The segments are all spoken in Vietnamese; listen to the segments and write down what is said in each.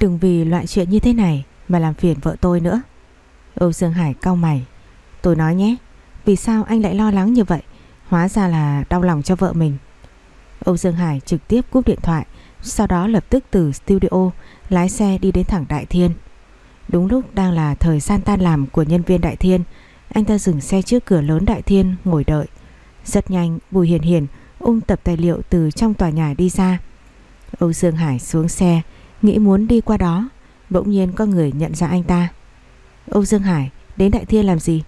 Đừng vì loại chuyện như thế này mà làm phiền vợ tôi nữa. Âu Dương Hải cau mày. Tôi nói nhé, vì sao anh lại lo lắng như vậy? Hóa ra là đau lòng cho vợ mình. Âu Dương Hải trực tiếp cúp điện thoại, sau đó lập tức từ studio lái xe đi đến thẳng Đại Thiên. Đúng lúc đang là thời gian tan làm của nhân viên Đại Thiên, anh ta dừng xe trước cửa lớn Đại Thiên ngồi đợi. Rất nhanh, Bùi Hiền Hiền ung tập tài liệu từ trong tòa nhà đi ra. Âu Dương Hải xuống xe, nghĩ muốn đi qua đó, bỗng nhiên có người nhận ra anh ta. Âu Dương Hải, đến Đại Thiên làm gì?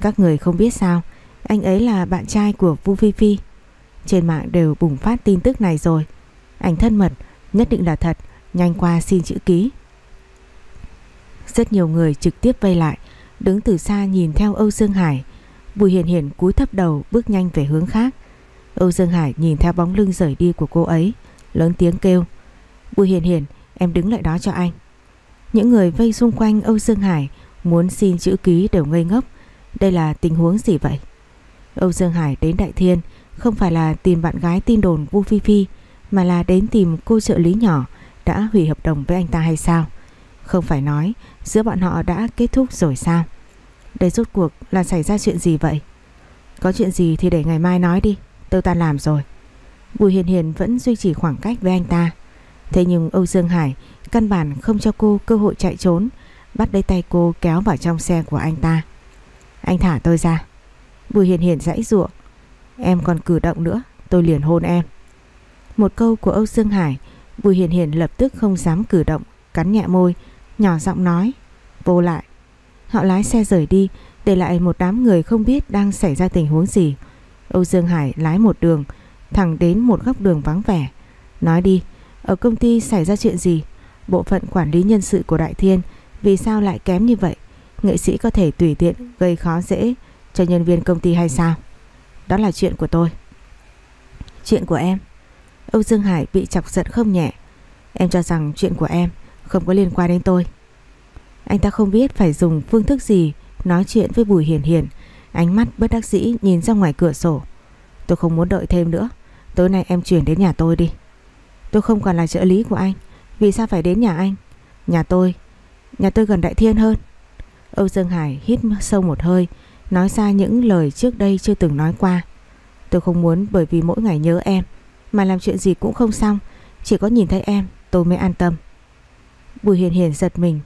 Các người không biết sao, anh ấy là bạn trai của Vu Phi Phi. Trên mạng đều bùng phát tin tức này rồi. Ảnh thân mật, nhất định là thật, nhanh qua xin chữ ký. Rất nhiều người trực tiếp vây lại, đứng từ xa nhìn theo Âu Dương Hải. Bùi Hiền Hiền cúi thấp đầu bước nhanh về hướng khác. Âu Dương Hải nhìn theo bóng lưng rời đi của cô ấy, lớn tiếng kêu. Bùi Hiền Hiền, em đứng lại đó cho anh. Những người vây xung quanh Âu Dương Hải muốn xin chữ ký đều ngây ngốc. Đây là tình huống gì vậy? Âu Dương Hải đến Đại Thiên không phải là tìm bạn gái tin đồn Vu Phi Phi mà là đến tìm cô trợ lý nhỏ đã hủy hợp đồng với anh ta hay sao? Không phải nói giữa bọn họ đã kết thúc rồi sao? Đây rốt cuộc là xảy ra chuyện gì vậy? Có chuyện gì thì để ngày mai nói đi, tôi ta làm rồi. Bùi Hiền Hiền vẫn duy trì khoảng cách với anh ta. Thế nhưng Âu Dương Hải căn bản không cho cô cơ hội chạy trốn, bắt lấy tay cô kéo vào trong xe của anh ta. Anh thả tôi ra. Bùi Hiền Hiền dãy ruộng. Em còn cử động nữa, tôi liền hôn em. Một câu của Âu Dương Hải, Bùi Hiền Hiền lập tức không dám cử động, cắn nhẹ môi, nhỏ giọng nói. Vô lại. Họ lái xe rời đi, để lại một đám người không biết đang xảy ra tình huống gì. Âu Dương Hải lái một đường, thẳng đến một góc đường vắng vẻ. Nói đi, ở công ty xảy ra chuyện gì? Bộ phận quản lý nhân sự của Đại Thiên, vì sao lại kém như vậy? Nghệ sĩ có thể tùy tiện gây khó dễ cho nhân viên công ty hay sao? Đó là chuyện của tôi. Chuyện của em? Âu Dương Hải bị chọc giận không nhẹ. Em cho rằng chuyện của em không có liên quan đến tôi. Anh ta không biết phải dùng phương thức gì nói chuyện với Bùi Hiền Hiền. Ánh mắt bất đắc dĩ nhìn ra ngoài cửa sổ. Tôi không muốn đợi thêm nữa. Tối nay em chuyển đến nhà tôi đi. Tôi không còn là trợ lý của anh. Vì sao phải đến nhà anh? Nhà tôi. Nhà tôi gần Đại Thiên hơn. Âu Dương Hải hít sâu một hơi, Nói ra những lời trước đây chưa từng nói qua Tôi không muốn bởi vì mỗi ngày nhớ em, Mà làm chuyện gì cũng không xong Chỉ có nhìn thấy em, tôi mới an tâm Bùi Hiền Hiền giật mình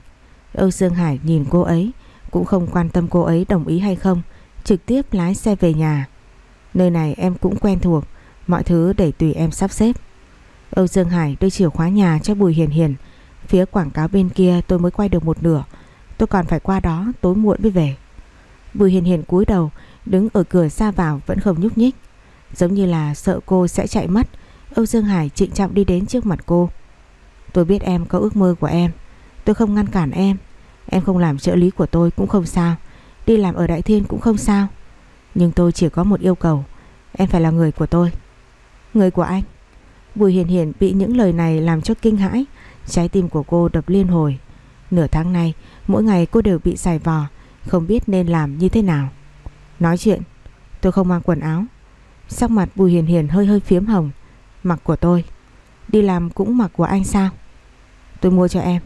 Âu Dương Hải nhìn cô ấy, Cũng không quan tâm cô ấy đồng ý hay không, Trực tiếp lái xe về nhà Nơi này em cũng quen thuộc, Mọi thứ để tùy em sắp xếp Âu Dương Hải đưa chìa khóa nhà cho Bùi Hiền Hiền. Phía quảng cáo bên kia tôi mới quay được một nửa. Tôi còn phải qua đó tối muộn mới về. Bùi Hiền Hiền cúi đầu, Đứng ở cửa ra vào vẫn không nhúc nhích. Giống như là sợ cô sẽ chạy mất, Âu Dương Hải trịnh trọng đi đến trước mặt cô. Tôi biết em có ước mơ của em. Tôi không ngăn cản em. Em không làm trợ lý của tôi cũng không sao. Đi làm ở Đại Thiên cũng không sao. Nhưng tôi chỉ có một yêu cầu. Em phải là người của tôi. Người của anh. Bùi Hiền Hiền bị những lời này làm cho kinh hãi. Trái tim của cô đập liên hồi. Nửa tháng nay, Mỗi ngày cô đều bị xài vò, Không biết nên làm như thế nào. Nói chuyện, Tôi không mang quần áo. Sắc mặt Bùi Hiền Hiền hơi hơi phiếm hồng. Mặc của tôi. Đi làm cũng mặc của anh sao? Tôi mua cho em.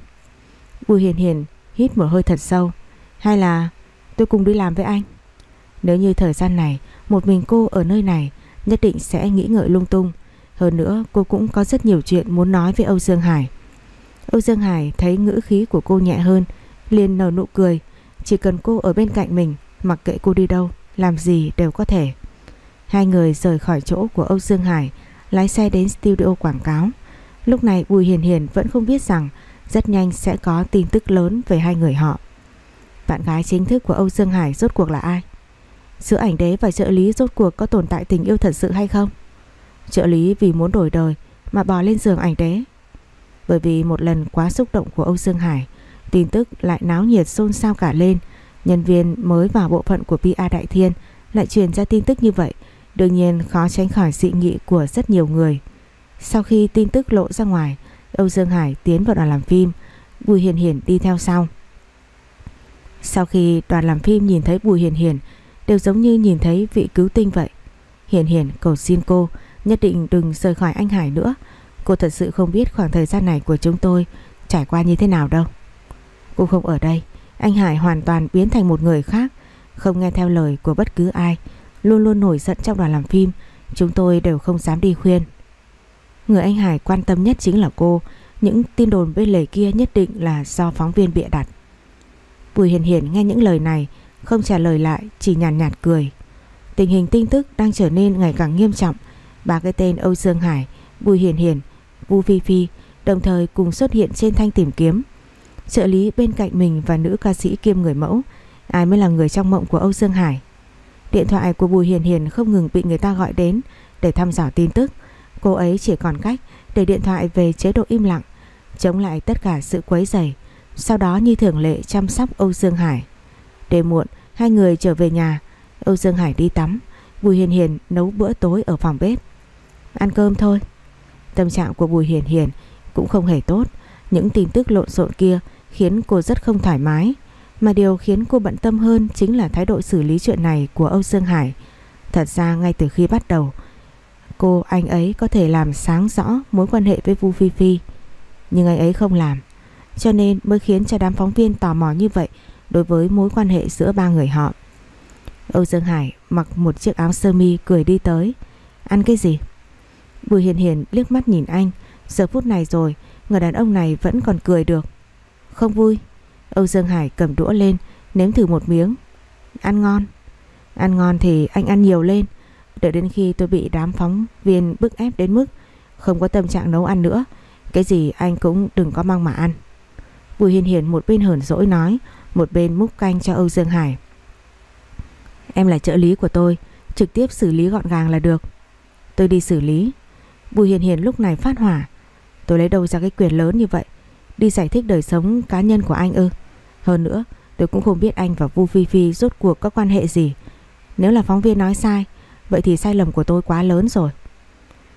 Bùi Hiền Hiền hít một hơi thật sâu. Hay là tôi cùng đi làm với anh? Nếu như thời gian này Một mình cô ở nơi này, Nhất định sẽ nghĩ ngợi lung tung. Hơn nữa, cô cũng có rất nhiều chuyện muốn nói với Âu Dương Hải. Âu Dương Hải thấy ngữ khí của cô nhẹ hơn, liền nở nụ cười. Chỉ cần cô ở bên cạnh mình, Mặc kệ cô đi đâu, Làm gì đều có thể. Hai người rời khỏi chỗ của Âu Dương Hải, Lái xe đến studio quảng cáo. Lúc này Bùi Hiền Hiền vẫn không biết rằng Rất nhanh sẽ có tin tức lớn về hai người họ. Bạn gái chính thức của Âu Dương Hải rốt cuộc là ai? Giữa ảnh đế và trợ lý rốt cuộc có tồn tại tình yêu thật sự hay không? Trợ lý vì muốn đổi đời Mà bò lên giường ảnh đế Bởi vì một lần quá xúc động của Âu Dương Hải, Tin tức lại náo nhiệt xôn xao cả lên, Nhân viên mới vào bộ phận của PA Đại Thiên Lại truyền ra tin tức như vậy, Đương nhiên khó tránh khỏi dị nghị của rất nhiều người. Sau khi tin tức lộ ra ngoài, Âu Dương Hải tiến vào đoàn làm phim, Bùi Hiền Hiền đi theo sau. Sau khi đoàn làm phim nhìn thấy Bùi Hiền Hiền Đều giống như nhìn thấy vị cứu tinh vậy. Hiền Hiền cầu xin cô Nhất định đừng rời khỏi anh Hải nữa Cô thật sự không biết khoảng thời gian này của chúng tôi trải qua như thế nào đâu. Cô không ở đây, anh Hải hoàn toàn biến thành một người khác, không nghe theo lời của bất cứ ai, luôn luôn nổi giận trong đoàn làm phim, chúng tôi đều không dám đi khuyên. Người anh Hải quan tâm nhất chính là cô, những tin đồn bên lề kia nhất định là do phóng viên bịa đặt. Bùi Hiền Hiền nghe những lời này, không trả lời lại, chỉ nhàn nhạt, nhạt cười. Tình hình tin tức đang trở nên ngày càng nghiêm trọng, ba cái tên Âu Dương Hải, Bùi Hiền Hiền, Vu Phi Phi đồng thời cùng xuất hiện trên thanh tìm kiếm. Trợ lý bên cạnh mình và nữ ca sĩ kiêm người mẫu, ai mới là người trong mộng của Âu Dương Hải. Điện thoại của Bùi Hiền Hiền không ngừng bị người ta gọi đến để thăm dò tin tức. Cô ấy chỉ còn cách để điện thoại về chế độ im lặng, chống lại tất cả sự quấy rầy. Sau đó như thường lệ chăm sóc Âu Dương Hải. Đêm muộn, hai người trở về nhà. Âu Dương Hải đi tắm, Bùi Hiền Hiền nấu bữa tối ở phòng bếp. Ăn cơm thôi. Tâm trạng của Bùi Hiền Hiền cũng không hề tốt. Những tin tức lộn xộn kia khiến cô rất không thoải mái. Mà điều khiến cô bận tâm hơn chính là thái độ xử lý chuyện này của Âu Dương Hải. Thật ra ngay từ khi bắt đầu, cô anh ấy có thể làm sáng rõ mối quan hệ với Vu Phi Phi. Nhưng anh ấy không làm. Cho nên mới khiến cho đám phóng viên tò mò như vậy đối với mối quan hệ giữa ba người họ. Âu Dương Hải mặc một chiếc áo sơ mi cười đi tới. Ăn cái gì? Bùi Hiền Hiền liếc mắt nhìn anh. Giờ phút này rồi, người đàn ông này vẫn còn cười được. Không vui. Âu Dương Hải cầm đũa lên, nếm thử một miếng. Ăn ngon. Ăn ngon thì anh ăn nhiều lên. Đợi đến khi tôi bị đám phóng viên bức ép đến mức không có tâm trạng nấu ăn nữa. Cái gì anh cũng đừng có mang mà ăn. Bùi Hiền Hiền một bên hờn dỗi nói, một bên múc canh cho Âu Dương Hải. Em là trợ lý của tôi, trực tiếp xử lý gọn gàng là được. Tôi đi xử lý. Bùi Hiền Hiền lúc này phát hỏa. Tôi lấy đâu ra cái quyền lớn như vậy? Đi giải thích đời sống cá nhân của anh ư? Hơn nữa, tôi cũng không biết anh và Vu Phi Phi rốt cuộc có quan hệ gì. Nếu là phóng viên nói sai, vậy thì sai lầm của tôi quá lớn rồi.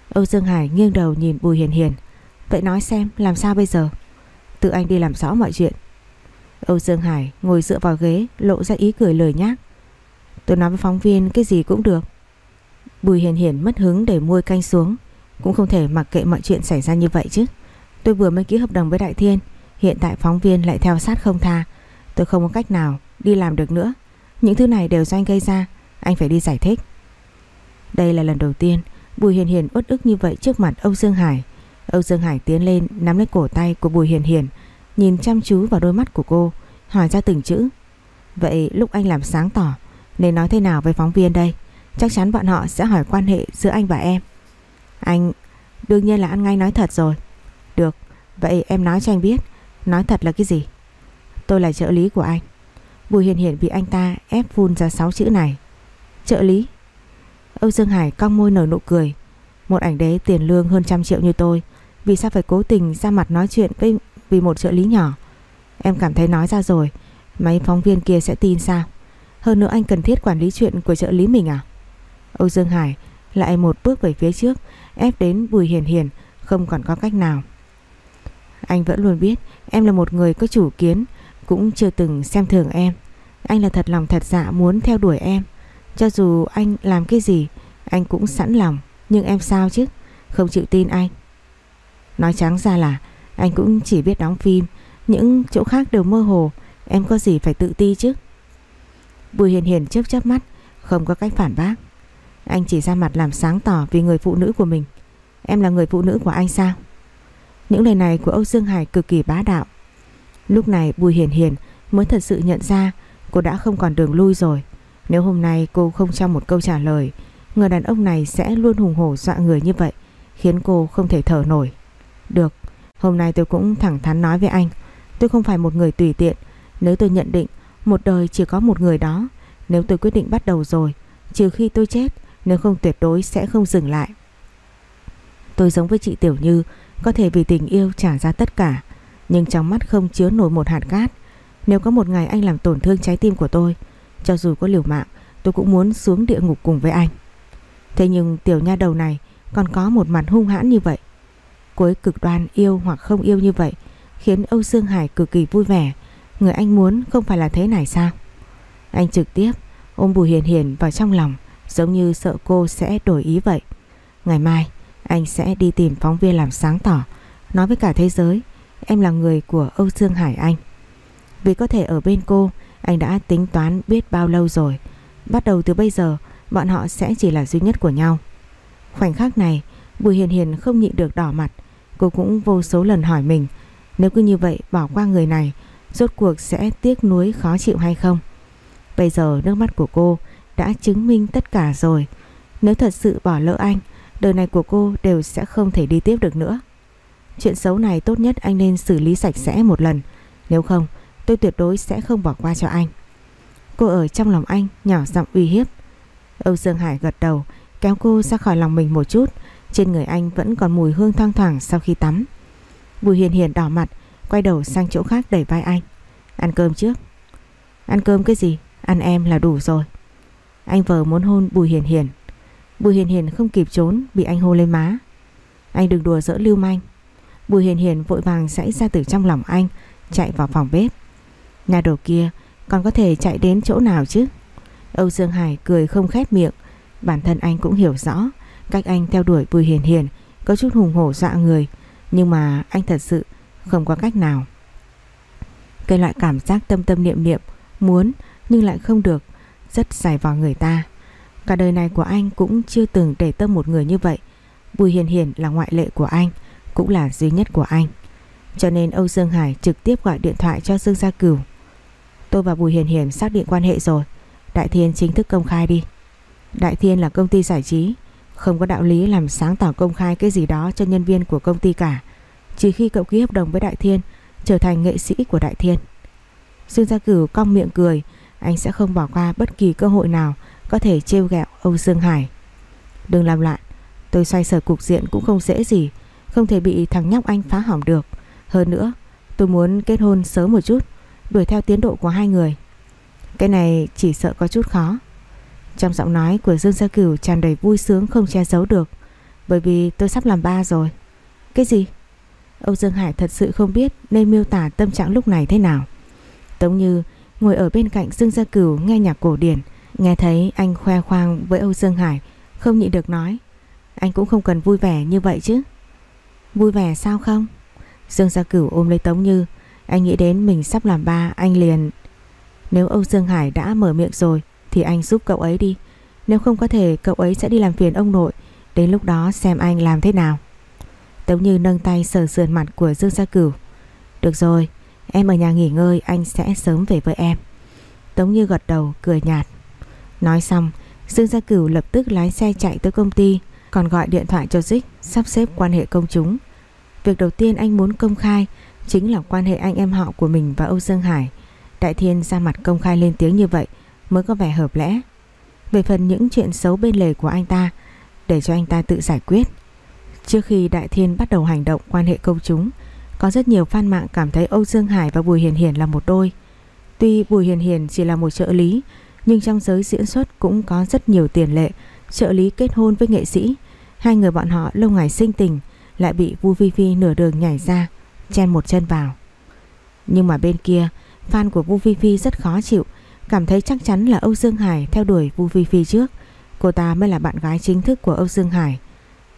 Âu Dương Hải nghiêng đầu nhìn Bùi Hiền Hiền. Vậy nói xem làm sao bây giờ? Tự anh đi làm rõ mọi chuyện. Âu Dương Hải ngồi dựa vào ghế lộ ra ý cười lời nhác. Tôi nói với phóng viên cái gì cũng được. Bùi Hiền Hiền mất hứng để môi canh xuống. Cũng không thể mặc kệ mọi chuyện xảy ra như vậy chứ. Tôi vừa mới ký hợp đồng với Đại Thiên. Hiện tại phóng viên lại theo sát không tha. Tôi không có cách nào đi làm được nữa. Những thứ này đều do anh gây ra. Anh phải đi giải thích. Đây là lần đầu tiên Bùi Hiền Hiền uất ức như vậy trước mặt Âu Dương Hải. Âu Dương Hải tiến lên nắm lấy cổ tay của Bùi Hiền Hiền, nhìn chăm chú vào đôi mắt của cô, hỏi ra từng chữ. Vậy lúc anh làm sáng tỏ, nên nói thế nào với phóng viên đây? Chắc chắn bọn họ sẽ hỏi quan hệ giữa anh và em. Anh, đương nhiên là ăn ngay nói thật rồi. Được, vậy em nói cho anh biết, nói thật là cái gì? Tôi là trợ lý của anh. Bùi Hiền Hiền bị anh ta ép phun ra 6 chữ này. Trợ lý? Âu Dương Hải cong môi nở nụ cười. Một ảnh đế tiền lương hơn trăm triệu như tôi vì sao phải cố tình ra mặt nói chuyện với vì một trợ lý nhỏ Em cảm thấy nói ra rồi Mấy phóng viên kia sẽ tin sao Hơn nữa anh cần thiết quản lý chuyện của trợ lý mình à Âu Dương Hải lại một bước về phía trước, Ép đến Bùi Hiền Hiền, Không còn có cách nào. Anh vẫn luôn biết em là một người có chủ kiến, Cũng chưa từng xem thường em. Anh là thật lòng thật dạ muốn theo đuổi em. Cho dù anh làm cái gì, Anh cũng sẵn lòng. Nhưng em sao chứ? Không chịu tin anh. Nói trắng ra là anh cũng chỉ biết đóng phim. Những chỗ khác đều mơ hồ. Em có gì phải tự ti chứ? Bùi hiền hiền chớp chớp mắt, Không có cách phản bác. Anh chỉ ra mặt làm sáng tỏ vì người phụ nữ của mình. Em là người phụ nữ của anh sao? Những lời này của Âu Dương Hải cực kỳ bá đạo. Lúc này Bùi Hiền Hiền mới thật sự nhận ra cô đã không còn đường lui rồi. Nếu hôm nay cô không cho một câu trả lời, người đàn ông này sẽ luôn hùng hổ dọa người như vậy, khiến cô không thể thở nổi. Được, hôm nay tôi cũng thẳng thắn nói với anh. Tôi không phải một người tùy tiện. Nếu tôi nhận định một đời chỉ có một người đó Nếu tôi quyết định bắt đầu rồi Trừ khi tôi chết nếu không tuyệt đối sẽ không dừng lại. Tôi giống với chị Tiểu Như, Có thể vì tình yêu trả ra tất cả, Nhưng trong mắt không chứa nổi một hạt cát. Nếu có một ngày anh làm tổn thương trái tim của tôi, Cho dù có liều mạng, Tôi cũng muốn xuống địa ngục cùng với anh. Thế nhưng tiểu nha đầu này Còn có một mặt hung hãn như vậy. Cuối cực đoan yêu hoặc không yêu như vậy Khiến Âu Dương Hải cực kỳ vui vẻ. Người anh muốn không phải là thế này sao? Anh trực tiếp ôm Bùi Hiền Hiền vào trong lòng Giống như sợ cô sẽ đổi ý vậy Ngày mai anh sẽ đi tìm phóng viên làm sáng tỏ Nói với cả thế giới em là người của Âu Dương Hải Anh. Vì có thể ở bên cô, anh đã tính toán biết bao lâu rồi. Bắt đầu từ bây giờ, bọn họ sẽ chỉ là duy nhất của nhau. Khoảnh khắc này, Bùi Hiền Hiền không nhịn được đỏ mặt. Cô cũng vô số lần hỏi mình, nếu cứ như vậy bỏ qua người này, rốt cuộc sẽ tiếc nuối khó chịu hay không? Bây giờ nước mắt của cô đã chứng minh tất cả rồi. Nếu thật sự bỏ lỡ anh, đời này của cô đều sẽ không thể đi tiếp được nữa. Chuyện xấu này tốt nhất anh nên xử lý sạch sẽ một lần. Nếu không, tôi tuyệt đối sẽ không bỏ qua cho anh. Cô ở trong lòng anh nhỏ giọng uy hiếp. Âu Dương Hải gật đầu, kéo cô ra khỏi lòng mình một chút. Trên người anh vẫn còn mùi hương thoang thoảng sau khi tắm. Bùi Hiền Hiền đỏ mặt, quay đầu sang chỗ khác đẩy vai anh. Ăn cơm trước. Ăn cơm cái gì? Ăn em là đủ rồi. Anh vợ muốn hôn Bùi Hiền Hiền. Bùi Hiền Hiền không kịp trốn bị anh hôn lên má. Anh đừng đùa dỡ lưu manh. Bùi Hiền Hiền vội vàng xảy ra từ trong lòng anh, chạy vào phòng bếp. Nhà đồ kia còn có thể chạy đến chỗ nào chứ? Âu Dương Hải cười không khép miệng. Bản thân anh cũng hiểu rõ cách anh theo đuổi Bùi Hiền Hiền có chút hùng hổ dọa người. Nhưng mà anh thật sự không có cách nào. Cái loại cảm giác tâm tâm niệm niệm muốn nhưng lại không được rất dài vào người ta. Cả đời này của anh cũng chưa từng để tâm một người như vậy. Bùi Hiền Hiền là ngoại lệ của anh, cũng là duy nhất của anh. Cho nên Âu Dương Hải trực tiếp gọi điện thoại cho Dương Gia Cửu. Tôi và Bùi Hiền Hiền xác định quan hệ rồi. Đại Thiên chính thức công khai đi. Đại Thiên là công ty giải trí, không có đạo lý làm sáng tỏ công khai cái gì đó cho nhân viên của công ty cả. Chỉ khi cậu ký hợp đồng với Đại Thiên, trở thành nghệ sĩ của Đại Thiên. Dương Gia Cửu cong miệng cười, anh sẽ không bỏ qua bất kỳ cơ hội nào có thể trêu ghẹo Âu Dương Hải. Đừng làm loạn, tôi xoay sở cục diện cũng không dễ gì, không thể bị thằng nhóc anh phá hỏng được. Hơn nữa, tôi muốn kết hôn sớm một chút, đuổi theo tiến độ của hai người. Cái này chỉ sợ có chút khó. Trong giọng nói của Dương Gia Cửu tràn đầy vui sướng không che giấu được, bởi vì tôi sắp làm ba rồi. Cái gì? Âu Dương Hải thật sự không biết nên miêu tả tâm trạng lúc này thế nào. Tống Như ngồi ở bên cạnh Dương Gia Cửu nghe nhạc cổ điển, nghe thấy anh khoe khoang với Âu Dương Hải, không nhịn được nói. Anh cũng không cần vui vẻ như vậy chứ. Vui vẻ sao không? Dương Gia Cửu ôm lấy Tống Như, anh nghĩ đến mình sắp làm ba, anh liền... Nếu Âu Dương Hải đã mở miệng rồi thì anh giúp cậu ấy đi. Nếu không có thể cậu ấy sẽ đi làm phiền ông nội, đến lúc đó xem anh làm thế nào. Tống Như nâng tay sờ sườn mặt của Dương Gia Cửu. Được rồi, em ở nhà nghỉ ngơi anh sẽ sớm về với em. Tống Như gật đầu cười nhạt. Nói xong, Dương Gia Cửu lập tức lái xe chạy tới công ty, còn gọi điện thoại cho Dích sắp xếp quan hệ công chúng. Việc đầu tiên anh muốn công khai chính là quan hệ anh em họ của mình và Âu Dương Hải. Đại Thiên ra mặt công khai lên tiếng như vậy mới có vẻ hợp lẽ. Về phần những chuyện xấu bên lề của anh ta, để cho anh ta tự giải quyết. Trước khi Đại Thiên bắt đầu hành động quan hệ công chúng, có rất nhiều fan mạng cảm thấy Âu Dương Hải và Bùi Hiền Hiền là một đôi. Tuy Bùi Hiền Hiền chỉ là một trợ lý, nhưng trong giới diễn xuất cũng có rất nhiều tiền lệ. Trợ lý kết hôn với nghệ sĩ, hai người bọn họ lâu ngày sinh tình, lại bị Vu Vi Phi nửa đường nhảy ra, chen một chân vào. Nhưng mà bên kia, fan của Vu Vi Phi rất khó chịu, cảm thấy chắc chắn là Âu Dương Hải theo đuổi Vu Vi Phi trước. Cô ta mới là bạn gái chính thức của Âu Dương Hải.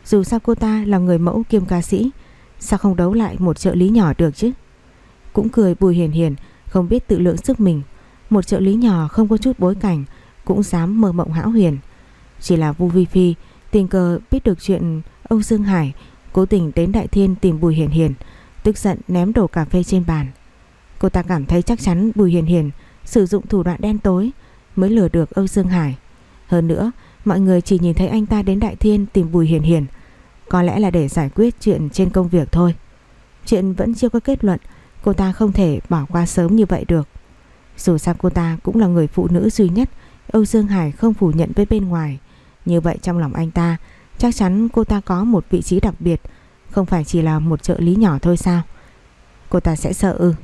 Dù sao cô ta là người mẫu kiêm ca sĩ Sao không đấu lại một trợ lý nhỏ được chứ? Cũng cười Bùi Hiền Hiền, Không biết tự lượng sức mình. Một trợ lý nhỏ không có chút bối cảnh, Cũng dám mơ mộng hão huyền. Chỉ là Vu Vi Phi, Tình cờ biết được chuyện Âu Dương Hải, Cố tình đến Đại Thiên tìm Bùi Hiền Hiền, Tức giận ném đổ cà phê trên bàn. Cô ta cảm thấy chắc chắn Bùi Hiền Hiền Sử dụng thủ đoạn đen tối Mới lừa được Âu Dương Hải. Hơn nữa, Mọi người chỉ nhìn thấy anh ta đến Đại Thiên tìm Bùi Hiền Hiền có lẽ là để giải quyết chuyện trên công việc thôi. Chuyện vẫn chưa có kết luận, Cô ta không thể bỏ qua sớm như vậy được. Dù sao cô ta cũng là người phụ nữ duy nhất Âu Dương Hải không phủ nhận với bên ngoài. Như vậy trong lòng anh ta, Chắc chắn cô ta có một vị trí đặc biệt, Không phải chỉ là một trợ lý nhỏ thôi sao? Cô ta sẽ sợ ư.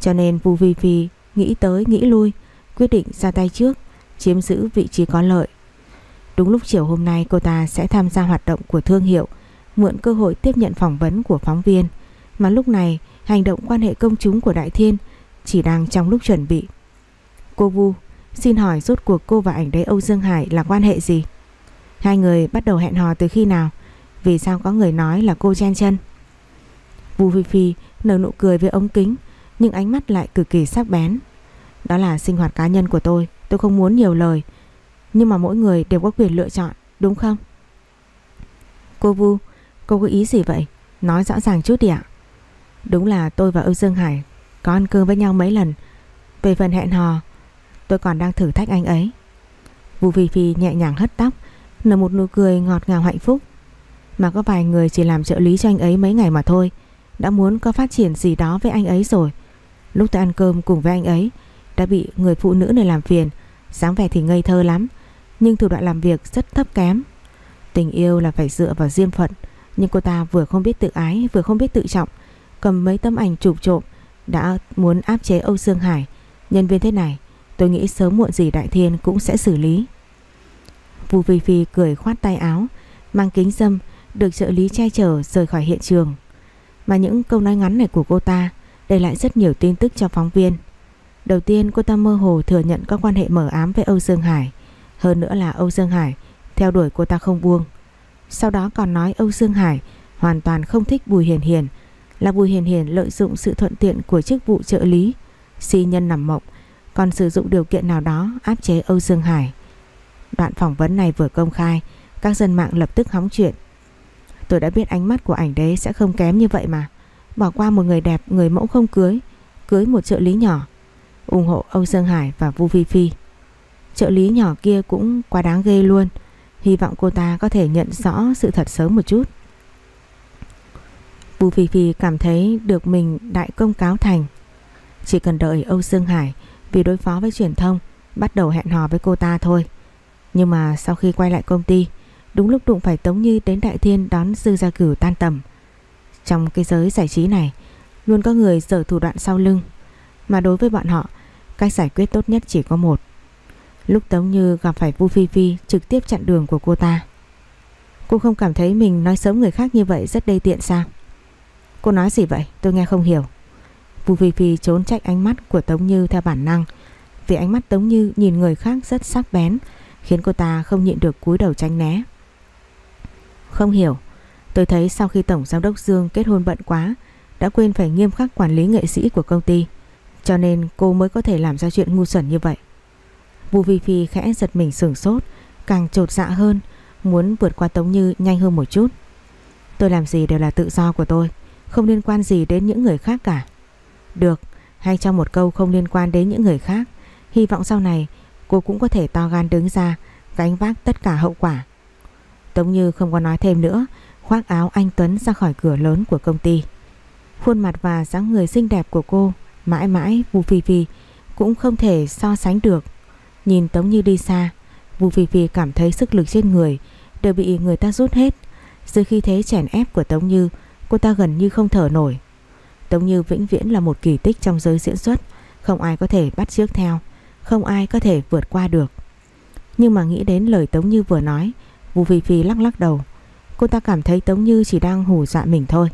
Cho nên Vu Vi Vi nghĩ tới nghĩ lui, Quyết định ra tay trước, Chiếm giữ vị trí có lợi. Đúng lúc chiều hôm nay cô ta sẽ tham gia hoạt động của thương hiệu, mượn cơ hội tiếp nhận phỏng vấn của phóng viên. Mà lúc này, hành động quan hệ công chúng của Đại Thiên chỉ đang trong lúc chuẩn bị. Cô Vu, xin hỏi rốt cuộc cô và ảnh đế Âu Dương Hải là quan hệ gì? Hai người bắt đầu hẹn hò từ khi nào? Vì sao có người nói là cô chen chân? Vu Phi Phi nở nụ cười với ống kính nhưng ánh mắt lại cực kỳ sắc bén. Đó là sinh hoạt cá nhân của tôi, tôi không muốn nhiều lời. Nhưng mà mỗi người đều có quyền lựa chọn, đúng không? Cô Vu, cô có ý gì vậy? Nói rõ ràng chút đi ạ. Đúng là tôi và Âu Dương Hải có ăn cơm với nhau mấy lần. Về phần hẹn hò, tôi còn đang thử thách anh ấy. Vu Phi Phi nhẹ nhàng hất tóc, nở một nụ cười ngọt ngào hạnh phúc. Mà có vài người chỉ làm trợ lý cho anh ấy mấy ngày mà thôi, đã muốn có phát triển gì đó với anh ấy rồi. Lúc tôi ăn cơm cùng với anh ấy, đã bị người phụ nữ này làm phiền, dáng vẻ thì ngây thơ lắm, nhưng thủ đoạn làm việc rất thấp kém. Tình yêu là phải dựa vào duyên phận, nhưng cô ta vừa không biết tự ái vừa không biết tự trọng, cầm mấy tấm ảnh chụp trộm đã muốn áp chế Âu Dương Hải. Nhân viên thế này, tôi nghĩ sớm muộn gì Đại Thiên cũng sẽ xử lý. Vu Phi Phi cười khoát tay áo, mang kính dâm, được trợ lý che chở rời khỏi hiện trường. Mà những câu nói ngắn này của cô ta để lại rất nhiều tin tức cho phóng viên. Đầu tiên cô ta mơ hồ thừa nhận có quan hệ mở ám với Âu Dương Hải. Hơn nữa là Âu Dương Hải theo đuổi cô ta không buông. Sau đó còn nói Âu Dương Hải hoàn toàn không thích Bùi Hiền Hiền, là Bùi Hiền Hiền lợi dụng sự thuận tiện của chức vụ trợ lý, si nhân nằm mộng, còn sử dụng điều kiện nào đó áp chế Âu Dương Hải. Đoạn phỏng vấn này vừa công khai, các dân mạng lập tức hóng chuyện. Tôi đã biết ánh mắt của ảnh đế sẽ không kém như vậy mà. Bỏ qua một người đẹp, người mẫu không cưới, cưới một trợ lý nhỏ, ủng hộ Âu Dương Hải và Vu Phi Phi. Trợ lý nhỏ kia cũng quá đáng ghê luôn. Hy vọng cô ta có thể nhận rõ sự thật sớm một chút. Bù Phi Phi cảm thấy được mình đại công cáo thành. Chỉ cần đợi Âu Dương Hải vì đối phó với truyền thông bắt đầu hẹn hò với cô ta thôi. Nhưng mà sau khi quay lại công ty, đúng lúc đụng phải Tống Như đến Đại Thiên đón Dư Gia Cửu tan tầm. Trong cái giới giải trí này, luôn có người dở thủ đoạn sau lưng. Mà đối với bọn họ, cách giải quyết tốt nhất chỉ có một. Lúc Tống Như gặp phải Vu Phi Phi trực tiếp chặn đường của cô ta. Cô không cảm thấy mình nói xấu người khác như vậy rất đầy tiện sao? Cô nói gì vậy? Tôi nghe không hiểu. Vu Phi Phi trốn trách ánh mắt của Tống Như theo bản năng. Vì ánh mắt Tống Như nhìn người khác rất sắc bén, khiến cô ta không nhịn được cúi đầu tránh né. Không hiểu. Tôi thấy sau khi Tổng Giám đốc Dương kết hôn bận quá, đã quên phải nghiêm khắc quản lý nghệ sĩ của công ty. Cho nên cô mới có thể làm ra chuyện ngu xuẩn như vậy. Vu Vi Phi khẽ giật mình sửng sốt, càng trột dạ hơn, muốn vượt qua Tống Như nhanh hơn một chút. Tôi làm gì đều là tự do của tôi, không liên quan gì đến những người khác cả. Được, hay trong một câu không liên quan đến những người khác, hy vọng sau này cô cũng có thể to gan đứng ra, gánh vác tất cả hậu quả. Tống Như không có nói thêm nữa, khoác áo anh Tuấn ra khỏi cửa lớn của công ty. Khuôn mặt và dáng người xinh đẹp của cô mãi mãi Vu Phi Phi cũng không thể so sánh được Nhìn Tống Như đi xa, Vu Phi Phi cảm thấy sức lực trên người Đều bị người ta rút hết. Dưới khi thế chèn ép của Tống Như, Cô ta gần như không thở nổi. Tống Như vĩnh viễn là một kỳ tích trong giới diễn xuất, Không ai có thể bắt chước theo, Không ai có thể vượt qua được. Nhưng mà nghĩ đến lời Tống Như vừa nói, Vu Phi Phi lắc lắc đầu. Cô ta cảm thấy Tống Như chỉ đang hù dọa mình thôi.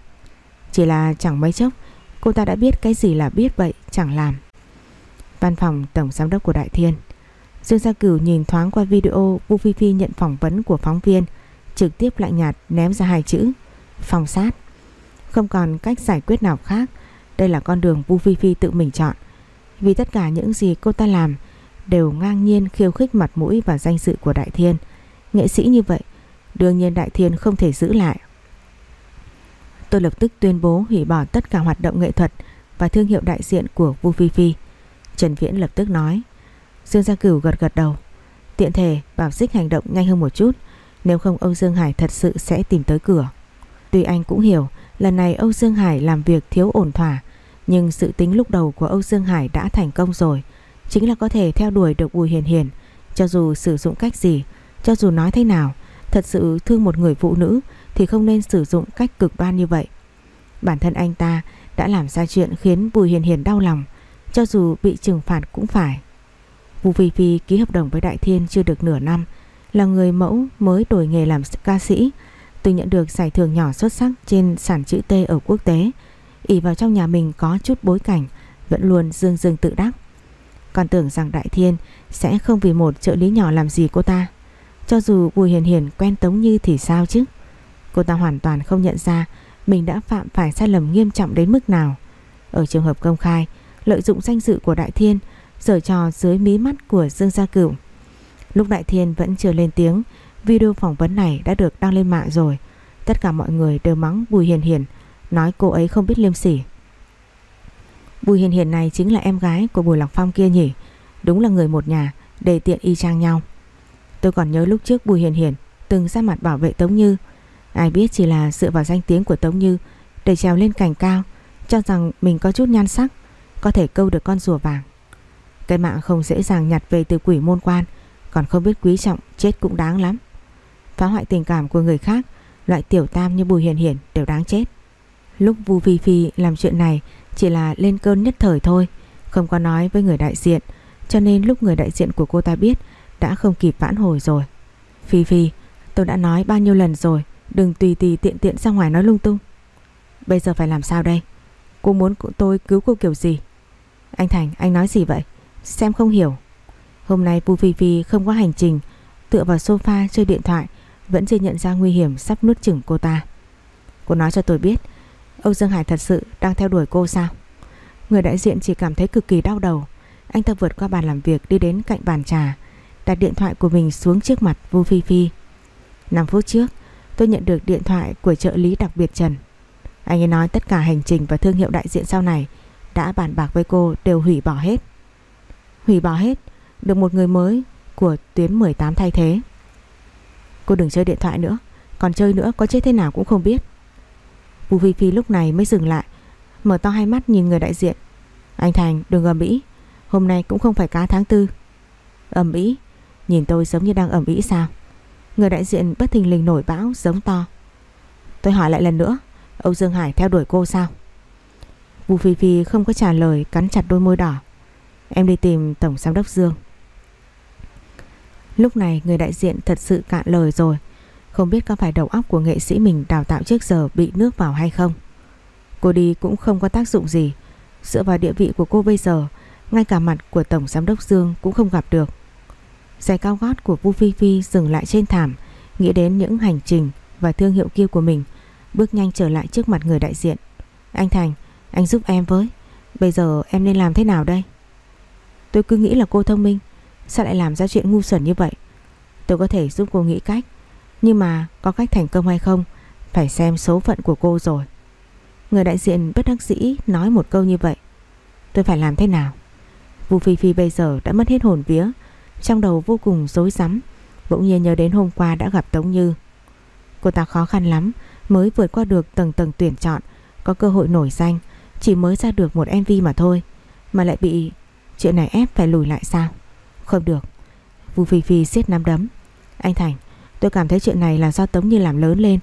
Chỉ là chẳng mấy chốc, Cô ta đã biết cái gì là biết vậy, chẳng làm. Văn phòng tổng giám đốc của Đại Thiên. Dương Gia Cửu nhìn thoáng qua video Vu Phi Phi nhận phỏng vấn của phóng viên, Trực tiếp lạnh nhạt ném ra hai chữ, Phòng sát Không còn cách giải quyết nào khác, Đây là con đường Vu Phi Phi tự mình chọn Vì tất cả những gì cô ta làm Đều ngang nhiên khiêu khích mặt mũi và danh dự của Đại Thiên Nghệ sĩ như vậy, Đương nhiên Đại Thiên không thể giữ lại Tôi lập tức tuyên bố hủy bỏ tất cả hoạt động nghệ thuật và thương hiệu đại diện của Vu Phi Phi. Trần Viễn lập tức nói. Dương Gia Cửu gật gật đầu. Tiện thể bảo xích hành động nhanh hơn một chút, nếu không Âu Dương Hải thật sự sẽ tìm tới cửa. Tuy anh cũng hiểu lần này Âu Dương Hải làm việc thiếu ổn thỏa, nhưng sự tính lúc đầu của Âu Dương Hải đã thành công rồi, chính là có thể theo đuổi được Bùi Hiền Hiền, cho dù sử dụng cách gì, cho dù nói thế nào, thật sự thương một người phụ nữ thì không nên sử dụng cách cực đoan như vậy. Bản thân anh ta đã làm ra chuyện khiến Bùi Hiền Hiền đau lòng, cho dù bị trừng phạt cũng phải. Vu Phi Phi ký hợp đồng với Đại Thiên chưa được nửa năm, là người mẫu mới đổi nghề làm ca sĩ, từng nhận được giải thưởng nhỏ xuất sắc trên sản chữ T ở quốc tế, ỉ vào trong nhà mình có chút bối cảnh, vẫn luôn dương dương tự đắc. Còn tưởng rằng Đại Thiên sẽ không vì một trợ lý nhỏ làm gì cô ta. Cho dù Bùi Hiền Hiền quen Tống Như thì sao chứ? Cô ta hoàn toàn không nhận ra mình đã phạm phải sai lầm nghiêm trọng đến mức nào. Ở trường hợp công khai, lợi dụng danh dự của Đại Thiên, giở trò dưới mí mắt của Dương Gia Cửu. Lúc Đại Thiên vẫn chưa lên tiếng, video phỏng vấn này đã được đăng lên mạng rồi. Tất cả mọi người đều mắng Bùi Hiền Hiền, nói cô ấy không biết liêm sỉ. Bùi Hiền Hiền này chính là em gái của Bùi Lạc Phong kia nhỉ, đúng là người một nhà, đề tiện y chang nhau. Tôi còn nhớ lúc trước Bùi Hiền Hiền từng ra mặt bảo vệ Tống Như, ai biết chỉ là dựa vào danh tiếng của Tống Như để trèo lên cành cao, cho rằng mình có chút nhan sắc, có thể câu được con rùa vàng. Cái mạng không dễ dàng nhặt về từ quỷ môn quan, còn không biết quý trọng chết cũng đáng lắm. Phá hoại tình cảm của người khác, loại tiểu tam như Bùi Hiền Hiền đều đáng chết. Lúc Vu Phi Phi làm chuyện này chỉ là lên cơn nhất thời thôi, không có nói với người đại diện, cho nên lúc người đại diện của cô ta biết đã không kịp vãn hồi rồi. Phi Phi, tôi đã nói bao nhiêu lần rồi, đừng tùy tùy tiện tiện ra ngoài nói lung tung. Bây giờ phải làm sao đây? Cô muốn tôi cứu cô kiểu gì? Anh Thành, anh nói gì vậy? Xem không hiểu. Hôm nay Vu Phi Phi không có hành trình, tựa vào sofa chơi điện thoại, vẫn chưa nhận ra nguy hiểm sắp nuốt chửng cô ta. Cô nói cho tôi biết, Âu Dương Hải thật sự đang theo đuổi cô sao? Người đại diện chỉ cảm thấy cực kỳ đau đầu. Anh ta vượt qua bàn làm việc đi đến cạnh bàn trà, đặt điện thoại của mình xuống trước mặt Vu Phi Phi. 5 phút trước, tôi nhận được điện thoại của trợ lý đặc biệt Trần. Anh ấy nói tất cả hành trình và thương hiệu đại diện sau này đã bàn bạc với cô đều hủy bỏ hết. Hủy bỏ hết, được một người mới của tuyến 18 thay thế. Cô đừng chơi điện thoại nữa, còn chơi nữa có chết thế nào cũng không biết. Vũ Phi Phi lúc này mới dừng lại, mở to hai mắt nhìn người đại diện. Anh Thành đừng ầm ĩ, hôm nay cũng không phải cá tháng tư. Ầm ĩ, nhìn tôi giống như đang ầm ĩ sao? Người đại diện bất thình lình nổi bão giống to. Tôi hỏi lại lần nữa, Âu Dương Hải theo đuổi cô sao? Vũ Phi Phi không có trả lời cắn chặt đôi môi đỏ. Em đi tìm Tổng Giám đốc Dương. Lúc này người đại diện thật sự cạn lời rồi. Không biết có phải đầu óc của nghệ sĩ mình đào tạo trước giờ bị nước vào hay không. Cô đi cũng không có tác dụng gì. Dựa vào địa vị của cô bây giờ, ngay cả mặt của Tổng Giám đốc Dương cũng không gặp được. Giày cao gót của Vu Phi Phi dừng lại trên thảm, nghĩ đến những hành trình và thương hiệu kia của mình, bước nhanh trở lại trước mặt người đại diện. Anh Thành, anh giúp em với. Bây giờ em nên làm thế nào đây? Tôi cứ nghĩ là cô thông minh, sao lại làm ra chuyện ngu xuẩn như vậy? Tôi có thể giúp cô nghĩ cách, nhưng mà có cách thành công hay không, phải xem số phận của cô rồi. Người đại diện bất đắc dĩ nói một câu như vậy. Tôi phải làm thế nào? Vu Phi Phi bây giờ đã mất hết hồn vía, trong đầu vô cùng rối rắm, bỗng nhiên nhớ đến hôm qua đã gặp Tống Như. Cô ta khó khăn lắm mới vượt qua được tầng tầng tuyển chọn, có cơ hội nổi danh, chỉ mới ra được một MV mà thôi, mà lại bị chuyện này ép phải lùi lại sao? Không được. Vu Phi Phi siết nắm đấm. Anh Thành, tôi cảm thấy chuyện này là do Tống Như làm lớn lên.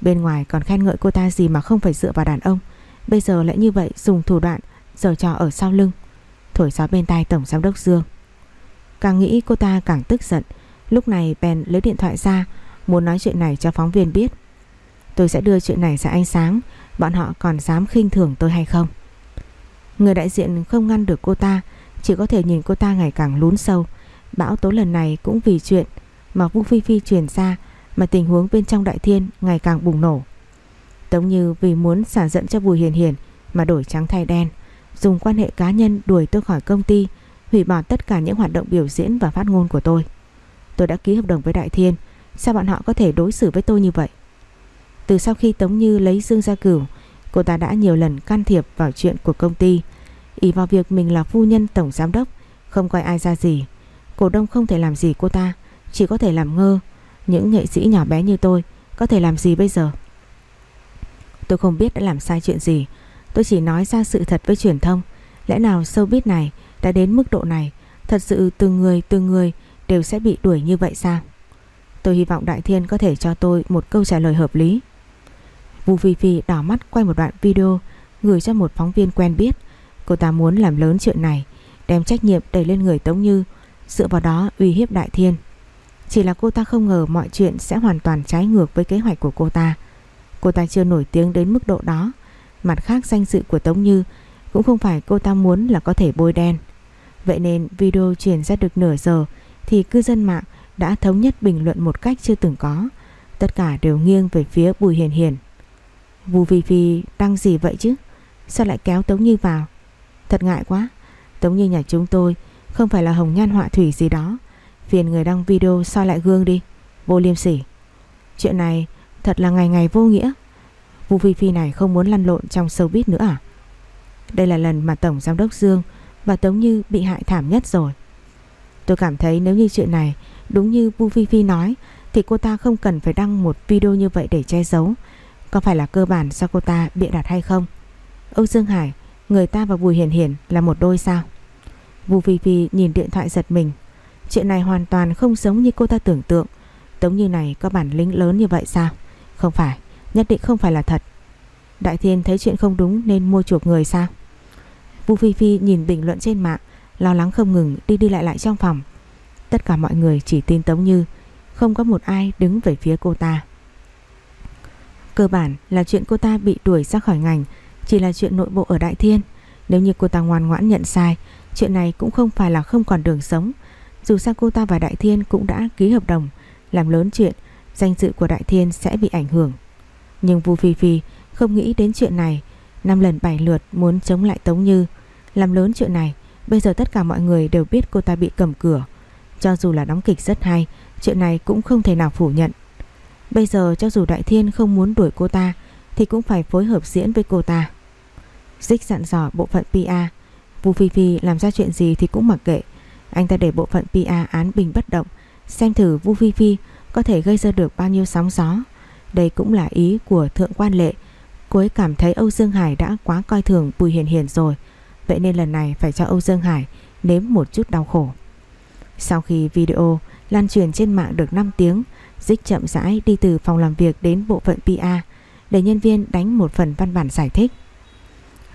Bên ngoài còn khen ngợi cô ta gì mà không phải dựa vào đàn ông. Bây giờ lại như vậy dùng thủ đoạn giở trò ở sau lưng. Thổi gió bên tai Tổng Giám đốc Dương. Càng nghĩ cô ta càng tức giận Lúc này Ben lấy điện thoại ra Muốn nói chuyện này cho phóng viên biết Tôi sẽ đưa chuyện này ra ánh sáng Bọn họ còn dám khinh thường tôi hay không Người đại diện không ngăn được cô ta chỉ có thể nhìn cô ta ngày càng lún sâu Bão tố lần này cũng vì chuyện Mà Vu Phi Phi truyền ra Mà tình huống bên trong đại thiên ngày càng bùng nổ Tống như vì muốn xả giận cho Bùi Hiền Hiền Mà đổi trắng thay đen Dùng quan hệ cá nhân đuổi tôi khỏi công ty hủy bỏ tất cả những hoạt động biểu diễn và phát ngôn của tôi. Tôi đã ký hợp đồng với Đại Thiên, sao bọn họ có thể đối xử với tôi như vậy? Từ sau khi Tống Như lấy Dương Gia Cửu, cô ta đã nhiều lần can thiệp vào chuyện của công ty, ỷ vào việc mình là phu nhân tổng giám đốc, không coi ai ra gì. Cổ đông không thể làm gì cô ta, chỉ có thể làm ngơ. Những nghệ sĩ nhỏ bé như tôi có thể làm gì bây giờ? Tôi không biết đã làm sai chuyện gì, tôi chỉ nói ra sự thật với truyền thông. Lẽ nào sâu biết này đã đến mức độ này, thật sự từng người từng người đều sẽ bị đuổi như vậy sao? Tôi hy vọng Đại Thiên có thể cho tôi một câu trả lời hợp lý. Vu Phi Phi đỏ mắt quay một đoạn video gửi cho một phóng viên quen biết. Cô ta muốn làm lớn chuyện này, đem trách nhiệm đẩy lên người Tống Như, dựa vào đó uy hiếp Đại Thiên. Chỉ là cô ta không ngờ mọi chuyện sẽ hoàn toàn trái ngược với kế hoạch của cô ta. Cô ta chưa nổi tiếng đến mức độ đó. Mặt khác danh dự của Tống Như cũng không phải cô ta muốn là có thể bôi đen. Vậy nên video truyền ra được nửa giờ thì cư dân mạng đã thống nhất bình luận một cách chưa từng có. Tất cả đều nghiêng về phía Bùi Hiền Hiền. Vu Phi Phi đăng gì vậy chứ Sao lại kéo Tống Như vào Thật ngại quá. Tống Như nhà chúng tôi, Không phải là hồng nhan họa thủy gì đó. Phiền người đăng video soi lại gương đi. Vô liêm sỉ. Chuyện này thật là ngày ngày vô nghĩa. Vu Phi Phi này không muốn lăn lộn trong showbiz nữa à? Đây là lần mà Tổng Giám đốc Dương Và Tống Như bị hại thảm nhất rồi. Tôi cảm thấy nếu như chuyện này Đúng như Vu Phi Phi nói, Thì cô ta không cần phải đăng một video như vậy để che giấu. Có phải là cơ bản do cô ta bịa đặt hay không? Âu Dương Hải Người ta và Bùi Hiền Hiền là một đôi sao. Vu Phi Phi nhìn điện thoại giật mình. Chuyện này hoàn toàn không giống như cô ta tưởng tượng. Tống như này có bản lĩnh lớn như vậy sao? Không phải, Nhất định không phải là thật. Đại Thiên thấy chuyện không đúng nên mua chuộc người sao? Vu Phi Phi nhìn bình luận trên mạng, Lo lắng không ngừng đi đi lại lại trong phòng. Tất cả mọi người chỉ tin Tống Như, Không có một ai đứng về phía cô ta. Cơ bản là chuyện cô ta bị đuổi ra khỏi ngành chỉ là chuyện nội bộ ở Đại Thiên. Nếu như cô ta ngoan ngoãn nhận sai, Chuyện này cũng không phải là không còn đường sống. Dù sao cô ta và Đại Thiên cũng đã ký hợp đồng, Làm lớn chuyện, Danh dự của Đại Thiên sẽ bị ảnh hưởng. Nhưng Vu Phi Phi không nghĩ đến chuyện này. Năm lần bảy lượt muốn chống lại Tống Như. Làm lớn chuyện này, Bây giờ tất cả mọi người đều biết cô ta bị cầm cửa. Cho dù là đóng kịch rất hay, Chuyện này cũng không thể nào phủ nhận. Bây giờ cho dù Đại Thiên không muốn đuổi cô ta thì cũng phải phối hợp diễn với cô ta. Dích dặn dò bộ phận PA Vu Phi Phi làm ra chuyện gì thì cũng mặc kệ. Anh ta để bộ phận PA án bình bất động, Xem thử Vu Phi Phi có thể gây ra được bao nhiêu sóng gió. Đây cũng là ý của Thượng quan Lệ. Cô ấy cảm thấy Âu Dương Hải đã quá coi thường Bùi Hiền Hiền rồi. Vậy nên lần này phải cho Âu Dương Hải nếm một chút đau khổ. Sau khi video lan truyền trên mạng được 5 tiếng, Dích chậm rãi đi từ phòng làm việc đến bộ phận PA để nhân viên đánh một phần văn bản giải thích.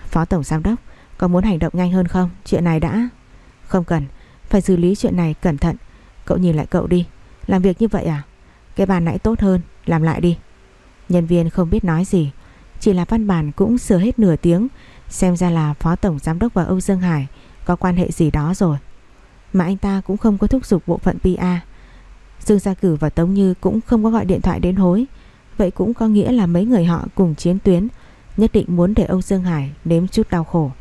Phó Tổng Giám Đốc, Có muốn hành động nhanh hơn không? Chuyện này đã... Không cần, Phải xử lý chuyện này cẩn thận. Cậu nhìn lại cậu đi. Làm việc như vậy à? Cái bàn nãy tốt hơn, Làm lại đi. Nhân viên không biết nói gì, Chỉ là văn bản cũng sửa hết nửa tiếng, Xem ra là Phó Tổng Giám đốc và Âu Dương Hải Có quan hệ gì đó rồi. Mà anh ta cũng không có thúc giục bộ phận PA Dương Gia Cử và Tống Như Cũng không có gọi điện thoại đến hối. Vậy cũng có nghĩa là mấy người họ cùng chiến tuyến, Nhất định muốn để Âu Dương Hải Nếm chút đau khổ.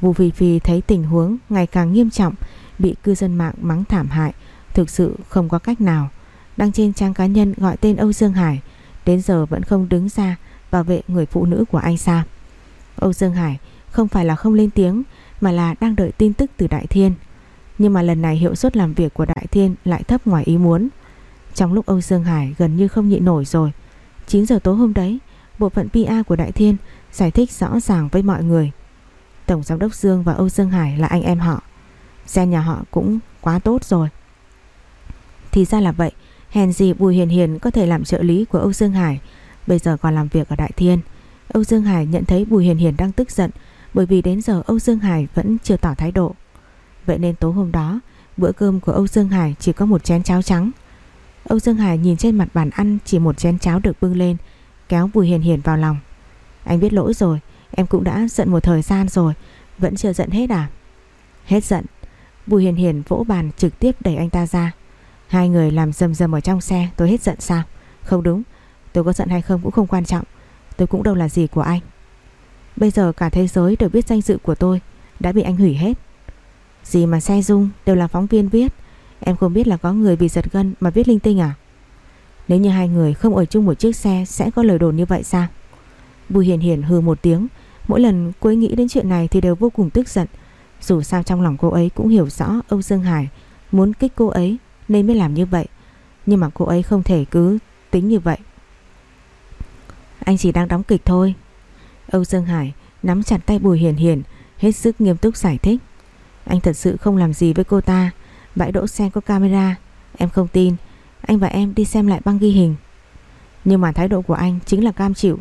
Vụ Phi Phi thấy tình huống ngày càng nghiêm trọng, Bị cư dân mạng mắng thảm hại, Thực sự không có cách nào. Đăng trên trang cá nhân gọi tên Âu Dương Hải, Đến giờ vẫn không đứng ra Bảo vệ người phụ nữ của anh sao Âu Dương Hải không phải là không lên tiếng, Mà là đang đợi tin tức từ Đại Thiên. Nhưng mà lần này hiệu suất làm việc của Đại Thiên Lại thấp ngoài ý muốn. Trong lúc Âu Dương Hải gần như không nhịn nổi rồi 9 giờ tối hôm đấy, Bộ phận PA của Đại Thiên Giải thích rõ ràng với mọi người. Tổng Giám đốc Dương và Âu Dương Hải là anh em họ. Gen nhà họ cũng quá tốt rồi. Thì ra là vậy, Hèn gì Bùi Hiền Hiền có thể làm trợ lý của Âu Dương Hải, Bây giờ còn làm việc ở Đại Thiên. Âu Dương Hải nhận thấy Bùi Hiền Hiền đang tức giận, Bởi vì đến giờ Âu Dương Hải vẫn chưa tỏ thái độ. Vậy nên tối hôm đó, Bữa cơm của Âu Dương Hải chỉ có một chén cháo trắng. Âu Dương Hải nhìn trên mặt bàn ăn, Chỉ một chén cháo được bưng lên, Kéo Bùi Hiền Hiền vào lòng. Anh biết lỗi rồi, Em cũng đã giận một thời gian rồi, Vẫn chưa giận hết à? Hết giận. Bùi Hiền Hiền vỗ bàn trực tiếp đẩy anh ta ra. Hai người làm rầm rầm ở trong xe, Tôi hết giận sao? Không đúng, Tôi có giận hay không cũng không quan trọng, Tôi cũng đâu là gì của anh. Bây giờ cả thế giới đều biết danh dự của tôi, Đã bị anh hủy hết. Gì mà xe dung đều là phóng viên viết. Em không biết là có người bị giật gân mà viết linh tinh à? Nếu như hai người không ở chung một chiếc xe, Sẽ có lời đồn như vậy sao? Bùi Hiền Hiền hừ một tiếng. Mỗi lần cô ấy nghĩ đến chuyện này thì đều vô cùng tức giận. Dù sao trong lòng cô ấy cũng hiểu rõ Âu Dương Hải muốn kích cô ấy nên mới làm như vậy. Nhưng mà cô ấy không thể cứ tính như vậy. Anh chỉ đang đóng kịch thôi. Âu Dương Hải nắm chặt tay Bùi Hiền Hiền, Hết sức nghiêm túc giải thích. Anh thật sự không làm gì với cô ta. Bãi đỗ xe có camera. Em không tin. Anh và em đi xem lại băng ghi hình. Nhưng mà thái độ của anh chính là cam chịu.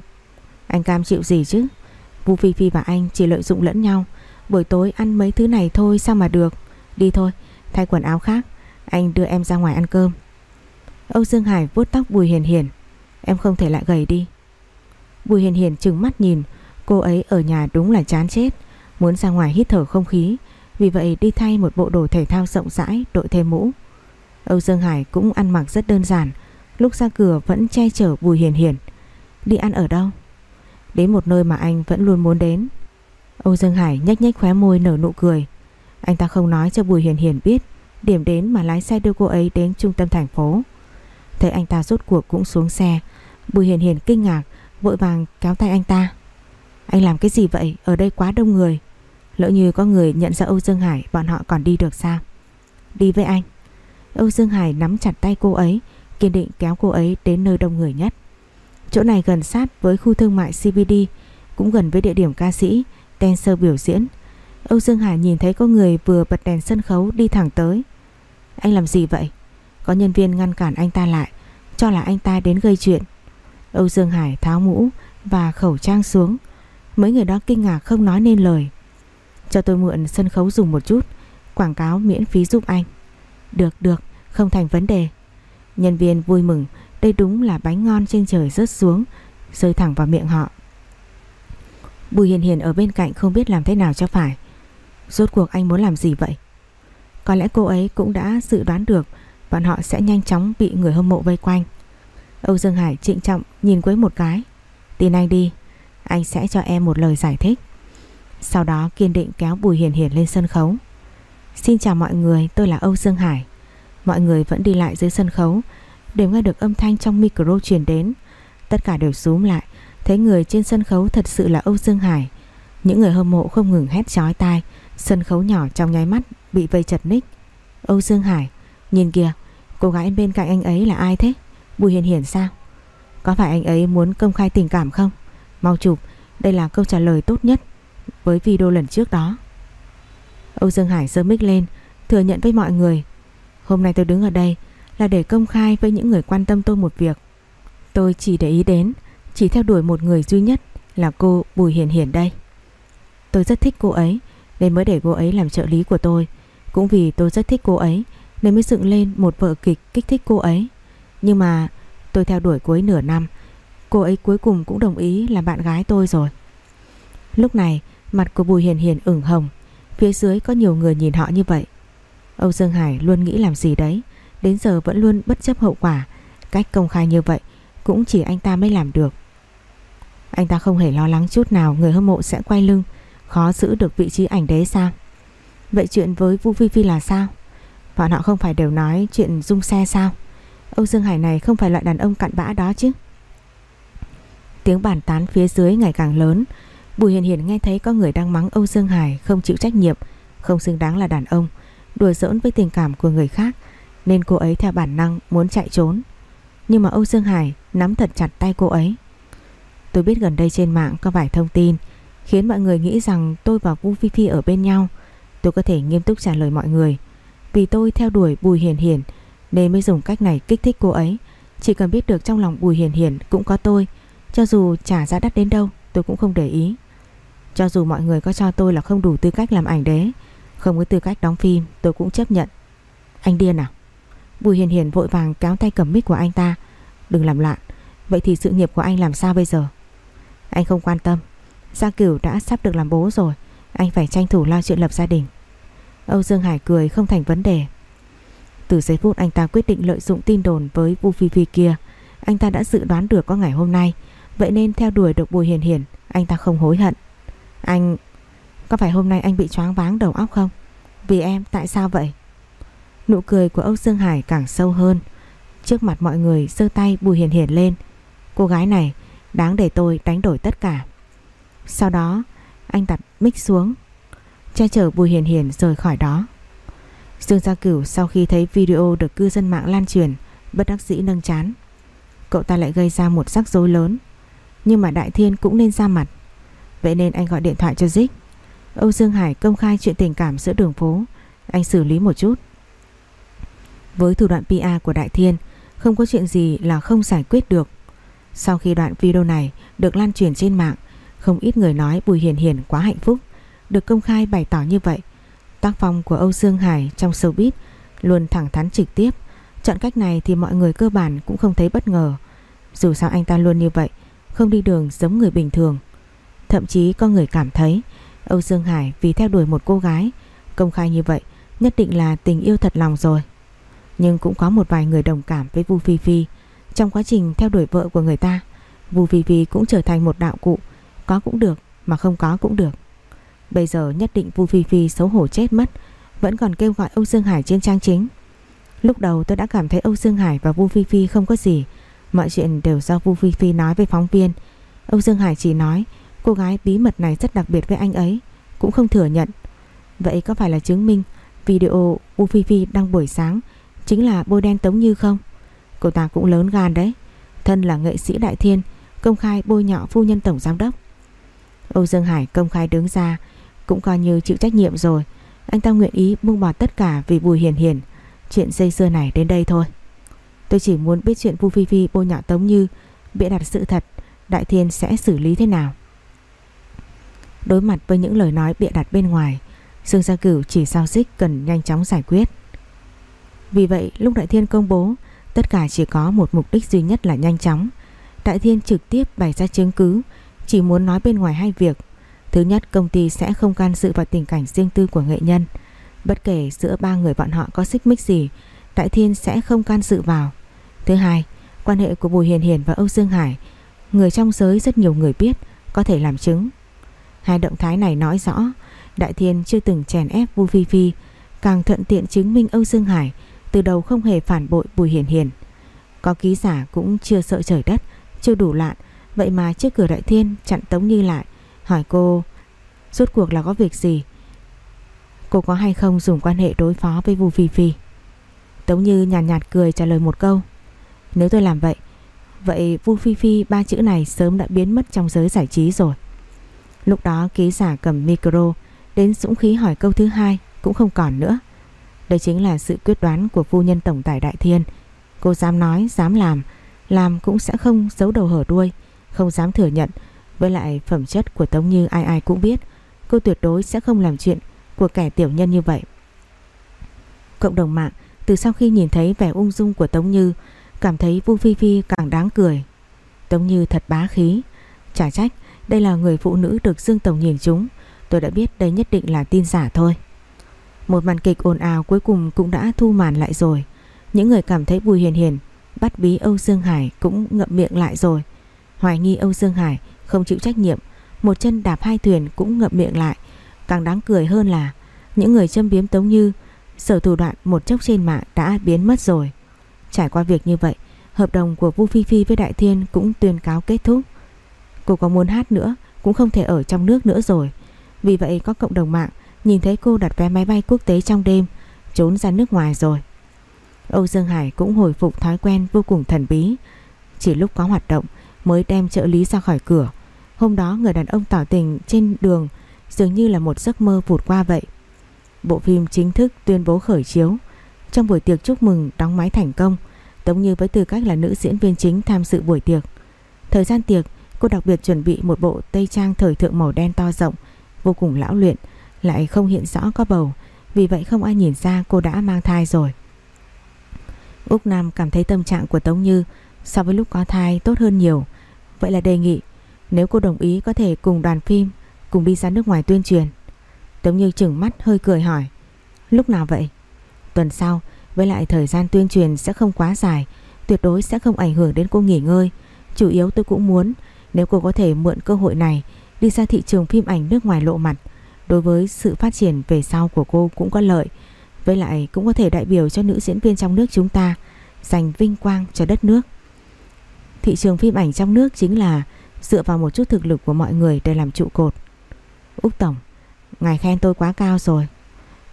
Anh cam chịu gì chứ? Vũ Phi Phi và anh chỉ lợi dụng lẫn nhau. Buổi tối ăn mấy thứ này thôi sao mà được? Đi thôi, Thay quần áo khác. Anh đưa em ra ngoài ăn cơm. Âu Dương Hải vuốt tóc Bùi Hiền Hiền. Em không thể lại gầy đi. Bùi Hiền Hiền trừng mắt nhìn. Cô ấy ở nhà đúng là chán chết. Muốn ra ngoài hít thở không khí. Vì vậy đi thay một bộ đồ thể thao rộng rãi, Đội thêm mũ. Âu Dương Hải cũng ăn mặc rất đơn giản, Lúc ra cửa vẫn che chở Bùi Hiền Hiền. Đi ăn ở đâu? Đến một nơi mà anh vẫn luôn muốn đến. Âu Dương Hải nhếch nhếch khóe môi nở nụ cười. Anh ta không nói cho Bùi Hiền Hiền biết Điểm đến mà lái xe đưa cô ấy đến trung tâm thành phố. Thấy anh ta rốt cuộc cũng xuống xe, Bùi Hiền Hiền kinh ngạc, Vội vàng kéo tay anh ta. Anh làm cái gì vậy? Ở đây quá đông người. Lỡ như có người nhận ra Âu Dương Hải, Bọn họ còn đi được sao? Đi với anh. Âu Dương Hải nắm chặt tay cô ấy, Kiên định kéo cô ấy đến nơi đông người nhất. Chỗ này gần sát với khu thương mại CBD Cũng gần với địa điểm ca sĩ Dancer biểu diễn. Âu Dương Hải nhìn thấy có người vừa bật đèn sân khấu đi thẳng tới. Anh làm gì vậy? Có nhân viên ngăn cản anh ta lại, Cho là anh ta đến gây chuyện. Âu Dương Hải tháo mũ và khẩu trang xuống. Mấy người đó kinh ngạc không nói nên lời. Cho tôi mượn sân khấu dùng một chút, Quảng cáo miễn phí giúp anh. Được được, không thành vấn đề. Nhân viên vui mừng, Đây đúng là bánh ngon trên trời rớt xuống, Rơi thẳng vào miệng họ. Bùi Hiền Hiền ở bên cạnh không biết làm thế nào cho phải. Rốt cuộc anh muốn làm gì vậy? Có lẽ cô ấy cũng đã dự đoán được Bọn họ sẽ nhanh chóng bị người hâm mộ vây quanh. Âu Dương Hải trịnh trọng nhìn quấy một cái. Tin anh đi, Anh sẽ cho em một lời giải thích. Sau đó kiên định kéo Bùi Hiền Hiền lên sân khấu. Xin chào mọi người, tôi là Âu Dương Hải. Mọi người vẫn đi lại dưới sân khấu, Đều nghe được âm thanh trong micro truyền đến. Tất cả đều xuống lại, Thấy người trên sân khấu thật sự là Âu Dương Hải. Những người hâm mộ không ngừng hét chói tai, Sân khấu nhỏ trong nháy mắt Bị vây chật ních. Âu Dương Hải, Nhìn kìa, Cô gái bên cạnh anh ấy là ai thế? Bùi Hiền Hiền sao? Có phải anh ấy muốn công khai tình cảm không? Mau chụp, Đây là câu trả lời tốt nhất. Với video lần trước đó. Âu Dương Hải giơ mic lên, Thừa nhận với mọi người, Hôm nay tôi đứng ở đây Là để công khai với những người quan tâm tôi một việc. Tôi chỉ để ý đến, Chỉ theo đuổi một người duy nhất Là cô Bùi Hiền Hiền đây. Tôi rất thích cô ấy, Nên mới để cô ấy làm trợ lý của tôi. Cũng vì tôi rất thích cô ấy, Nên mới dựng lên một vở kịch kích thích cô ấy. Nhưng mà tôi theo đuổi cô ấy nửa năm, Cô ấy cuối cùng cũng đồng ý làm bạn gái tôi rồi. Lúc này Mặt của Bùi Hiền Hiền ửng hồng. Phía dưới có nhiều người nhìn họ như vậy. Âu Dương Hải luôn nghĩ làm gì đấy. Đến giờ vẫn luôn bất chấp hậu quả. Cách công khai như vậy Cũng chỉ anh ta mới làm được. Anh ta không hề lo lắng chút nào Người hâm mộ sẽ quay lưng. Khó giữ được vị trí ảnh đế sao? Vậy chuyện với Vu Phi Phi là sao? Bọn họ không phải đều nói chuyện dung xe sao? Âu Dương Hải này không phải loại đàn ông cặn bã đó chứ. Tiếng bàn tán phía dưới ngày càng lớn. Bùi Hiền Hiền nghe thấy có người đang mắng Âu Dương Hải không chịu trách nhiệm, Không xứng đáng là đàn ông, Đùa giỡn với tình cảm của người khác, Nên cô ấy theo bản năng muốn chạy trốn. Nhưng mà Âu Dương Hải nắm thật chặt tay cô ấy. Tôi biết gần đây trên mạng có vài thông tin Khiến mọi người nghĩ rằng tôi và Vu Phi Phi ở bên nhau. Tôi có thể nghiêm túc trả lời mọi người. Vì tôi theo đuổi Bùi Hiền Hiền Nên mới dùng cách này kích thích cô ấy. Chỉ cần biết được trong lòng Bùi Hiền Hiền cũng có tôi. Cho dù trả giá đắt đến đâu, tôi cũng không để ý. Cho dù mọi người có cho tôi là không đủ tư cách làm ảnh đế, Không có tư cách đóng phim, tôi cũng chấp nhận. Anh điên à? Bùi Hiền Hiền vội vàng kéo tay cầm mic của anh ta. Đừng làm loạn. Vậy thì sự nghiệp của anh làm sao bây giờ? Anh không quan tâm. Gia Cửu đã sắp được làm bố rồi, Anh phải tranh thủ lo chuyện lập gia đình. Âu Dương Hải cười không thành vấn đề. Từ giây phút anh ta quyết định lợi dụng tin đồn với Vu Phi Phi kia, Anh ta đã dự đoán được có ngày hôm nay. Vậy nên theo đuổi được Bùi Hiền Hiền, Anh ta không hối hận. Anh... Có phải hôm nay anh bị choáng váng đầu óc không? Vì em, tại sao vậy? Nụ cười của Âu Dương Hải càng sâu hơn. Trước mặt mọi người, giơ tay Bùi Hiền Hiền lên. Cô gái này, đáng để tôi đánh đổi tất cả. Sau đó, Anh đặt mic xuống, Che chở Bùi Hiền Hiền rời khỏi đó. Dương Gia Cửu sau khi thấy video được cư dân mạng lan truyền, Bất đắc dĩ nâng chán. Cậu ta lại gây ra một rắc rối lớn. Nhưng mà Đại Thiên cũng nên ra mặt. Vậy nên anh gọi điện thoại cho Dích Âu Dương Hải công khai chuyện tình cảm giữa đường phố. Anh xử lý một chút. Với thủ đoạn PR của Đại Thiên, Không có chuyện gì là không giải quyết được. Sau khi đoạn video này Được lan truyền trên mạng, Không ít người nói Bùi Hiền Hiền quá hạnh phúc, Được công khai bày tỏ như vậy. Tác phong của Âu Dương Hải trong showbiz Luôn thẳng thắn trực tiếp. Chọn cách này thì mọi người cơ bản cũng không thấy bất ngờ. Dù sao anh ta luôn như vậy, Không đi đường giống người bình thường. Thậm chí có người cảm thấy. Âu Dương Hải vì theo đuổi một cô gái, Công khai như vậy, Nhất định là tình yêu thật lòng rồi. Nhưng cũng có một vài người đồng cảm với Vu Phi Phi. Trong quá trình theo đuổi vợ của người ta, Vu Phi Phi cũng trở thành một đạo cụ. Có cũng được, mà không có cũng được. Bây giờ nhất định Vu Phi Phi xấu hổ chết mất, Vẫn còn kêu gọi Âu Dương Hải trên trang chính. Lúc đầu tôi đã cảm thấy Âu Dương Hải và Vu Phi Phi không có gì. Mọi chuyện đều do Vu Phi Phi nói với phóng viên. Âu Dương Hải chỉ nói Cô gái bí mật này rất đặc biệt với anh ấy, Cũng không thừa nhận. Vậy có phải là chứng minh Video u Phi Phi đăng buổi sáng Chính là bôi đen Tống Như không? Cô ta cũng lớn gan đấy, Thân là nghệ sĩ Đại Thiên, Công khai bôi nhọ phu nhân tổng giám đốc. Âu Dương Hải công khai đứng ra, Cũng coi như chịu trách nhiệm rồi. Anh ta nguyện ý buông bỏ tất cả vì Bùi Hiền Hiền. Chuyện dây xưa này đến đây thôi. Tôi chỉ muốn biết chuyện Vu Phi Phi bôi nhọ Tống Như Bịa đặt sự thật, Đại Thiên sẽ xử lý thế nào? Đối mặt với những lời nói bịa đặt bên ngoài. Dương Gia Cửu chỉ sao xích cần nhanh chóng giải quyết. Vì vậy, lúc Đại Thiên công bố, Tất cả chỉ có một mục đích duy nhất là nhanh chóng. Đại Thiên trực tiếp bày ra chứng cứ, Chỉ muốn nói bên ngoài hai việc. Thứ nhất, công ty sẽ không can dự vào tình cảnh riêng tư của nghệ nhân. Bất kể giữa ba người bọn họ có xích mích gì, Đại Thiên sẽ không can dự vào. Thứ hai, Quan hệ của Bùi Hiền Hiền và Âu Dương Hải, Người trong giới rất nhiều người biết, Có thể làm chứng. Hai động thái này nói rõ Đại Thiên chưa từng chèn ép Vu Phi Phi Càng thuận tiện chứng minh Âu Dương Hải Từ đầu không hề phản bội Bùi Hiền Hiền Có ký giả cũng chưa sợ trời đất Chưa đủ lạn Vậy mà trước cửa Đại Thiên chặn Tống Như lại Hỏi cô Rốt cuộc là có việc gì? Cô có hay không dùng quan hệ đối phó với Vu Phi Phi? Tống Như nhàn nhạt, nhạt cười trả lời một câu Nếu tôi làm vậy Vậy Vu Phi Phi ba chữ này sớm đã biến mất trong giới giải trí rồi. Lúc đó ký giả cầm micro Đến dũng khí hỏi câu thứ hai Cũng không còn nữa. Đây chính là sự quyết đoán của phu nhân tổng tài Đại Thiên. Cô dám nói, dám làm Làm cũng sẽ không giấu đầu hở đuôi Không dám thừa nhận. Với lại phẩm chất của Tống Như ai ai cũng biết Cô tuyệt đối sẽ không làm chuyện Của kẻ tiểu nhân như vậy. Cộng đồng mạng từ sau khi nhìn thấy vẻ ung dung của Tống Như Cảm thấy Vu Phi Phi càng đáng cười. Tống Như thật bá khí Chả trách đây là người phụ nữ được Dương Tổng nhìn chúng. Tôi đã biết đây nhất định là tin giả thôi. Một màn kịch ồn ào cuối cùng cũng đã thu màn lại rồi. Những người cảm thấy Bùi Hiền Hiền, Bắt bí Âu Dương Hải cũng ngậm miệng lại rồi. Hoài nghi Âu Dương Hải không chịu trách nhiệm, Một chân đạp hai thuyền cũng ngậm miệng lại. Càng đáng cười hơn là, Những người châm biếm Tống Như, Sở thủ đoạn một chốc trên mạng đã biến mất rồi. Trải qua việc như vậy, Hợp đồng của Vu Phi Phi với Đại Thiên cũng tuyên cáo kết thúc. Cô có muốn hát nữa, Cũng không thể ở trong nước nữa rồi. Vì vậy có cộng đồng mạng Nhìn thấy cô đặt vé máy bay quốc tế trong đêm, Trốn ra nước ngoài rồi. Âu Dương Hải cũng hồi phục thói quen vô cùng thần bí. Chỉ lúc có hoạt động Mới đem trợ lý ra khỏi cửa. Hôm đó người đàn ông tỏ tình trên đường Dường như là một giấc mơ vụt qua vậy. Bộ phim chính thức tuyên bố khởi chiếu. Trong buổi tiệc chúc mừng đóng máy thành công Tống Như với tư cách là nữ diễn viên chính tham dự buổi tiệc. Thời gian tiệc Cô đặc biệt chuẩn bị một bộ tây trang thời thượng màu đen to rộng, Vô cùng lão luyện, Lại không hiện rõ có bầu. Vì vậy không ai nhìn ra cô đã mang thai rồi. Úc Nam cảm thấy tâm trạng của Tống Như So với lúc có thai tốt hơn nhiều. Vậy là đề nghị, Nếu cô đồng ý có thể cùng đoàn phim, Cùng đi ra nước ngoài tuyên truyền. Tống Như chừng mắt hơi cười hỏi, Lúc nào vậy? Tuần sau, Với lại thời gian tuyên truyền sẽ không quá dài, Tuyệt đối sẽ không ảnh hưởng đến cô nghỉ ngơi. Chủ yếu tôi cũng muốn nếu cô có thể mượn cơ hội này đi ra thị trường phim ảnh nước ngoài lộ mặt, đối với sự phát triển về sau của cô cũng có lợi. Với lại cũng có thể đại biểu cho nữ diễn viên trong nước chúng ta giành vinh quang cho đất nước. Thị trường phim ảnh trong nước chính là dựa vào một chút thực lực của mọi người để làm trụ cột. Úc Tổng, ngài khen tôi quá cao rồi.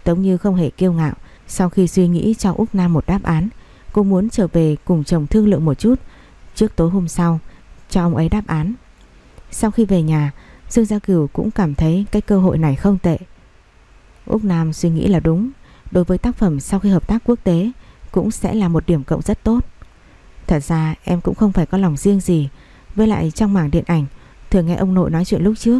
Tống Như không hề kiêu ngạo, sau khi suy nghĩ cho Úc Nam một đáp án, cô muốn trở về cùng chồng thương lượng một chút. Trước tối hôm sau, cho ông ấy đáp án. Sau khi về nhà, Dương Gia Cửu cũng cảm thấy cái cơ hội này không tệ. Úc Nam suy nghĩ là đúng, đối với tác phẩm sau khi hợp tác quốc tế cũng sẽ là một điểm cộng rất tốt. Thật ra em cũng không phải có lòng riêng gì, với lại trong mảng điện ảnh, thường nghe ông nội nói chuyện lúc trước,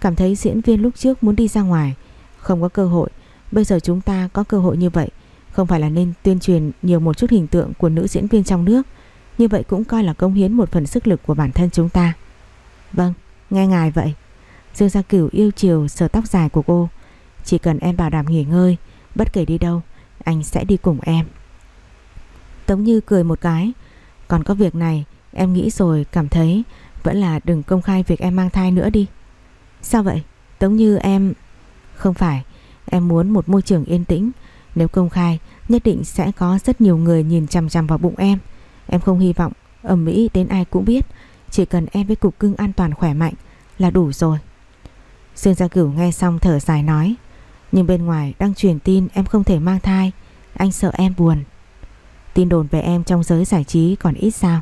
cảm thấy diễn viên lúc trước muốn đi ra ngoài, không có cơ hội, bây giờ chúng ta có cơ hội như vậy, không phải là nên tuyên truyền nhiều một chút hình tượng của nữ diễn viên trong nước, như vậy cũng coi là công hiến một phần sức lực của bản thân chúng ta. Vâng, nghe ngài vậy. Dương Gia Cửu yêu chiều sờ tóc dài của cô. Chỉ cần em bảo đảm nghỉ ngơi Bất kể đi đâu Anh sẽ đi cùng em. Tống Như cười một cái. Còn có việc này Em nghĩ rồi cảm thấy Vẫn là đừng công khai việc em mang thai nữa đi. Sao vậy? Tống như em... Không phải Em muốn một môi trường yên tĩnh. Nếu công khai nhất định sẽ có rất nhiều người nhìn chằm chằm vào bụng em. Em không hy vọng ẩm mỹ đến ai cũng biết. Chỉ cần em với cục cưng an toàn khỏe mạnh là đủ rồi. Dương Gia Cửu nghe xong thở dài nói, Nhưng bên ngoài đang truyền tin em không thể mang thai. Anh sợ em buồn. Tin đồn về em trong giới giải trí còn ít sao?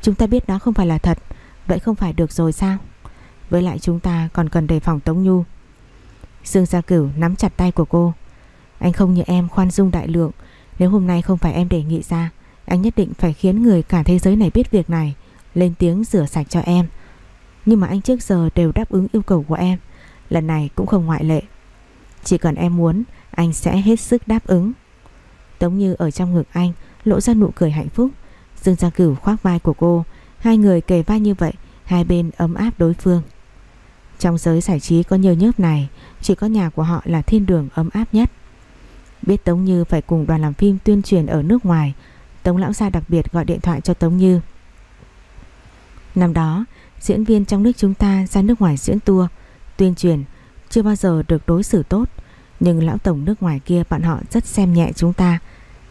Chúng ta biết đó không phải là thật. Vậy không phải được rồi sao? Với lại chúng ta còn cần đề phòng Tống Nhu. Dương Gia Cửu nắm chặt tay của cô. Anh không như em khoan dung đại lượng. Nếu hôm nay không phải em đề nghị ra anh nhất định phải khiến người cả thế giới này biết việc này. Lên tiếng rửa sạch cho em. Nhưng mà anh trước giờ đều đáp ứng yêu cầu của em. Lần này cũng không ngoại lệ. Chỉ cần em muốn, Anh sẽ hết sức đáp ứng. Tống như ở trong ngực anh, Lộ ra nụ cười hạnh phúc. Dương Giang Cửu khoác vai của cô. Hai người kề vai như vậy, Hai bên ấm áp đối phương. Trong giới giải trí có nhiều nhớp này, Chỉ có nhà của họ là thiên đường ấm áp nhất. Biết Tống Như phải cùng đoàn làm phim tuyên truyền ở nước ngoài Tống Lão Gia đặc biệt gọi điện thoại cho Tống Như. Năm đó, Diễn viên trong nước chúng ta ra nước ngoài diễn tour, Tuyên truyền, Chưa bao giờ được đối xử tốt. Nhưng lão tổng nước ngoài kia bọn họ rất xem nhẹ chúng ta.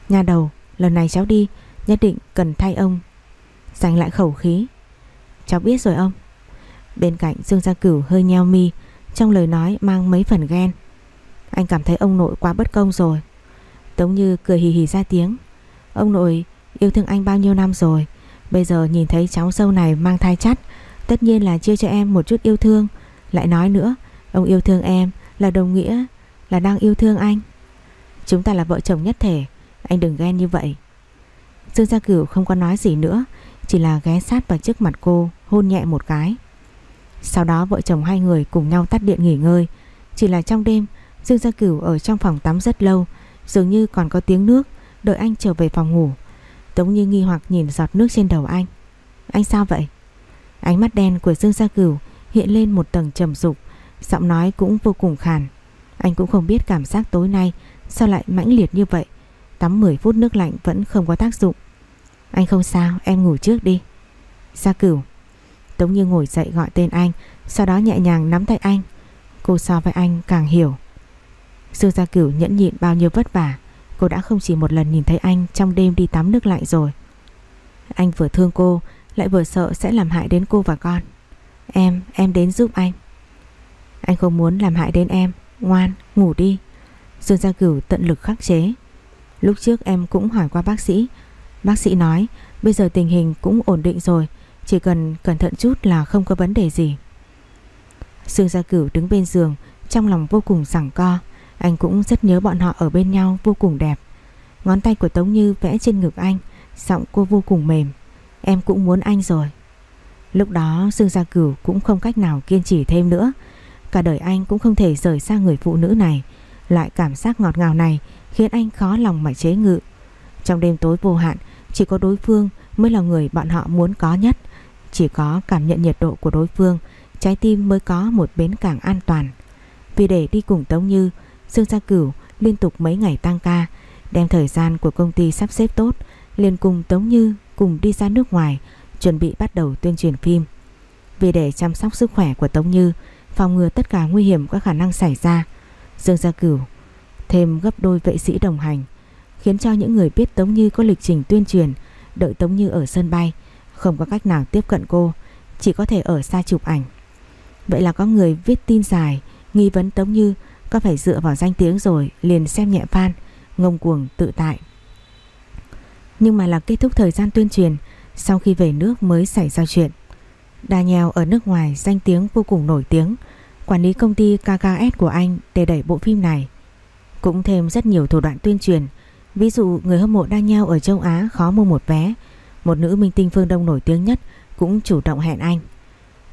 Nhà đầu, Lần này cháu đi, Nhất định cần thay ông. Giành lại khẩu khí. Cháu biết rồi ông. Bên cạnh Dương Gia Cửu hơi nheo mi, Trong lời nói mang mấy phần ghen. Anh cảm thấy ông nội quá bất công rồi. Tống Như cười hì hì ra tiếng. Ông nội yêu thương anh bao nhiêu năm rồi? Bây giờ nhìn thấy cháu sâu này mang thai chắt, Tất nhiên là chia cho em một chút yêu thương. Lại nói nữa, Ông yêu thương em là đồng nghĩa, Là đang yêu thương anh. Chúng ta là vợ chồng nhất thể, Anh đừng ghen như vậy. Dương Gia Cửu không có nói gì nữa, Chỉ là ghé sát vào trước mặt cô, Hôn nhẹ một cái. Sau đó vợ chồng hai người cùng nhau tắt điện nghỉ ngơi. Chỉ là trong đêm, Dương Gia Cửu ở trong phòng tắm rất lâu, Dường như còn có tiếng nước. Đợi anh trở về phòng ngủ. Tống như nghi hoặc nhìn giọt nước trên đầu anh. Anh sao vậy? Ánh mắt đen của Dương Gia Cửu Hiện lên một tầng trầm dục, Giọng nói cũng vô cùng khàn. Anh cũng không biết cảm giác tối nay Sao lại mãnh liệt như vậy. Tắm 10 phút nước lạnh vẫn không có tác dụng. Anh không sao, em ngủ trước đi. Gia Cửu. Tống Như ngồi dậy gọi tên anh, Sau đó nhẹ nhàng nắm tay anh. Cô so với anh càng hiểu. Dương Gia Cửu nhẫn nhịn bao nhiêu vất vả. Cô đã không chỉ một lần nhìn thấy anh Trong đêm đi tắm nước lạnh rồi. Anh vừa thương cô Lại vừa sợ sẽ làm hại đến cô và con. Em, em đến giúp anh. Anh không muốn làm hại đến em. Ngoan, ngủ đi. Dương Gia Cửu tận lực khắc chế. Lúc trước em cũng hỏi qua bác sĩ. Bác sĩ nói Bây giờ tình hình cũng ổn định rồi. Chỉ cần cẩn thận chút là không có vấn đề gì. Dương Gia Cửu đứng bên giường Trong lòng vô cùng sảng co. Anh cũng rất nhớ bọn họ ở bên nhau, vô cùng đẹp. Ngón tay của Tống Như vẽ trên ngực anh, Giọng cô vô cùng mềm. Em cũng muốn anh rồi. Lúc đó, Dương Gia Cửu cũng không cách nào kiên trì thêm nữa. Cả đời anh cũng không thể rời xa người phụ nữ này. Lại cảm giác ngọt ngào này Khiến anh khó lòng mà chế ngự. Trong đêm tối vô hạn, Chỉ có đối phương mới là người bọn họ muốn có nhất. Chỉ có cảm nhận nhiệt độ của đối phương, Trái tim mới có một bến cảng an toàn. Vì để đi cùng Tống Như Dương Gia Cửu liên tục mấy ngày tăng ca Đem thời gian của công ty sắp xếp tốt liền cùng Tống Như cùng đi ra nước ngoài chuẩn bị bắt đầu tuyên truyền phim. Vì để chăm sóc sức khỏe của Tống Như, phòng ngừa tất cả nguy hiểm có khả năng xảy ra, Dương Gia Cửu thêm gấp đôi vệ sĩ đồng hành, khiến cho những người biết Tống Như có lịch trình tuyên truyền, đợi Tống Như ở sân bay, không có cách nào tiếp cận cô, chỉ có thể ở xa chụp ảnh. Vậy là có người viết tin dài, nghi vấn Tống Như có phải dựa vào danh tiếng rồi liền xem nhẹ fan, ngông cuồng tự tại. Nhưng mà là kết thúc thời gian tuyên truyền, sau khi về nước mới xảy ra chuyện. Daniel ở nước ngoài danh tiếng vô cùng nổi tiếng Quản lý công ty KKS của anh để đẩy bộ phim này. Cũng thêm rất nhiều thủ đoạn tuyên truyền Ví dụ người hâm mộ Daniel ở châu Á khó mua một vé. Một nữ minh tinh phương Đông nổi tiếng nhất cũng chủ động hẹn anh.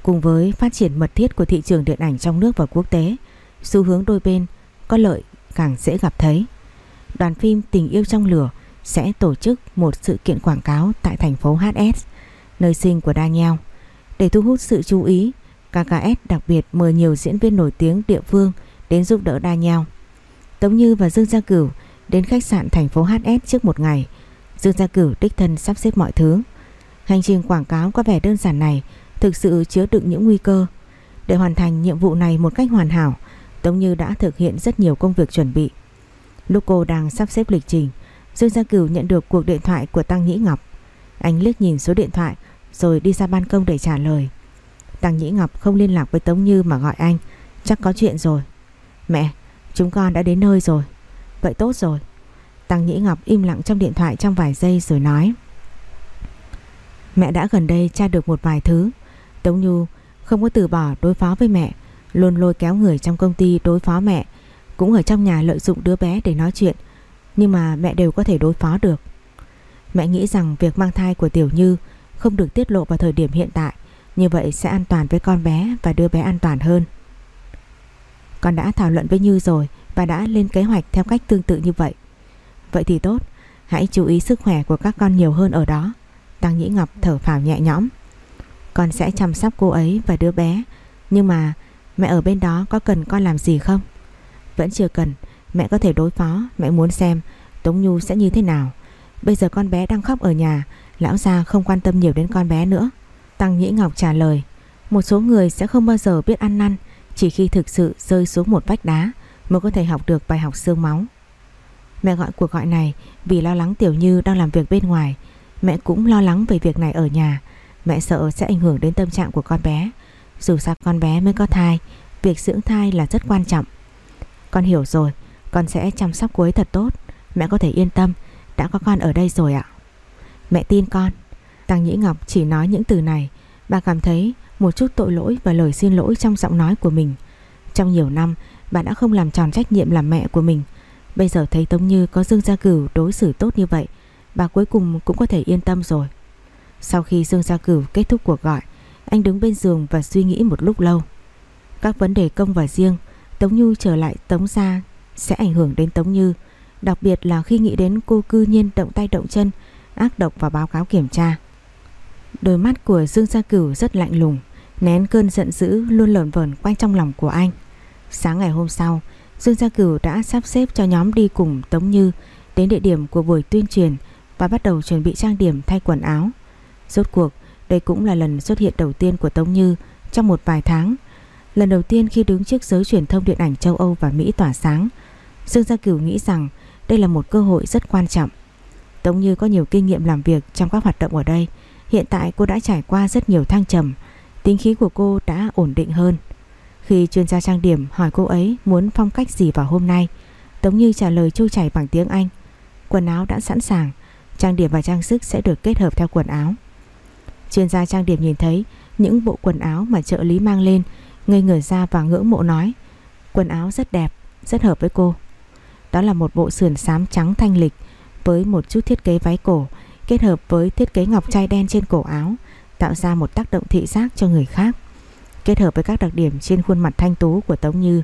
Cùng với phát triển mật thiết của thị trường điện ảnh trong nước và quốc tế Xu hướng đôi bên có lợi càng dễ gặp thấy Đoàn phim Tình yêu trong lửa sẽ tổ chức một sự kiện quảng cáo tại thành phố HS, nơi sinh của Daniel. Để thu hút sự chú ý, KKS đặc biệt mời nhiều diễn viên nổi tiếng địa phương đến giúp đỡ Daniel. Tống Như và Dương Gia Cửu đến khách sạn thành phố HS trước một ngày. Dương Gia Cửu đích thân sắp xếp mọi thứ. Hành trình quảng cáo có vẻ đơn giản này thực sự chứa đựng những nguy cơ. Để hoàn thành nhiệm vụ này một cách hoàn hảo, Tống Như đã thực hiện rất nhiều công việc chuẩn bị. Lúc cô đang sắp xếp lịch trình, Dương Gia Cửu nhận được cuộc điện thoại của Tăng Nhĩ Ngọc. Anh liếc nhìn số điện thoại rồi đi ra ban công để trả lời. Tăng Nhĩ Ngọc không liên lạc với Tống Như mà gọi anh, chắc có chuyện rồi. Mẹ, chúng con đã đến nơi rồi. Vậy tốt rồi. Tăng Nhĩ Ngọc im lặng trong điện thoại trong vài giây rồi nói. Mẹ đã gần đây tra được một vài thứ. Tống Như không có từ bỏ đối phó với mẹ, luôn lôi kéo người trong công ty đối phó mẹ, cũng ở trong nhà lợi dụng đứa bé để nói chuyện, nhưng mà mẹ đều có thể đối phó được. Mẹ nghĩ rằng việc mang thai của Tiểu Như không được tiết lộ vào thời điểm hiện tại, như vậy sẽ an toàn với con bé và đứa bé an toàn hơn. Con đã thảo luận với Như rồi và đã lên kế hoạch theo cách tương tự như vậy. Vậy thì tốt, hãy chú ý sức khỏe của các con nhiều hơn ở đó. Tăng Nhĩ Ngọc thở phào nhẹ nhõm. Con sẽ chăm sóc cô ấy và đứa bé, nhưng mà mẹ ở bên đó có cần con làm gì không? Vẫn chưa cần, mẹ có thể đối phó, mẹ muốn xem Tống Nhu sẽ như thế nào. Bây giờ con bé đang khóc ở nhà, lão gia không quan tâm nhiều đến con bé nữa. Tăng Nhĩ Ngọc trả lời, một số người sẽ không bao giờ biết ăn năn, chỉ khi thực sự rơi xuống một vách đá mới có thể học được bài học xương máu. Mẹ gọi cuộc gọi này vì lo lắng Tiểu Như đang làm việc bên ngoài. Mẹ cũng lo lắng về việc này ở nhà. Mẹ sợ sẽ ảnh hưởng đến tâm trạng của con bé. Dù sao con bé mới có thai, việc dưỡng thai là rất quan trọng. Con hiểu rồi, con sẽ chăm sóc cô ấy thật tốt. Mẹ có thể yên tâm, đã có con ở đây rồi ạ. Mẹ tin con. Tăng Nhĩ Ngọc chỉ nói những từ này, bà cảm thấy một chút tội lỗi và lời xin lỗi trong giọng nói của mình. Trong nhiều năm, bà đã không làm tròn trách nhiệm làm mẹ của mình. Bây giờ thấy Tống Như có Dương Gia Cửu đối xử tốt như vậy, bà cuối cùng cũng có thể yên tâm rồi. Sau khi Dương Gia Cửu kết thúc cuộc gọi, anh đứng bên giường và suy nghĩ một lúc lâu. Các vấn đề công và riêng, Tống Như trở lại Tống Gia sẽ ảnh hưởng đến Tống Như, đặc biệt là khi nghĩ đến cô cư nhiên động tay động chân, ác độc và báo cáo kiểm tra. Đôi mắt của Dương Gia Cửu rất lạnh lùng, nén cơn giận dữ luôn lởn vởn quanh trong lòng của anh. Sáng ngày hôm sau, Dương Gia Cửu đã sắp xếp cho nhóm đi cùng Tống Như đến địa điểm của buổi tuyên truyền và bắt đầu chuẩn bị trang điểm thay quần áo. Rốt cuộc, đây cũng là lần xuất hiện đầu tiên của Tống Như trong một vài tháng. Lần đầu tiên khi đứng trước giới truyền thông điện ảnh châu Âu và Mỹ tỏa sáng, Dương Gia Cửu nghĩ rằng đây là một cơ hội rất quan trọng. Tống Như có nhiều kinh nghiệm làm việc trong các hoạt động ở đây. Hiện tại cô đã trải qua rất nhiều thăng trầm, tính khí của cô đã ổn định hơn. Khi chuyên gia trang điểm hỏi cô ấy muốn phong cách gì vào hôm nay, Tống Như trả lời trôi chảy bằng tiếng Anh. Quần áo đã sẵn sàng, trang điểm và trang sức sẽ được kết hợp theo quần áo. Chuyên gia trang điểm nhìn thấy những bộ quần áo mà trợ lý mang lên, ngây người ra và ngưỡng mộ nói. Quần áo rất đẹp, rất hợp với cô. Đó là một bộ sườn xám trắng thanh lịch với một chút thiết kế váy cổ kết hợp với thiết kế ngọc trai đen trên cổ áo tạo ra một tác động thị giác cho người khác. Kết hợp với các đặc điểm trên khuôn mặt thanh tú của Tống Như,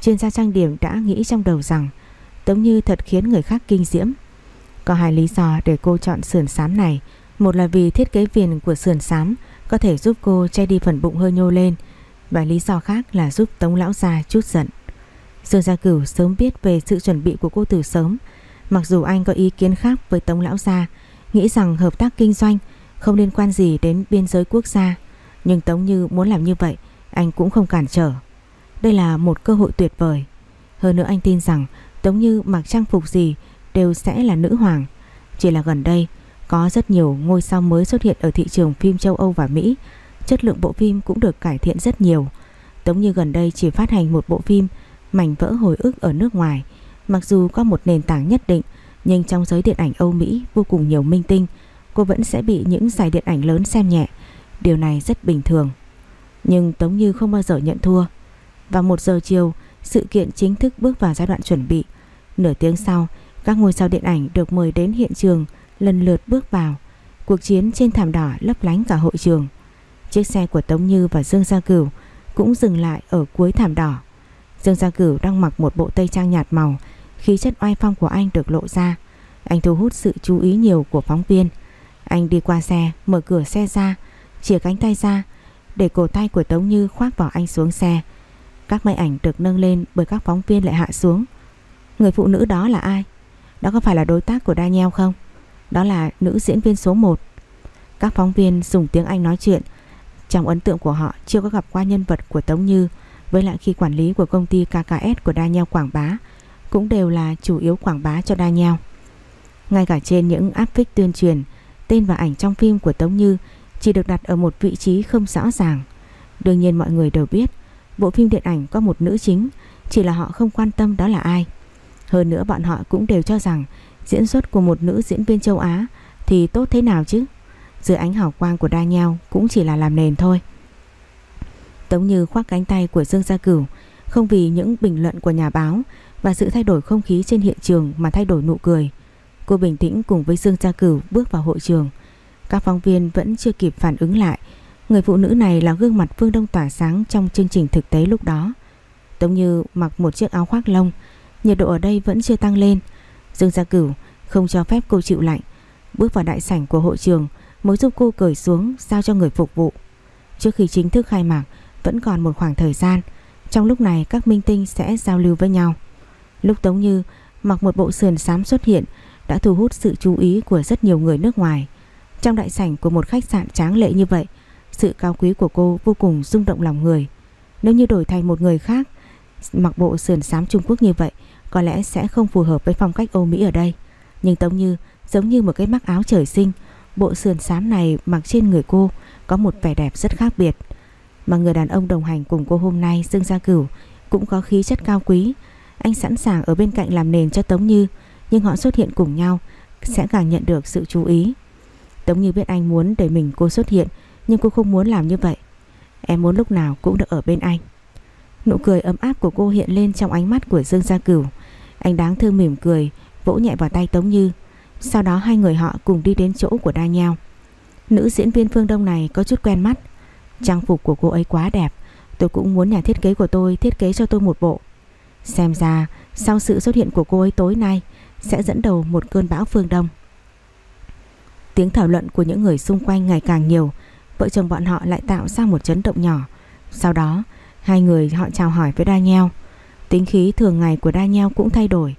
chuyên gia trang điểm đã nghĩ trong đầu rằng Tống Như thật khiến người khác kinh diễm. Có hai lý do để cô chọn sườn xám này. Một là vì thiết kế viền của sườn xám có thể giúp cô che đi phần bụng hơi nhô lên và lý do khác là giúp Tống Lão Gia chút giận. Dương Gia Cửu sớm biết về sự chuẩn bị của cô từ sớm. Mặc dù anh có ý kiến khác với Tống Lão Gia, nghĩ rằng hợp tác kinh doanh không liên quan gì đến biên giới quốc gia. Nhưng Tống Như muốn làm như vậy Anh cũng không cản trở Đây là một cơ hội tuyệt vời Hơn nữa anh tin rằng Tống Như mặc trang phục gì Đều sẽ là nữ hoàng Chỉ là gần đây có rất nhiều ngôi sao mới xuất hiện ở thị trường phim châu Âu và Mỹ. Chất lượng bộ phim cũng được cải thiện rất nhiều. Tống Như gần đây chỉ phát hành một bộ phim, Mảnh vỡ hồi ức ở nước ngoài. Mặc dù có một nền tảng nhất định, Nhưng trong giới điện ảnh Âu Mỹ vô cùng nhiều minh tinh, Cô vẫn sẽ bị những giải điện ảnh lớn xem nhẹ. Điều này rất bình thường. Nhưng Tống Như không bao giờ nhận thua. Vào một giờ chiều, Sự kiện chính thức bước vào giai đoạn chuẩn bị. Nửa tiếng sau, Các ngôi sao điện ảnh được mời đến hiện trường Lần lượt bước vào. Cuộc chiến trên thảm đỏ lấp lánh cả hội trường. Chiếc xe của Tống Như và Dương Gia Cửu Cũng dừng lại ở cuối thảm đỏ. Dương Gia Cửu đang mặc một bộ tây trang nhạt màu, Khí chất oai phong của anh được lộ ra. Anh thu hút sự chú ý nhiều của phóng viên. Anh đi qua xe, Mở cửa xe ra, Chìa cánh tay ra, Để cổ tay của Tống Như khoác vào anh xuống xe. Các máy ảnh được nâng lên Bởi các phóng viên lại hạ xuống. Người phụ nữ đó là ai? Đó có phải là đối tác của Daniel không? Đó là nữ diễn viên số 1 Các phóng viên dùng tiếng Anh nói chuyện Trong ấn tượng của họ chưa có gặp qua nhân vật của Tống Như với lại khi quản lý của công ty KKS của Daniel quảng bá cũng đều là chủ yếu quảng bá cho Daniel. Ngay cả trên những áp phích tuyên truyền, tên và ảnh trong phim của Tống Như chỉ được đặt ở một vị trí không rõ ràng. Đương nhiên mọi người đều biết bộ phim điện ảnh có một nữ chính, chỉ là họ không quan tâm đó là ai. Hơn nữa bọn họ cũng đều cho rằng diễn xuất của một nữ diễn viên châu Á thì tốt thế nào chứ. Dưới ánh hào quang của đa nhau cũng chỉ là làm nền thôi. Tống Như khoác cánh tay của Dương Gia Cửu không vì những bình luận của nhà báo và sự thay đổi không khí trên hiện trường mà thay đổi nụ cười. Cô bình tĩnh cùng với Dương Gia Cửu bước vào hội trường. Các phóng viên vẫn chưa kịp phản ứng lại. Người phụ nữ này là gương mặt Phương Đông tỏa sáng trong chương trình thực tế lúc đó. Tống Như mặc một chiếc áo khoác lông, nhiệt độ ở đây vẫn chưa tăng lên. Dương Gia Cửu không cho phép cô chịu lạnh. Bước vào đại sảnh của hội trường mới giúp cô cởi xuống giao cho người phục vụ. Trước khi chính thức khai mạc vẫn còn một khoảng thời gian. Trong lúc này các minh tinh sẽ giao lưu với nhau. Lúc Tống Như mặc một bộ sườn xám xuất hiện đã thu hút sự chú ý của rất nhiều người nước ngoài. Trong đại sảnh của một khách sạn tráng lệ như vậy, sự cao quý của cô vô cùng rung động lòng người. Nếu như đổi thành một người khác, mặc bộ sườn xám Trung Quốc như vậy, có lẽ sẽ không phù hợp với phong cách Âu Mỹ ở đây. Nhưng Tống Như giống như một cái mắc áo trời sinh, bộ sườn xám này mặc trên người cô có một vẻ đẹp rất khác biệt. Mà người đàn ông đồng hành cùng cô hôm nay Dương Gia Cửu cũng có khí chất cao quý. Anh sẵn sàng ở bên cạnh làm nền cho Tống Như, nhưng họ xuất hiện cùng nhau sẽ càng nhận được sự chú ý. Tống Như biết anh muốn để mình cô xuất hiện, nhưng cô không muốn làm như vậy. Em muốn lúc nào cũng được ở bên anh. Nụ cười ấm áp của cô hiện lên trong ánh mắt của Dương Gia Cửu. Anh đáng thương mỉm cười, vỗ nhẹ vào tay Tống Như. Sau đó hai người họ cùng đi đến chỗ của đa nheo. Nữ diễn viên phương Đông này có chút quen mắt. Trang phục của cô ấy quá đẹp. Tôi cũng muốn nhà thiết kế của tôi thiết kế cho tôi một bộ. Xem ra sau sự xuất hiện của cô ấy tối nay sẽ dẫn đầu một cơn bão phương Đông. Tiếng thảo luận của những người xung quanh ngày càng nhiều. Vợ chồng bọn họ lại tạo ra một chấn động nhỏ. Sau đó hai người họ chào hỏi với Daniel. Tính khí thường ngày của Daniel cũng thay đổi.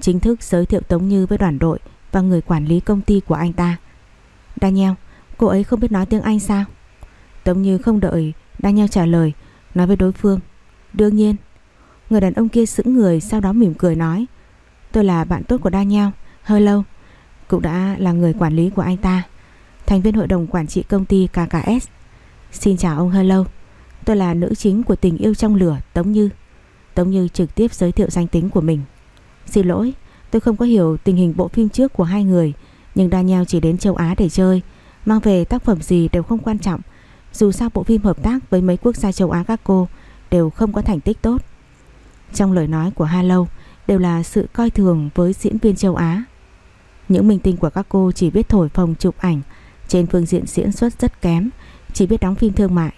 Chính thức giới thiệu Tống Như với đoàn đội và người quản lý công ty của anh ta. Daniel, cô ấy không biết nói tiếng Anh sao? Tống Như không đợi Daniel trả lời, nói với đối phương. Đương nhiên. Người đàn ông kia sững người sau đó mỉm cười nói. Tôi là bạn tốt của Daniel, hơi lâu. Cũng đã là người quản lý của anh ta. Thành viên hội đồng quản trị công ty KKS. Xin chào ông Hello. Tôi là nữ chính của tình yêu trong lửa Tống Như. Tống Như trực tiếp giới thiệu danh tính của mình. Xin lỗi, tôi không có hiểu tình hình bộ phim trước của hai người, nhưng Daniel chỉ đến châu Á để chơi, mang về tác phẩm gì đều không quan trọng. Dù sao bộ phim hợp tác với mấy quốc gia châu Á các cô đều không có thành tích tốt. Trong lời nói của Hello đều là sự coi thường với diễn viên châu Á. Những minh tinh của các cô chỉ biết thổi phồng chụp ảnh, trên phương diện diễn xuất rất kém, chỉ biết đóng phim thương mại.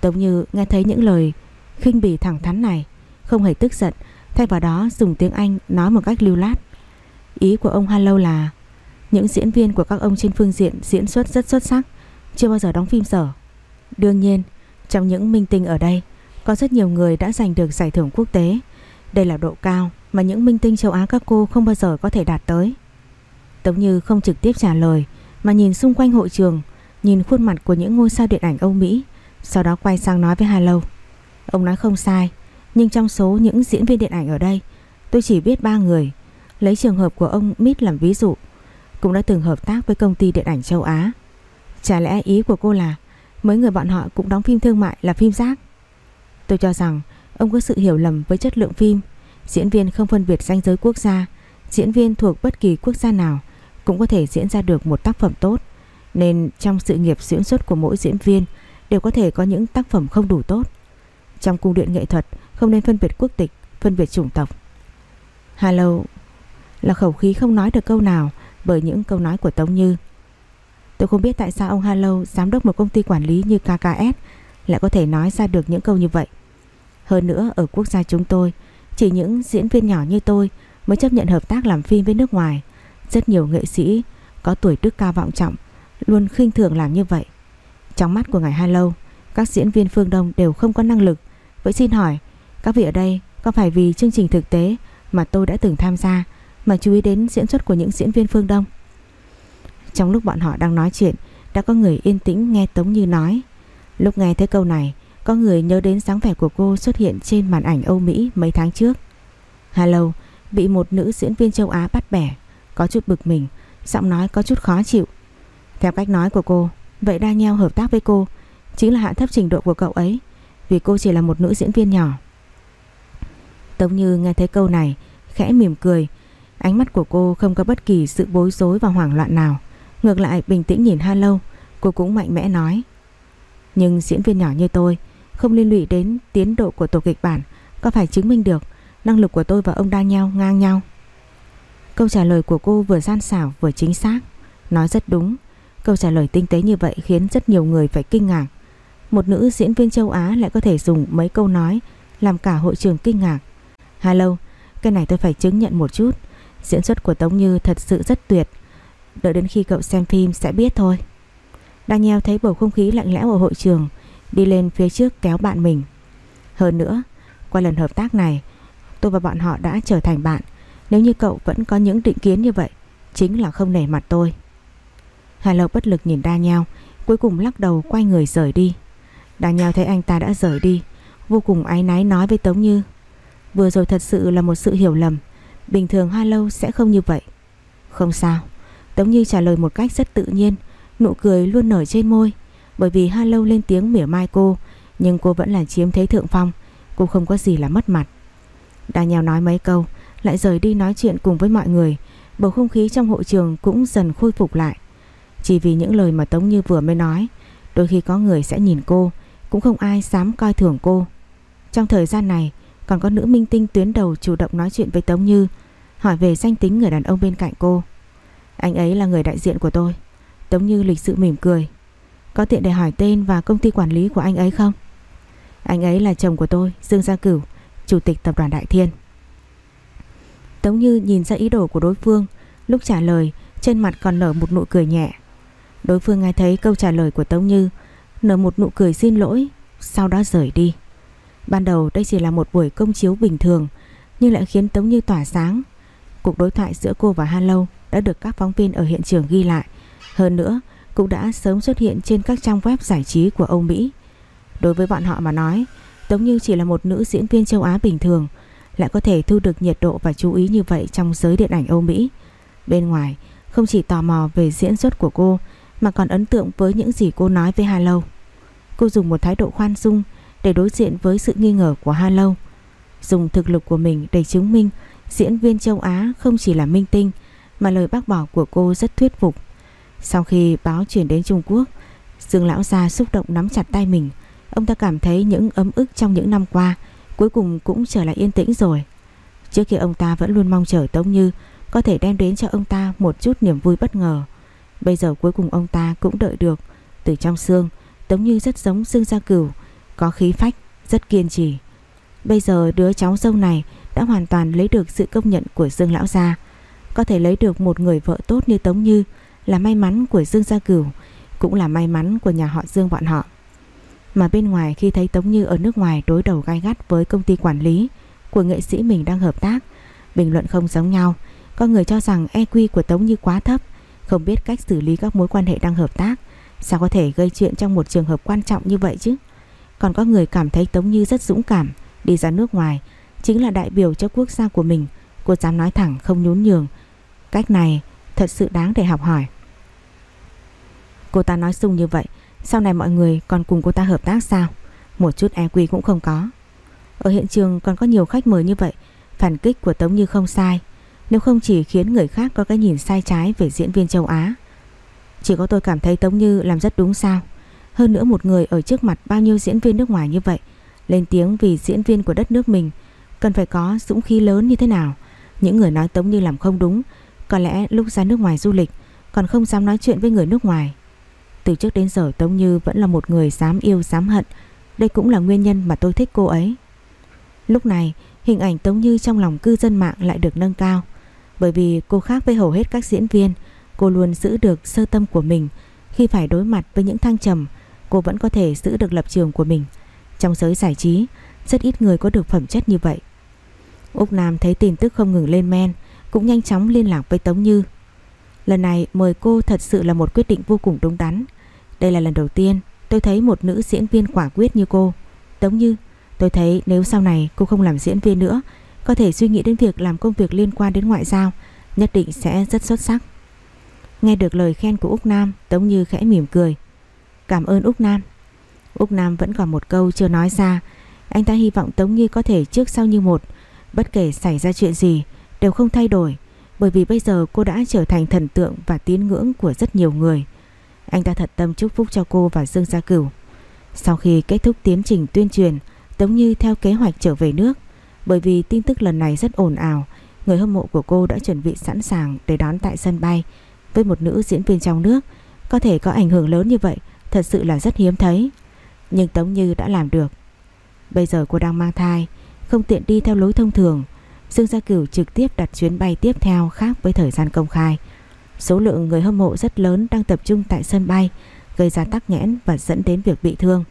Tống Như nghe thấy những lời khinh bỉ thẳng thắn này, không hề tức giận, thay vào đó dùng tiếng Anh nói một cách lưu lát. Ý của ông Hello là những diễn viên của các ông trên phương diện diễn xuất rất xuất sắc, chưa bao giờ đóng phim dở. Đương nhiên, trong những minh tinh ở đây, có rất nhiều người đã giành được giải thưởng quốc tế. Đây là độ cao mà những minh tinh châu Á các cô không bao giờ có thể đạt tới. Tống Như không trực tiếp trả lời mà nhìn xung quanh hội trường, nhìn khuôn mặt của những ngôi sao điện ảnh Âu Mỹ, sau đó quay sang nói với Hà Lâu. Ông nói không sai, nhưng trong số những diễn viên điện ảnh ở đây, tôi chỉ biết ba người. Lấy trường hợp của ông Mít làm ví dụ, cũng đã từng hợp tác với công ty điện ảnh châu Á. Chả lẽ ý của cô là mấy người bọn họ cũng đóng phim thương mại là phim rác? Tôi cho rằng ông có sự hiểu lầm với chất lượng phim. Diễn viên không phân biệt danh giới quốc gia, diễn viên thuộc bất kỳ quốc gia nào cũng có thể diễn ra được một tác phẩm tốt. Nên trong sự nghiệp diễn xuất của mỗi diễn viên đều có thể có những tác phẩm không đủ tốt. Trong cung điện nghệ thuật không nên phân biệt quốc tịch, phân biệt chủng tộc. Hello là khẩu khí không nói được câu nào bởi những câu nói của Tống Như. Tôi không biết tại sao ông Hello, giám đốc một công ty quản lý như KKS lại có thể nói ra được những câu như vậy. Hơn nữa ở quốc gia chúng tôi, chỉ những diễn viên nhỏ như tôi mới chấp nhận hợp tác làm phim với nước ngoài. Rất nhiều nghệ sĩ có tuổi đức cao vọng trọng luôn khinh thường làm như vậy. Trong mắt của ngài Hello, các diễn viên phương Đông đều không có năng lực. Vậy xin hỏi, các vị ở đây có phải vì chương trình thực tế mà tôi đã từng tham gia mà chú ý đến diễn xuất của những diễn viên phương Đông? Trong lúc bọn họ đang nói chuyện, đã có người yên tĩnh nghe Tống Như nói. Lúc nghe thấy câu này Có người nhớ đến dáng vẻ của cô xuất hiện trên màn ảnh Âu Mỹ mấy tháng trước Hello Bị một nữ diễn viên châu Á bắt bẻ Có chút bực mình Giọng nói có chút khó chịu Theo cách nói của cô Vậy Daniel hợp tác với cô Chính là hạ thấp trình độ của cậu ấy vì cô chỉ là một nữ diễn viên nhỏ. Tống Như nghe thấy câu này, Khẽ mỉm cười. Ánh mắt của cô không có bất kỳ sự bối rối và hoảng loạn nào. Ngược lại, bình tĩnh nhìn Ha Lâu. Cô cũng mạnh mẽ nói. Nhưng diễn viên nhỏ như tôi Không liên lụy đến tiến độ của tổ kịch bản. Có phải chứng minh được Năng lực của tôi và ông Daniel ngang nhau? Câu trả lời của cô vừa gian xảo vừa chính xác. Nói rất đúng. Câu trả lời tinh tế như vậy khiến rất nhiều người phải kinh ngạc. Một nữ diễn viên châu Á lại có thể dùng mấy câu nói Làm cả hội trường kinh ngạc. Hello, cái này tôi phải chứng nhận một chút. Diễn xuất của Tống Như thật sự rất tuyệt. Đợi đến khi cậu xem phim sẽ biết thôi. Daniel thấy bầu không khí lạnh lẽo ở hội trường Đi lên phía trước kéo bạn mình. Hơn nữa Qua lần hợp tác này Tôi và bọn họ đã trở thành bạn. Nếu như cậu vẫn có những định kiến như vậy Chính là không nể mặt tôi. Hà Lộc bất lực nhìn Daniel Cuối cùng lắc đầu quay người rời đi. Daniel thấy anh ta đã rời đi, Vô cùng áy náy nói với Tống Như. Vừa rồi thật sự là một sự hiểu lầm. Bình thường Hoa Lâu sẽ không như vậy. Không sao. Tống Như trả lời một cách rất tự nhiên. Nụ cười luôn nở trên môi. Bởi vì Hoa Lâu lên tiếng mỉa mai cô, Nhưng cô vẫn là chiếm thế thượng phong. Cô không có gì là mất mặt. Daniel nói mấy câu, Lại rời đi nói chuyện cùng với mọi người. Bầu không khí trong hội trường cũng dần khôi phục lại. Chỉ vì những lời mà Tống Như vừa mới nói, Đôi khi có người sẽ nhìn cô cũng không ai dám coi thường cô. Trong thời gian này Còn có nữ minh tinh tuyến đầu chủ động nói chuyện với Tống Như Hỏi về danh tính người đàn ông bên cạnh cô. Anh ấy là người đại diện của tôi. Tống Như lịch sự mỉm cười. Có tiện để hỏi tên và công ty quản lý của anh ấy không? Anh ấy là chồng của tôi, Dương Gia Cửu Chủ tịch tập đoàn Đại Thiên. Tống Như nhìn ra ý đồ của đối phương Lúc trả lời Trên mặt còn nở một nụ cười nhẹ. Đối phương nghe thấy câu trả lời của Tống Như Nở một nụ cười xin lỗi Sau đó rời đi. Ban đầu đây chỉ là một buổi công chiếu bình thường Nhưng lại khiến Tống Như tỏa sáng. Cuộc đối thoại giữa cô và Han Lâu Đã được các phóng viên ở hiện trường ghi lại. Hơn nữa cũng đã sớm xuất hiện Trên các trang web giải trí của Âu Mỹ. Đối với bọn họ mà nói Tống Như chỉ là một nữ diễn viên châu Á bình thường lại có thể thu được nhiệt độ và chú ý như vậy trong giới điện ảnh Âu Mỹ. Bên ngoài, không chỉ tò mò về diễn xuất của cô mà còn ấn tượng với những gì cô nói với Hà Lâu. Cô dùng một thái độ khoan dung để đối diện với sự nghi ngờ của Hà Lâu. Dùng thực lực của mình để chứng minh diễn viên châu Á không chỉ là minh tinh mà lời bác bỏ của cô rất thuyết phục. Sau khi báo chuyển đến Trung Quốc, Dương Lão Gia xúc động nắm chặt tay mình Ông ta cảm thấy những ấm ức trong những năm qua Cuối cùng cũng trở lại yên tĩnh rồi Trước kia ông ta vẫn luôn mong chờ Tống Như Có thể đem đến cho ông ta một chút niềm vui bất ngờ Bây giờ cuối cùng ông ta cũng đợi được. Từ trong xương Tống Như rất giống Dương Gia Cửu Có khí phách, rất kiên trì. Bây giờ đứa cháu dâu này Đã hoàn toàn lấy được sự công nhận của Dương Lão Gia. Có thể lấy được một người vợ tốt như Tống Như Là may mắn của Dương Gia Cửu Cũng là may mắn của nhà họ Dương bọn họ. Mà bên ngoài khi thấy Tống Như ở nước ngoài đối đầu gai gắt với công ty quản lý của nghệ sĩ mình đang hợp tác, bình luận không giống nhau. Có người cho rằng EQ của Tống Như quá thấp, không biết cách xử lý các mối quan hệ đang hợp tác. Sao có thể gây chuyện trong một trường hợp quan trọng như vậy chứ? Còn có người cảm thấy Tống Như rất dũng cảm, đi ra nước ngoài, chính là đại biểu cho quốc gia của mình. Cô dám nói thẳng không nhún nhường. Cách này thật sự đáng để học hỏi. Cô ta nói sung như vậy sau này mọi người còn cùng cô ta hợp tác sao Một chút EQ cũng không có Ở hiện trường còn có nhiều khách mời như vậy Phản kích của Tống Như không sai nếu không chỉ khiến người khác có cái nhìn sai trái Về diễn viên châu Á. Chỉ có tôi cảm thấy Tống Như làm rất đúng sao. Hơn nữa một người ở trước mặt Bao nhiêu diễn viên nước ngoài như vậy, Lên tiếng vì diễn viên của đất nước mình, Cần phải có dũng khí lớn như thế nào? Những người nói Tống Như làm không đúng, Có lẽ lúc ra nước ngoài du lịch, Còn không dám nói chuyện với người nước ngoài. Từ trước đến giờ Tống Như vẫn là một người dám yêu, dám hận. Đây cũng là nguyên nhân mà tôi thích cô ấy. Lúc này, hình ảnh Tống Như trong lòng cư dân mạng lại được nâng cao. Bởi vì cô khác với hầu hết các diễn viên Cô luôn giữ được sơ tâm của mình. Khi phải đối mặt với những thăng trầm Cô vẫn có thể giữ được lập trường của mình. Trong giới giải trí Rất ít người có được phẩm chất như vậy. Úc Nam thấy tin tức không ngừng lên men Cũng nhanh chóng liên lạc với Tống Như. Lần này mời cô thật sự là một quyết định vô cùng đúng đắn. Đây là lần đầu tiên tôi thấy một nữ diễn viên quả quyết như cô. Tống Như, tôi thấy nếu sau này cô không làm diễn viên nữa, có thể suy nghĩ đến việc làm công việc liên quan đến ngoại giao, nhất định sẽ rất xuất sắc. Nghe được lời khen của Úc Nam, Tống Như khẽ mỉm cười. Cảm ơn Úc Nam. Úc Nam vẫn còn một câu chưa nói ra. Anh ta hy vọng Tống Như có thể trước sau như một, bất kể xảy ra chuyện gì đều không thay đổi, bởi vì bây giờ cô đã trở thành thần tượng và tín ngưỡng của rất nhiều người. Anh ta thật tâm chúc phúc cho cô và Dương Gia Cửu. Sau khi kết thúc tiến trình tuyên truyền, Tống Như theo kế hoạch trở về nước. Bởi vì tin tức lần này rất ồn ào, người hâm mộ của cô đã chuẩn bị sẵn sàng để đón tại sân bay với một nữ diễn viên trong nước. Có thể có ảnh hưởng lớn như vậy, thật sự là rất hiếm thấy. Nhưng Tống Như đã làm được. Bây giờ cô đang mang thai, không tiện đi theo lối thông thường. Dương Gia Cửu trực tiếp đặt chuyến bay tiếp theo khác với thời gian công khai. Số lượng người hâm mộ rất lớn đang tập trung tại sân bay, gây ra tắc nghẽn và dẫn đến việc bị thương.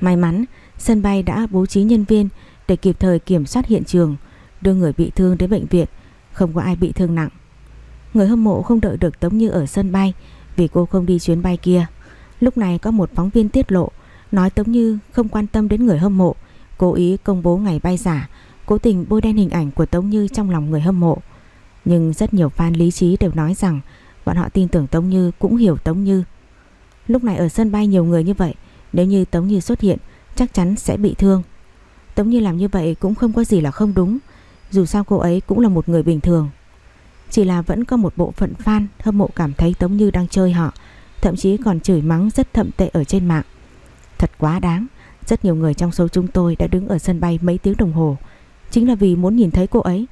May mắn, sân bay đã bố trí nhân viên để kịp thời kiểm soát hiện trường, đưa người bị thương đến bệnh viện, không có ai bị thương nặng. Người hâm mộ không đợi được Tống Như ở sân bay vì cô không đi chuyến bay kia. Lúc này có một phóng viên tiết lộ nói Tống Như không quan tâm đến người hâm mộ, cố ý công bố ngày bay giả, cố tình bôi đen hình ảnh của Tống Như trong lòng người hâm mộ. Nhưng rất nhiều fan lý trí đều nói rằng bọn họ tin tưởng Tống Như cũng hiểu Tống Như. Lúc này ở sân bay nhiều người như vậy, nếu như Tống Như xuất hiện chắc chắn sẽ bị thương. Tống Như làm như vậy cũng không có gì là không đúng, dù sao cô ấy cũng là một người bình thường. Chỉ là vẫn có một bộ phận fan hâm mộ cảm thấy Tống Như đang chơi họ, thậm chí còn chửi mắng rất thậm tệ ở trên mạng. Thật quá đáng, rất nhiều người trong số chúng tôi đã đứng ở sân bay mấy tiếng đồng hồ, chính là vì muốn nhìn thấy cô ấy.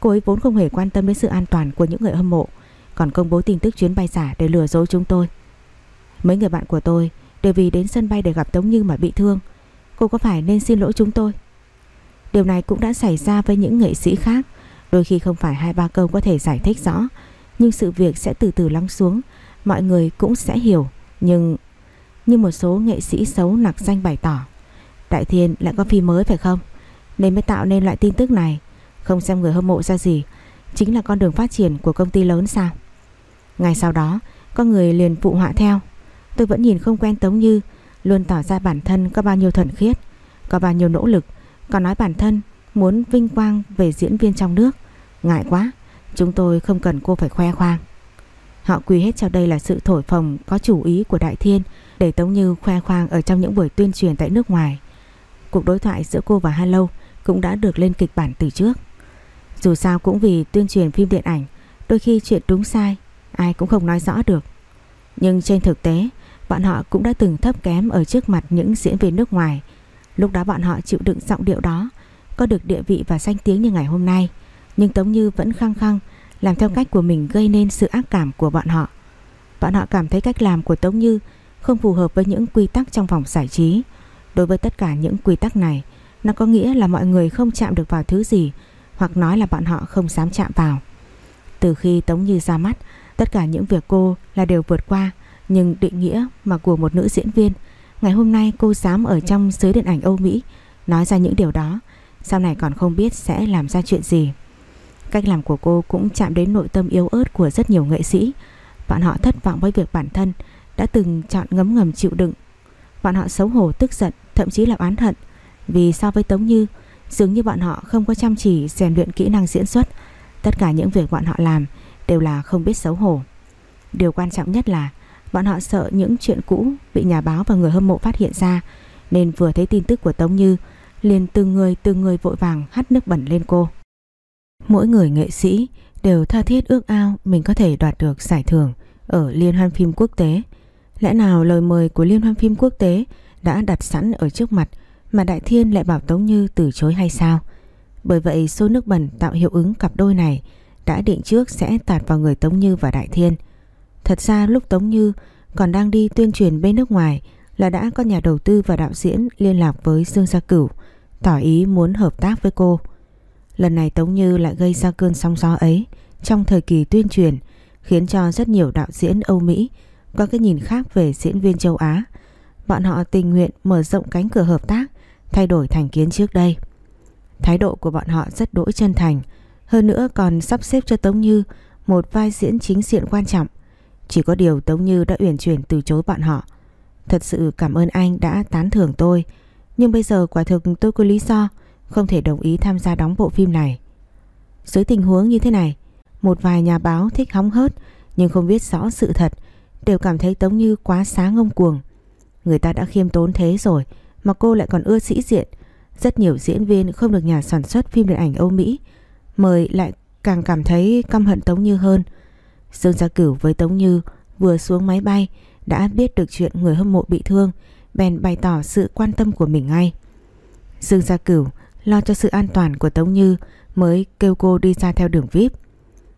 Cô ấy vốn không hề quan tâm đến sự an toàn của những người hâm mộ, còn công bố tin tức chuyến bay giả để lừa dối chúng tôi. Mấy người bạn của tôi đều vì đến sân bay để gặp Tống Như mà bị thương. Cô có phải nên xin lỗi chúng tôi? Điều này cũng đã xảy ra với những nghệ sĩ khác. Đôi khi không phải hai ba câu có thể giải thích rõ, nhưng sự việc sẽ từ từ lắng xuống, mọi người cũng sẽ hiểu. Nhưng như một số nghệ sĩ xấu nặc danh bày tỏ, Đại Thiên lại có phim mới phải không? Nên mới tạo nên loại tin tức này, không xem người hâm mộ ra gì, chính là con đường phát triển của công ty lớn sao? Ngay sau đó, có người liền phụ họa theo. Tôi vẫn nhìn không quen Tống Như, luôn tỏ ra bản thân có bao nhiêu thuần khiết, có bao nhiêu nỗ lực, còn nói bản thân muốn vinh quang về diễn viên trong nước. Ngại quá, chúng tôi không cần cô phải khoe khoang. Họ quy hết cho đây là sự thổi phồng có chủ ý của Đại Thiên để Tống Như khoe khoang ở trong những buổi tuyên truyền tại nước ngoài. Cuộc đối thoại giữa cô và Hello cũng đã được lên kịch bản từ trước. Dù sao cũng vì tuyên truyền phim điện ảnh, đôi khi chuyện đúng sai, ai cũng không nói rõ được. Nhưng trên thực tế, bọn họ cũng đã từng thấp kém ở trước mặt những diễn viên nước ngoài. Lúc đó bọn họ chịu đựng giọng điệu đó, có được địa vị và danh tiếng như ngày hôm nay. Nhưng Tống Như vẫn khăng khăng làm theo cách của mình gây nên sự ác cảm của bọn họ. Bọn họ cảm thấy cách làm của Tống Như không phù hợp với những quy tắc trong vòng giải trí. Đối với tất cả những quy tắc này, nó có nghĩa là mọi người không chạm được vào thứ gì hoặc nói là bọn họ không dám chạm vào. Từ khi Tống Như ra mắt, tất cả những việc cô là đều vượt qua, nhưng định nghĩa mà của một nữ diễn viên, ngày hôm nay cô dám ở trong giới điện ảnh Âu Mỹ nói ra những điều đó, sau này còn không biết sẽ làm ra chuyện gì. Cách làm của cô cũng chạm đến nội tâm yếu ớt của rất nhiều nghệ sĩ. Bọn họ thất vọng với việc bản thân đã từng chọn ngấm ngầm chịu đựng. Bọn họ xấu hổ tức giận, thậm chí là oán hận. Vì so với Tống Như, dường như bọn họ không có chăm chỉ rèn luyện kỹ năng diễn xuất. Tất cả những việc bọn họ làm đều là không biết xấu hổ. Điều quan trọng nhất là bọn họ sợ những chuyện cũ bị nhà báo và người hâm mộ phát hiện ra, nên vừa thấy tin tức của Tống Như, liền từng người từng người vội vàng hắt nước bẩn lên cô. Mỗi người nghệ sĩ đều tha thiết ước ao mình có thể đoạt được giải thưởng ở Liên hoan phim quốc tế. Lẽ nào lời mời của Liên hoan phim quốc tế đã đặt sẵn ở trước mặt mà Đại Thiên lại bảo Tống Như từ chối hay sao? Bởi vậy, số nước bẩn tạo hiệu ứng cặp đôi này đã định trước sẽ tạt vào người Tống Như và Đại Thiên. Thật ra lúc Tống Như còn đang đi tuyên truyền bên nước ngoài là đã có nhà đầu tư và đạo diễn liên lạc với Dương Gia Cửu, tỏ ý muốn hợp tác với cô. Lần này Tống Như lại gây ra cơn sóng gió ấy trong thời kỳ tuyên truyền, khiến cho rất nhiều đạo diễn Âu Mỹ có cái nhìn khác về diễn viên châu Á. Bọn họ tình nguyện mở rộng cánh cửa hợp tác, thay đổi thành kiến trước đây. Thái độ của bọn họ rất đỗi chân thành, hơn nữa còn sắp xếp cho Tống Như một vai diễn chính diện quan trọng. Chỉ có điều Tống Như đã uyển chuyển từ chối bọn họ. Thật sự cảm ơn anh đã tán thưởng tôi. Nhưng bây giờ quả thực tôi có lý do Không thể đồng ý tham gia đóng bộ phim này. Dưới tình huống như thế này, Một vài nhà báo thích hóng hớt Nhưng không biết rõ sự thật, Đều cảm thấy Tống Như quá sáng ngông cuồng. Người ta đã khiêm tốn thế rồi Mà cô lại còn ưa sĩ diện. Rất nhiều diễn viên không được nhà sản xuất phim điện ảnh Âu Mỹ, Mời lại càng cảm thấy căm hận Tống Như hơn. Dương Gia Cửu với Tống Như vừa xuống máy bay đã biết được chuyện người hâm mộ bị thương, bèn bày tỏ sự quan tâm của mình ngay. Dương Gia Cửu lo cho sự an toàn của Tống Như mới kêu cô đi ra theo đường VIP.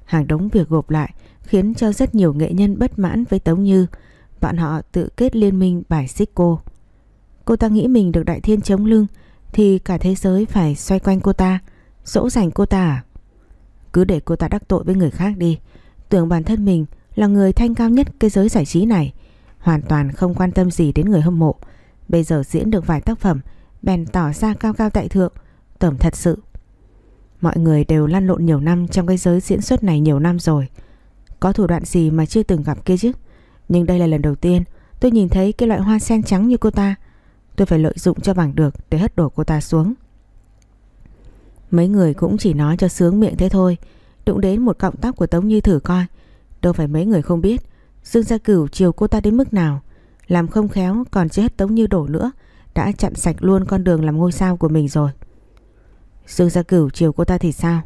Hàng đống việc gộp lại khiến cho rất nhiều nghệ nhân bất mãn với Tống Như. Bọn họ tự kết liên minh bài xích cô. Cô ta nghĩ mình được Đại Thiên chống lưng thì cả thế giới phải xoay quanh cô ta, dỗ dành cô ta à? Cứ để cô ta đắc tội với người khác đi. Tưởng bản thân mình là người thanh cao nhất cái giới giải trí này, Hoàn toàn không quan tâm gì đến người hâm mộ. Bây giờ diễn được vài tác phẩm, Bèn tỏ ra cao cao tại thượng Tẩm thật sự. Mọi người đều lăn lộn nhiều năm Trong cái giới diễn xuất này nhiều năm rồi. Có thủ đoạn gì mà chưa từng gặp kia chứ? Nhưng đây là lần đầu tiên Tôi nhìn thấy cái loại hoa sen trắng như cô ta. Tôi phải lợi dụng cho bằng được Để hất đổ cô ta xuống. Mấy người cũng chỉ nói cho sướng miệng thế thôi. Đụng đến một cọng tóc của Tống Như thử coi. Đâu phải mấy người không biết, Dương Gia Cửu chiều cô ta đến mức nào. Làm không khéo, còn chết Tống Như đổ nữa, Đã chặn sạch luôn con đường làm ngôi sao của mình rồi. Dương Gia Cửu chiều cô ta thì sao?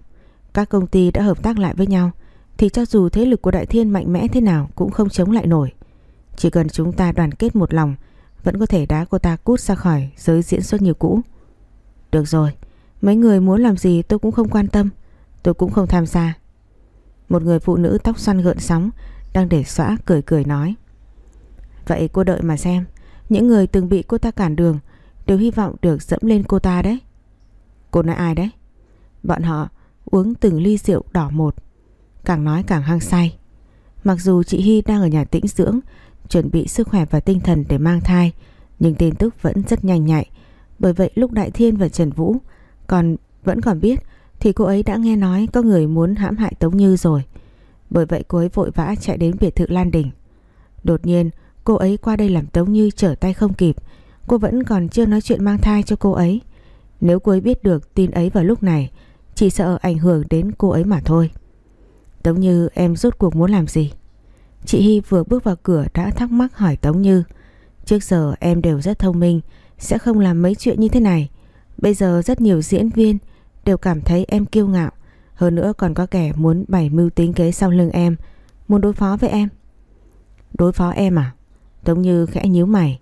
Các công ty đã hợp tác lại với nhau, Thì cho dù thế lực của Đại Thiên mạnh mẽ thế nào Cũng không chống lại nổi. Chỉ cần chúng ta đoàn kết một lòng, Vẫn có thể đá cô ta cút ra khỏi Giới diễn xuất như cũ. Được rồi, Mấy người muốn làm gì tôi cũng không quan tâm. Tôi cũng không tham gia. Một người phụ nữ tóc xoăn gợn sóng, Đang để xóa cười cười nói. Vậy cô đợi mà xem. Những người từng bị cô ta cản đường Đều hy vọng được dẫm lên cô ta đấy. Cô nói ai đấy? Bọn họ uống từng ly rượu đỏ một. Càng nói càng hăng say. Mặc dù chị Hy đang ở nhà tĩnh dưỡng, Chuẩn bị sức khỏe và tinh thần để mang thai, Nhưng tin tức vẫn rất nhanh nhạy. Bởi vậy lúc Đại Thiên và Trần Vũ Còn vẫn còn biết thì cô ấy đã nghe nói có người muốn hãm hại Tống Như rồi. Bởi vậy cô ấy vội vã chạy đến biệt thự Lan Đình. Đột nhiên cô ấy qua đây làm Tống Như trở tay không kịp. Cô vẫn còn chưa nói chuyện mang thai cho cô ấy. Nếu cô ấy biết được tin ấy vào lúc này, chỉ sợ ảnh hưởng đến cô ấy mà thôi. Tống Như em rốt cuộc muốn làm gì? Chị Hy vừa bước vào cửa đã thắc mắc hỏi Tống Như. Trước giờ em đều rất thông minh, sẽ không làm mấy chuyện như thế này. Bây giờ rất nhiều diễn viên đều cảm thấy em kiêu ngạo. Hơn nữa còn có kẻ muốn bày mưu tính kế sau lưng em, muốn đối phó với em. Đối phó em à? Tống Như khẽ nhíu mày.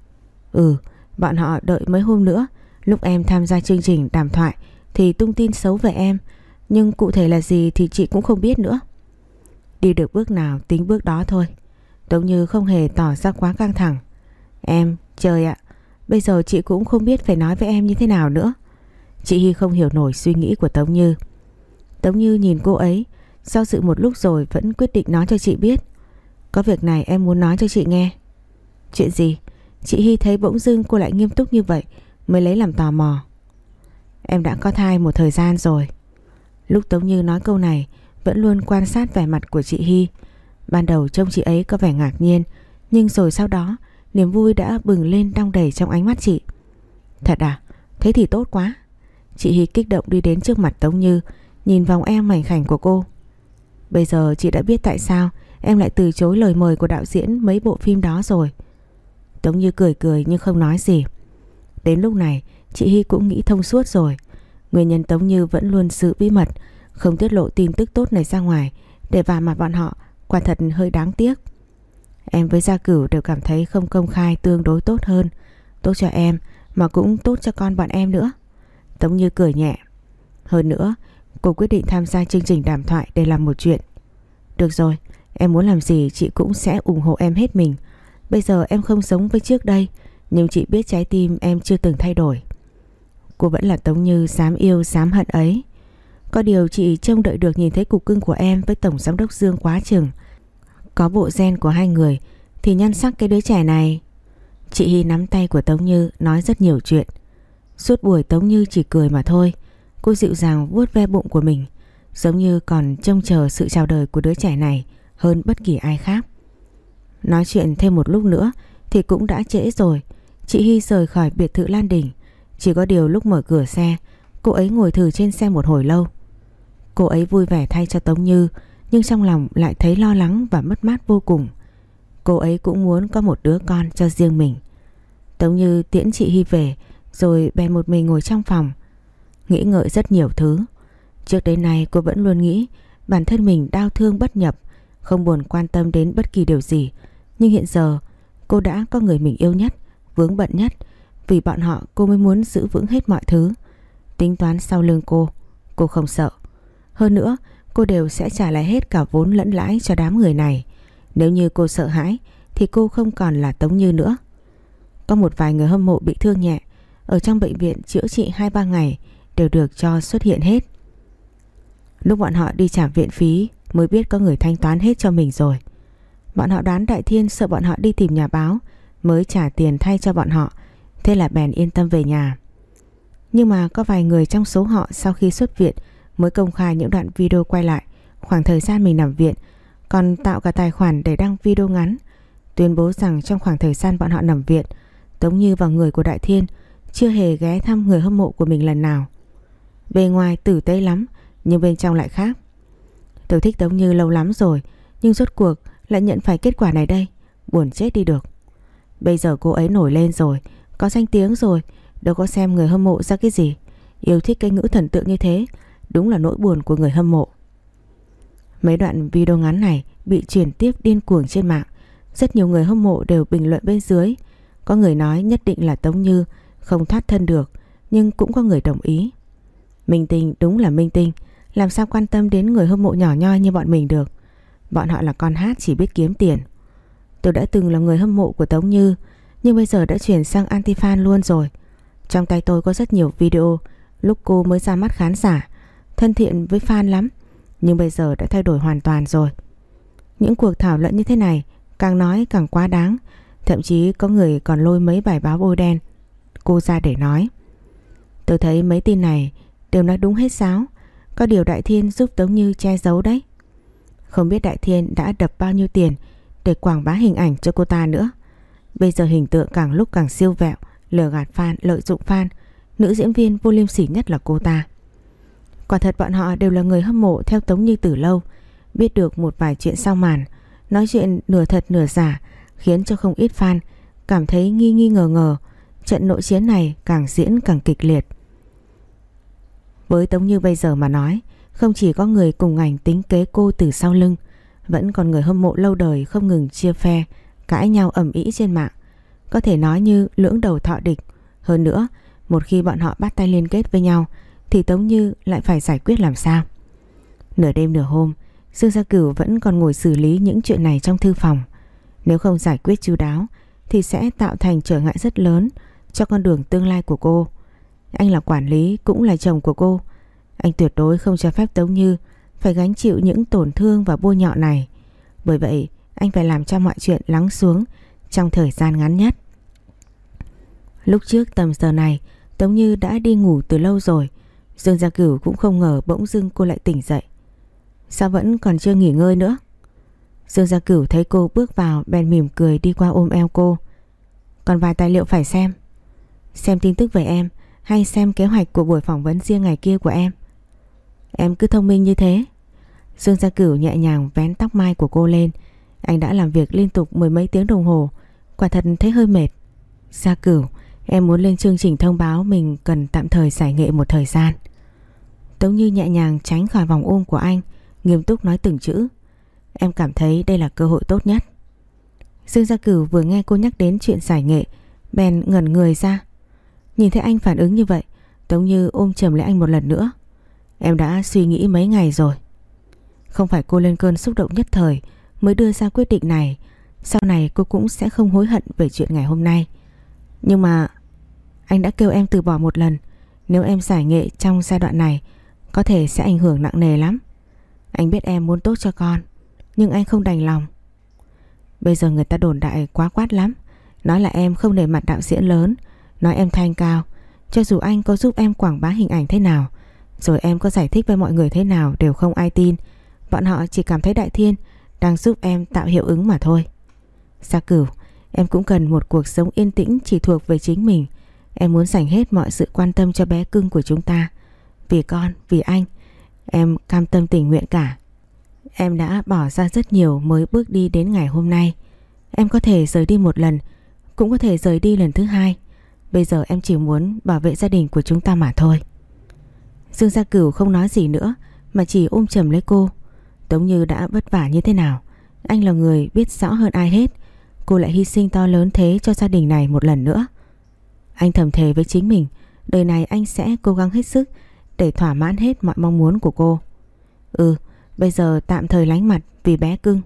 Ừ, bọn họ đợi mấy hôm nữa, lúc em tham gia chương trình đàm thoại thì tung tin xấu về em, nhưng cụ thể là gì thì chị cũng không biết nữa. Đi được bước nào tính bước đó thôi. Tống Như không hề tỏ ra quá căng thẳng. Em, trời ạ, bây giờ chị cũng không biết phải nói với em như thế nào nữa. Chị Hy không hiểu nổi suy nghĩ của Tống Như. Tống Như nhìn cô ấy, do dự một lúc rồi vẫn quyết định nói cho chị biết. Có việc này em muốn nói cho chị nghe. Chuyện gì? Chị Hy thấy bỗng dưng cô lại nghiêm túc như vậy mới lấy làm tò mò. Em đã có thai một thời gian rồi. Lúc Tống Như nói câu này vẫn luôn quan sát vẻ mặt của chị Hy. Ban đầu trông chị ấy có vẻ ngạc nhiên nhưng rồi sau đó niềm vui đã bừng lên đong đầy trong ánh mắt chị. Thật à? Thế thì tốt quá. Chị Hy kích động đi đến trước mặt Tống Như, Nhìn vòng em mảnh khảnh của cô. Bây giờ chị đã biết tại sao Em lại từ chối lời mời của đạo diễn Mấy bộ phim đó rồi. Tống Như cười cười nhưng không nói gì. Đến lúc này, Chị Hy cũng nghĩ thông suốt rồi. Nguyên nhân Tống Như vẫn luôn giữ bí mật, Không tiết lộ tin tức tốt này ra ngoài, Để vào mặt bọn họ, Quả thật hơi đáng tiếc. Em với Gia Cửu đều cảm thấy không công khai tương đối tốt hơn, Tốt cho em, Mà cũng tốt cho con bọn em nữa. Tống Như cười nhẹ. Hơn nữa, cô quyết định tham gia chương trình đàm thoại để làm một chuyện. Được rồi, em muốn làm gì chị cũng sẽ ủng hộ em hết mình. Bây giờ em không giống với trước đây, nhưng chị biết trái tim em chưa từng thay đổi. Cô vẫn là Tống Như dám yêu dám hận ấy. Có điều chị trông đợi được nhìn thấy cục cưng của em với Tổng Giám đốc Dương quá chừng. Có bộ gen của hai người thì nhân sắc cái đứa trẻ này. Chị Hy nắm tay của Tống Như nói rất nhiều chuyện. Suốt buổi Tống Như chỉ cười mà thôi Cô dịu dàng vuốt ve bụng của mình Giống như còn trông chờ sự chào đời của đứa trẻ này Hơn bất kỳ ai khác Nói chuyện thêm một lúc nữa thì cũng đã trễ rồi. Chị Hy rời khỏi biệt thự Lan Đình. Chỉ có điều lúc mở cửa xe, cô ấy ngồi thử trên xe một hồi lâu. Cô ấy vui vẻ thay cho Tống Như, nhưng trong lòng lại thấy lo lắng và mất mát vô cùng. Cô ấy cũng muốn có một đứa con cho riêng mình. Tống Như tiễn chị Hy về, rồi bèn một mình ngồi trong phòng. Nghĩ ngợi rất nhiều thứ. Trước đến nay cô vẫn luôn nghĩ bản thân mình đau thương bất nhập, không buồn quan tâm đến bất kỳ điều gì. Nhưng hiện giờ cô đã có người mình yêu nhất, vướng bận nhất. Vì bọn họ cô mới muốn giữ vững hết mọi thứ. Tính toán sau lưng cô, cô không sợ. Hơn nữa, cô đều sẽ trả lại hết cả vốn lẫn lãi cho đám người này. Nếu như cô sợ hãi thì cô không còn là Tống Như nữa. Có một vài người hâm mộ bị thương nhẹ ở trong bệnh viện chữa trị 2-3 ngày đều được cho xuất hiện hết. Lúc bọn họ đi trả viện phí mới biết có người thanh toán hết cho mình rồi. Bọn họ đoán Đại Thiên sợ bọn họ đi tìm nhà báo mới trả tiền thay cho bọn họ, thế là bèn yên tâm về nhà. Nhưng mà có vài người trong số họ sau khi xuất viện mới công khai những đoạn video quay lại khoảng thời gian mình nằm viện, còn tạo cả tài khoản để đăng video ngắn, tuyên bố rằng trong khoảng thời gian bọn họ nằm viện, Tống Như và người của Đại Thiên chưa hề ghé thăm người hâm mộ của mình lần nào. Bề ngoài tử tế lắm, nhưng bên trong lại khác. Tôi thích Tống Như lâu lắm rồi, nhưng rốt cuộc lại nhận phải kết quả này đây, buồn chết đi được. Bây giờ cô ấy nổi lên rồi, có danh tiếng rồi, đâu có xem người hâm mộ ra cái gì. Yêu thích cái ngữ thần tượng như thế, đúng là nỗi buồn của người hâm mộ. Mấy đoạn video ngắn này bị truyền tiếp điên cuồng trên mạng. Rất nhiều người hâm mộ đều bình luận bên dưới. Có người nói nhất định là Tống Như không thoát thân được, nhưng cũng có người đồng ý. Minh Tinh đúng là Minh Tinh, làm sao quan tâm đến người hâm mộ nhỏ nhoi như bọn mình được. Bọn họ là con hát chỉ biết kiếm tiền. Tôi đã từng là người hâm mộ của Tống Như, nhưng bây giờ đã chuyển sang anti-fan luôn rồi. Trong tay tôi có rất nhiều video lúc cô mới ra mắt khán giả, thân thiện với fan lắm, nhưng bây giờ đã thay đổi hoàn toàn rồi. Những cuộc thảo luận như thế này càng nói càng quá đáng, thậm chí có người còn lôi mấy bài báo bôi đen cô ra để nói. Tôi thấy mấy tin này đều nói đúng hết sáo, có điều Đại Thiên giúp Tống Như che giấu đấy. Không biết Đại Thiên đã đập bao nhiêu tiền để quảng bá hình ảnh cho cô ta nữa. Bây giờ hình tượng càng lúc càng siêu vẹo, lừa gạt fan, lợi dụng fan, nữ diễn viên vô liêm sỉ nhất là cô ta. Quả thật bọn họ đều là người hâm mộ theo Tống Như từ lâu, biết được một vài chuyện sau màn, nói chuyện nửa thật nửa giả, khiến cho không ít fan cảm thấy nghi nghi ngờ ngờ, trận nội chiến này càng diễn càng kịch liệt. Với Tống Như bây giờ mà nói, không chỉ có người cùng ngành tính kế cô từ sau lưng, vẫn còn người hâm mộ lâu đời không ngừng chia phe, cãi nhau ầm ĩ trên mạng. Có thể nói như lưỡng đầu thọ địch. Hơn nữa, một khi bọn họ bắt tay liên kết với nhau, thì Tống Như lại phải giải quyết làm sao. Nửa đêm nửa hôm, Dương Gia Cửu vẫn còn ngồi xử lý những chuyện này trong thư phòng. Nếu không giải quyết chu đáo, thì sẽ tạo thành trở ngại rất lớn cho con đường tương lai của cô. Anh là quản lý, cũng là chồng của cô. Anh tuyệt đối không cho phép Tống Như phải gánh chịu những tổn thương và bôi nhọ này. Bởi vậy, anh phải làm cho mọi chuyện lắng xuống trong thời gian ngắn nhất. Lúc trước tầm giờ này, Tống Như đã đi ngủ từ lâu rồi. Dương Gia Cửu cũng không ngờ bỗng dưng cô lại tỉnh dậy. Sao vẫn còn chưa nghỉ ngơi nữa? Dương Gia Cửu thấy cô bước vào, bèn mỉm cười đi qua ôm eo cô. Còn vài tài liệu phải xem. Xem tin tức về em hay xem kế hoạch của buổi phỏng vấn riêng ngày kia của em. Em cứ thông minh như thế. Dương Gia Cửu nhẹ nhàng vén tóc mai của cô lên. Anh đã làm việc liên tục mười mấy tiếng đồng hồ. Quả thật thấy hơi mệt. Gia Cửu, em muốn lên chương trình thông báo mình cần tạm thời giải nghệ một thời gian. Tống Như nhẹ nhàng tránh khỏi vòng ôm của anh, nghiêm túc nói từng chữ. Em cảm thấy đây là cơ hội tốt nhất. Dương Gia Cửu vừa nghe cô nhắc đến chuyện giải nghệ, bèn ngẩn người ra. Nhìn thấy anh phản ứng như vậy, Tống Như ôm chầm lấy anh một lần nữa. Em đã suy nghĩ mấy ngày rồi. Không phải cô lên cơn xúc động nhất thời mới đưa ra quyết định này. Sau này cô cũng sẽ không hối hận về chuyện ngày hôm nay. Nhưng mà anh đã kêu em từ bỏ một lần. Nếu em giải nghệ trong giai đoạn này có thể sẽ ảnh hưởng nặng nề lắm. Anh biết em muốn tốt cho con nhưng anh không đành lòng. Bây giờ người ta đồn đại quá quát lắm. Nói là em không để mặt đạo diễn lớn Nói em thanh cao Cho dù anh có giúp em quảng bá hình ảnh thế nào Rồi em có giải thích với mọi người thế nào Đều không ai tin Bọn họ chỉ cảm thấy Đại Thiên Đang giúp em tạo hiệu ứng mà thôi Gia cửu Em cũng cần một cuộc sống yên tĩnh chỉ thuộc về chính mình. Em muốn dành hết mọi sự quan tâm cho bé cưng của chúng ta. Vì con, vì anh, em cam tâm tình nguyện cả. Em đã bỏ ra rất nhiều mới bước đi đến ngày hôm nay. Em có thể rời đi một lần, cũng có thể rời đi lần thứ hai. Bây giờ em chỉ muốn bảo vệ gia đình của chúng ta mà thôi. Dương Gia Cửu không nói gì nữa mà chỉ ôm chầm lấy cô. Tống Như đã vất vả như thế nào. Anh là người biết rõ hơn ai hết. Cô lại hy sinh to lớn thế cho gia đình này một lần nữa. Anh thầm thề với chính mình, đời này anh sẽ cố gắng hết sức để thỏa mãn hết mọi mong muốn của cô. Ừ, bây giờ tạm thời lánh mặt vì bé cưng.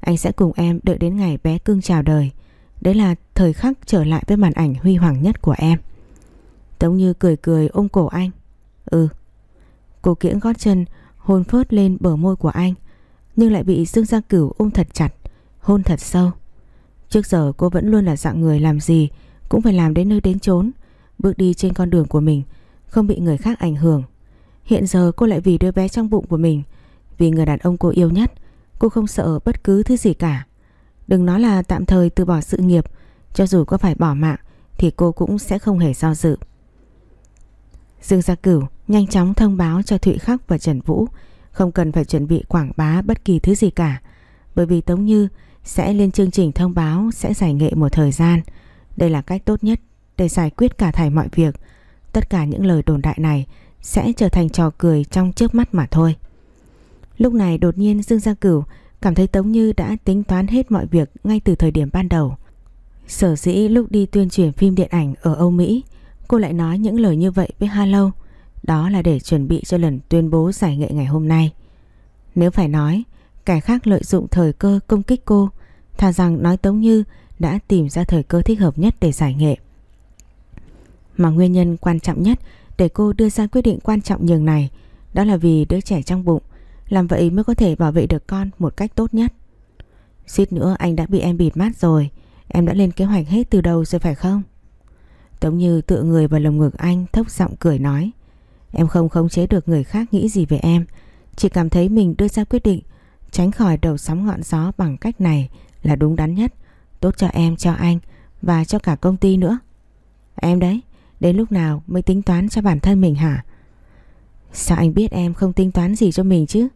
Anh sẽ cùng em đợi đến ngày bé cưng chào đời. Đấy là thời khắc trở lại với màn ảnh huy hoàng nhất của em. Tống Như cười cười ôm cổ anh. Ừ. Cô kiễng gót chân hôn phớt lên bờ môi của anh nhưng lại bị Dương Gia Cửu ôm thật chặt, hôn thật sâu. Trước giờ cô vẫn luôn là dạng người làm gì cũng phải làm đến nơi đến chốn, bước đi trên con đường của mình, không bị người khác ảnh hưởng. Hiện giờ cô lại vì đứa bé trong bụng của mình, vì người đàn ông cô yêu nhất, cô không sợ bất cứ thứ gì cả. Đừng nói là tạm thời từ bỏ sự nghiệp, cho dù có phải bỏ mạng thì cô cũng sẽ không hề do dự. Dương Gia Cửu nhanh chóng thông báo cho Thụy Khắc và Trần Vũ không cần phải chuẩn bị quảng bá bất kỳ thứ gì cả Bởi vì Tống Như sẽ lên chương trình thông báo sẽ giải nghệ một thời gian. Đây là cách tốt nhất để giải quyết cả thảy mọi việc. Tất cả những lời đồn đại này sẽ trở thành trò cười trong trước mắt mà thôi. Lúc này đột nhiên Dương Gia Cửu cảm thấy Tống Như đã tính toán hết mọi việc ngay từ thời điểm ban đầu Sở dĩ lúc đi tuyên truyền phim điện ảnh ở Âu Mỹ Cô lại nói những lời như vậy với Hello đó là để chuẩn bị cho lần tuyên bố giải nghệ ngày hôm nay. Nếu phải nói, kẻ khác lợi dụng thời cơ công kích cô, thà rằng nói Tống Như đã tìm ra thời cơ thích hợp nhất để giải nghệ. Mà nguyên nhân quan trọng nhất để cô đưa ra quyết định quan trọng nhường này đó là vì đứa trẻ trong bụng, làm vậy mới có thể bảo vệ được con một cách tốt nhất. Suýt nữa anh đã bị em bịt mắt rồi, em đã lên kế hoạch hết từ đầu rồi phải không? Tống Như tựa người vào lồng ngực anh thốc giọng cười nói. Em không khống chế được người khác nghĩ gì về em Chỉ cảm thấy mình đưa ra quyết định Tránh khỏi đầu sóng ngọn gió bằng cách này Là đúng đắn nhất Tốt cho em, cho anh Và cho cả công ty nữa Em đấy, đến lúc nào mới tính toán cho bản thân mình hả Sao anh biết em không tính toán gì cho mình chứ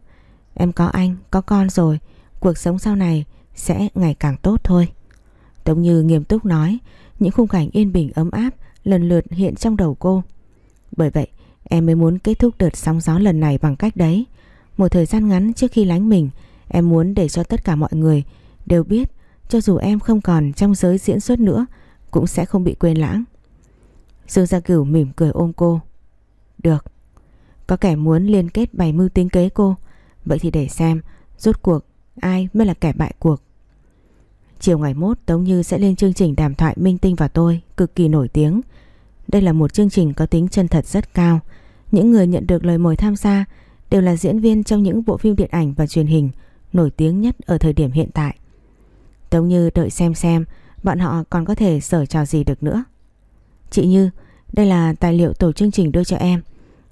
Em có anh, có con rồi. Cuộc sống sau này sẽ ngày càng tốt thôi. Tống Như nghiêm túc nói Những khung cảnh yên bình ấm áp Lần lượt hiện trong đầu cô. Bởi vậy Em mới muốn kết thúc đợt sóng gió lần này bằng cách đấy. Một thời gian ngắn trước khi lánh mình Em muốn để cho tất cả mọi người đều biết Cho dù em không còn trong giới diễn xuất nữa Cũng sẽ không bị quên lãng. Dương Gia Cửu mỉm cười ôm cô. Được. Có kẻ muốn liên kết bày mưu tính kế cô Vậy thì để xem Rốt cuộc ai mới là kẻ bại cuộc Chiều ngày mốt Tống Như sẽ lên chương trình đàm thoại Minh Tinh và tôi Cực kỳ nổi tiếng đây là một chương trình có tính chân thật rất cao. Những người nhận được lời mời tham gia đều là diễn viên trong những bộ phim điện ảnh và truyền hình nổi tiếng nhất ở thời điểm hiện tại. Tống Như đợi xem xem bọn họ còn có thể sở trò gì được nữa. Chị Như, đây là tài liệu tổ chương trình đưa cho em.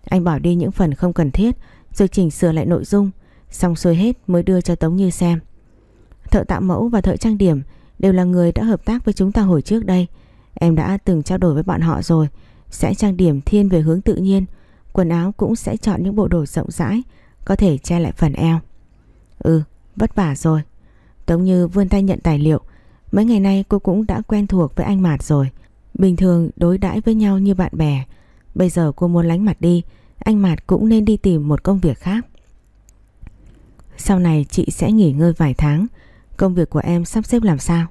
Anh bỏ đi những phần không cần thiết rồi chỉnh sửa lại nội dung, xong xuôi hết mới đưa cho Tống Như xem. Thợ tạo mẫu và thợ trang điểm đều là người đã hợp tác với chúng ta hồi trước đây. Em đã từng trao đổi với bọn họ rồi. Sẽ trang điểm thiên về hướng tự nhiên. Quần áo cũng sẽ chọn những bộ đồ rộng rãi, Có thể che lại phần eo. Ừ vất vả rồi. Tống Như vươn tay nhận tài liệu. Mấy ngày nay cô cũng đã quen thuộc với anh Mạt rồi. Bình thường đối đãi với nhau như bạn bè. Bây giờ cô muốn lánh mặt đi, Anh Mạt cũng nên đi tìm một công việc khác. Sau này chị sẽ nghỉ ngơi vài tháng. Công việc của em sắp xếp làm sao?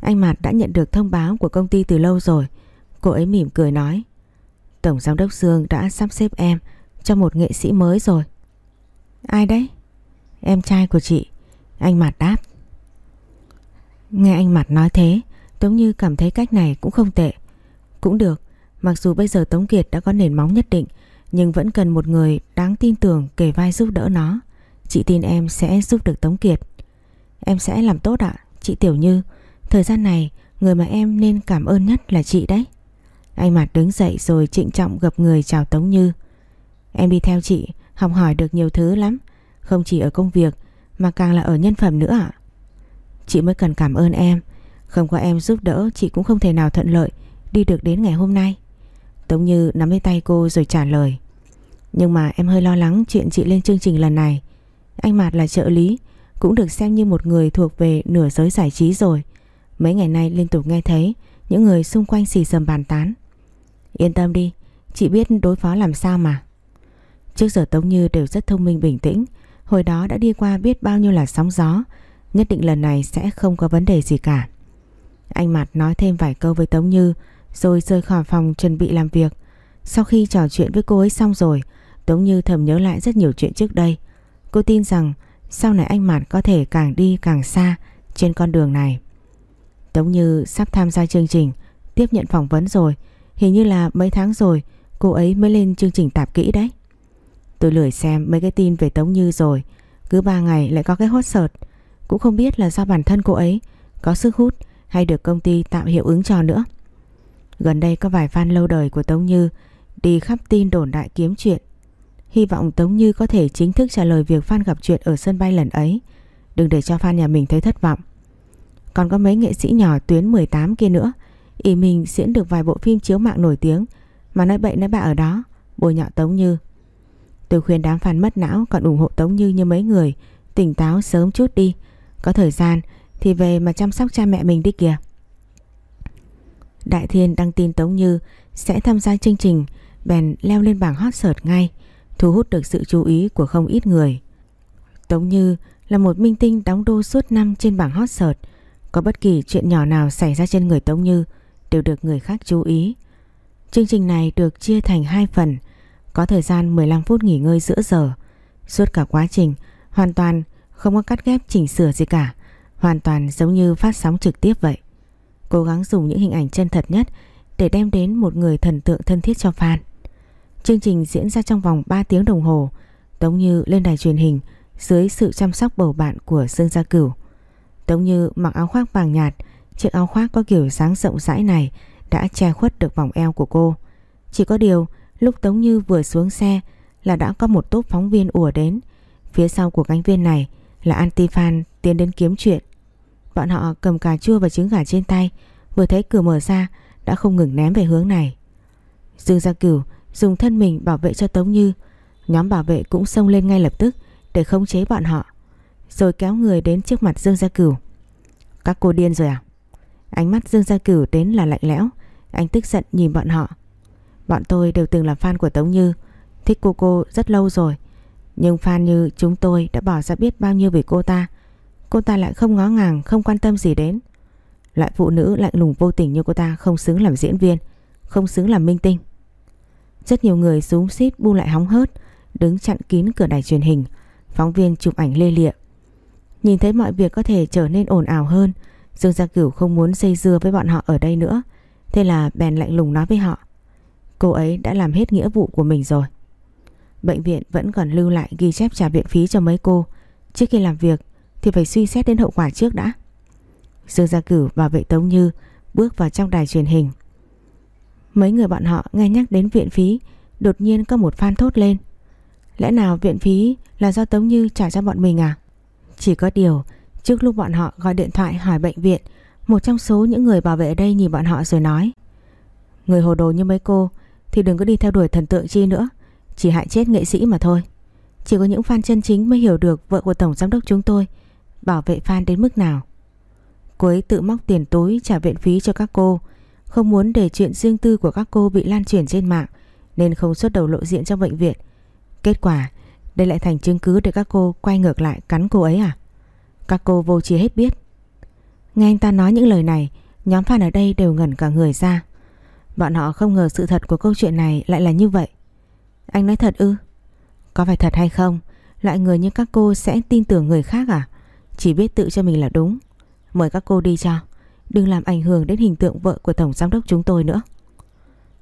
Anh Mạt đã nhận được thông báo của công ty từ lâu rồi. Cô ấy mỉm cười nói, Tổng giám đốc Dương đã sắp xếp em cho một nghệ sĩ mới rồi. Ai đấy? Em trai của chị. Anh Mạt đáp. Nghe anh Mạt nói thế, Tống Như cảm thấy cách này cũng không tệ. Cũng được, Mặc dù bây giờ Tống Kiệt đã có nền móng nhất định, Nhưng vẫn cần một người đáng tin tưởng kề vai giúp đỡ nó. Chị tin em sẽ giúp được Tống Kiệt. Em sẽ làm tốt ạ. Chị Tiểu Như, Thời gian này, người mà em nên cảm ơn nhất là chị đấy. Anh Mạt đứng dậy rồi trịnh trọng gặp người chào Tống Như. Em đi theo chị, học hỏi được nhiều thứ lắm. Không chỉ ở công việc, mà càng là ở nhân phẩm nữa ạ. Chị mới cần cảm ơn em. Không có em giúp đỡ, chị cũng không thể nào thuận lợi đi được đến ngày hôm nay. Tống Như nắm lấy tay cô rồi trả lời. Nhưng mà em hơi lo lắng chuyện chị lên chương trình lần này. Anh Mạt là trợ lý, cũng được xem như một người thuộc về nửa giới giải trí rồi. Mấy ngày nay liên tục nghe thấy những người xung quanh xì xầm bàn tán. Yên tâm đi, chị biết đối phó làm sao mà. Trước giờ Tống Như đều rất thông minh bình tĩnh, hồi đó đã đi qua biết bao nhiêu là sóng gió, nhất định lần này sẽ không có vấn đề gì cả. Anh Mạt nói thêm vài câu với Tống Như rồi rời khỏi phòng chuẩn bị làm việc. Sau khi trò chuyện với cô ấy xong rồi, Tống Như thầm nhớ lại rất nhiều chuyện trước đây. Cô tin rằng sau này anh Mạt có thể càng đi càng xa trên con đường này. Tống Như sắp tham gia chương trình, tiếp nhận phỏng vấn rồi. Hình như là mấy tháng rồi cô ấy mới lên chương trình tạp kỹ đấy. Tôi lười xem mấy cái tin về Tống Như rồi. Cứ 3 ngày lại có cái hot search. Cũng không biết là do bản thân cô ấy có sức hút hay được công ty tạo hiệu ứng cho nữa. Gần đây có vài fan lâu đời của Tống Như đi khắp tin đồn đại kiếm chuyện. Hy vọng Tống Như có thể chính thức trả lời việc phan gặp chuyện ở sân bay lần ấy. Đừng để cho phan nhà mình thấy thất vọng. Còn có mấy nghệ sĩ nhỏ tuyến 18 kia nữa. Ý mình diễn được vài bộ phim chiếu mạng nổi tiếng mà nói bậy nói bạ ở đó. Bồi nhọ Tống Như. Tôi khuyên đám fan mất não còn ủng hộ Tống Như như mấy người. Tỉnh táo sớm chút đi. Có thời gian thì về mà chăm sóc cha mẹ mình đi kìa. Đại Thiên đăng tin Tống Như sẽ tham gia chương trình bèn leo lên bảng hot search ngay, thu hút được sự chú ý của không ít người. Tống Như là một minh tinh đóng đô suốt năm trên bảng hot search, có bất kỳ chuyện nhỏ nào xảy ra trên người Tống Như đều được người khác chú ý. Chương trình này được chia thành hai phần, có thời gian 15 phút nghỉ ngơi giữa giờ. Suốt cả quá trình hoàn toàn không có cắt ghép chỉnh sửa gì cả, hoàn toàn giống như phát sóng trực tiếp vậy cố gắng dùng những hình ảnh chân thật nhất để đem đến một người thần tượng thân thiết cho fan. Chương trình diễn ra trong vòng 3 tiếng đồng hồ, Tống Như lên đài truyền hình dưới sự chăm sóc bầu bạn của Dương Gia Cửu. Tống Như mặc áo khoác vàng nhạt, chiếc áo khoác có kiểu dáng rộng rãi này đã che khuất được vòng eo của cô. Chỉ có điều, lúc Tống Như vừa xuống xe là đã có một tốp phóng viên ùa đến. Phía sau của cánh viên này là anti-fan tiến đến kiếm chuyện. Bọn họ cầm cà chua và trứng gà trên tay Vừa thấy cửa mở ra Đã không ngừng ném về hướng này Dương Gia Cửu dùng thân mình bảo vệ cho Tống Như. Nhóm bảo vệ cũng xông lên ngay lập tức Để khống chế bọn họ, Rồi kéo người đến trước mặt Dương Gia Cửu. Các cô điên rồi à? Ánh mắt Dương Gia Cửu đến là lạnh lẽo, Anh tức giận nhìn bọn họ. Bọn tôi đều từng là fan của Tống Như, Thích cô cô rất lâu rồi, Nhưng fan như chúng tôi đã bỏ ra biết bao nhiêu về cô ta. Cô ta lại không ngó ngàng, Không quan tâm gì đến. Loại phụ nữ lạnh lùng vô tình như cô ta Không xứng làm diễn viên, Không xứng làm minh tinh. Rất nhiều người xuống xít bu lại hóng hớt, Đứng chặn kín cửa đài truyền hình Phóng viên chụp ảnh lê lịa Nhìn thấy mọi việc có thể trở nên ồn ào hơn, Dương Gia Cửu không muốn dây dưa với bọn họ ở đây nữa, Thế là bèn lạnh lùng nói với họ, Cô ấy đã làm hết nghĩa vụ của mình rồi Bệnh viện vẫn còn lưu lại ghi chép trả viện phí cho mấy cô Trước khi làm việc thì phải suy xét đến hậu quả trước đã. Dương Gia Cửu bảo vệ Tống Như bước vào trong đài truyền hình. Mấy người bọn họ nghe nhắc đến viện phí, đột nhiên có một fan thốt lên. Lẽ nào viện phí là do Tống Như trả cho bọn mình à? Chỉ có điều, trước lúc bọn họ gọi điện thoại hỏi bệnh viện, một trong số những người bảo vệ ở đây nhìn bọn họ rồi nói. Người hồ đồ như mấy cô thì đừng có đi theo đuổi thần tượng chi nữa, chỉ hại chết nghệ sĩ mà thôi. Chỉ có những fan chân chính mới hiểu được vợ của Tổng Giám đốc chúng tôi bảo vệ fan đến mức nào. Cô ấy tự móc tiền túi trả viện phí cho các cô, không muốn để chuyện riêng tư của các cô bị lan truyền trên mạng nên không xuất đầu lộ diện trong bệnh viện. Kết quả, đây lại thành chứng cứ để các cô quay ngược lại cắn cô ấy à? Các cô vô trí hết biết. Nghe anh ta nói những lời này, nhóm fan ở đây đều ngẩn cả người ra. Bọn họ không ngờ sự thật của câu chuyện này lại là như vậy. Anh nói thật ư? Có phải thật hay không? Loại người như các cô sẽ tin tưởng người khác à? Chỉ biết tự cho mình là đúng Mời các cô đi cho Đừng làm ảnh hưởng đến hình tượng vợ của Tổng Giám đốc chúng tôi nữa.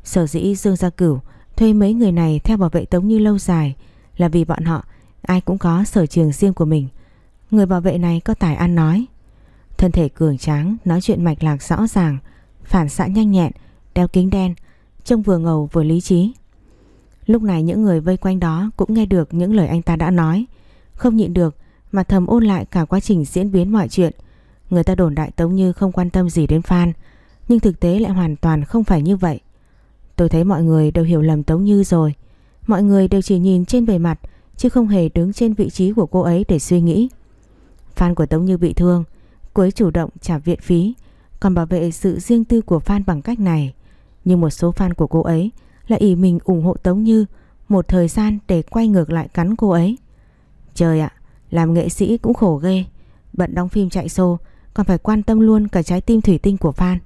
Sở dĩ Dương Gia Cửu Thuê mấy người này theo bảo vệ Tống Như lâu dài Là vì bọn họ Ai cũng có sở trường riêng của mình. Người bảo vệ này có tài ăn nói. Thân thể cường tráng, Nói chuyện mạch lạc rõ ràng, Phản xạ nhanh nhẹn, Đeo kính đen, Trông vừa ngầu vừa lý trí. Lúc này những người vây quanh đó Cũng nghe được những lời anh ta đã nói. Không nhịn được mà thầm ôn lại cả quá trình diễn biến mọi chuyện. Người ta đồn đại Tống Như không quan tâm gì đến fan, Nhưng thực tế lại hoàn toàn không phải như vậy. Tôi thấy mọi người đều hiểu lầm Tống Như rồi. Mọi người đều chỉ nhìn trên bề mặt, Chứ không hề đứng trên vị trí của cô ấy để suy nghĩ. Fan của Tống Như bị thương, Cô ấy chủ động trả viện phí, Còn bảo vệ sự riêng tư của fan bằng cách này. Nhưng một số fan của cô ấy Lại ý mình ủng hộ Tống Như Một thời gian để quay ngược lại cắn cô ấy. Trời ạ, Làm nghệ sĩ cũng khổ ghê. Bận đóng phim chạy xô còn phải quan tâm luôn cả trái tim thủy tinh của Phan.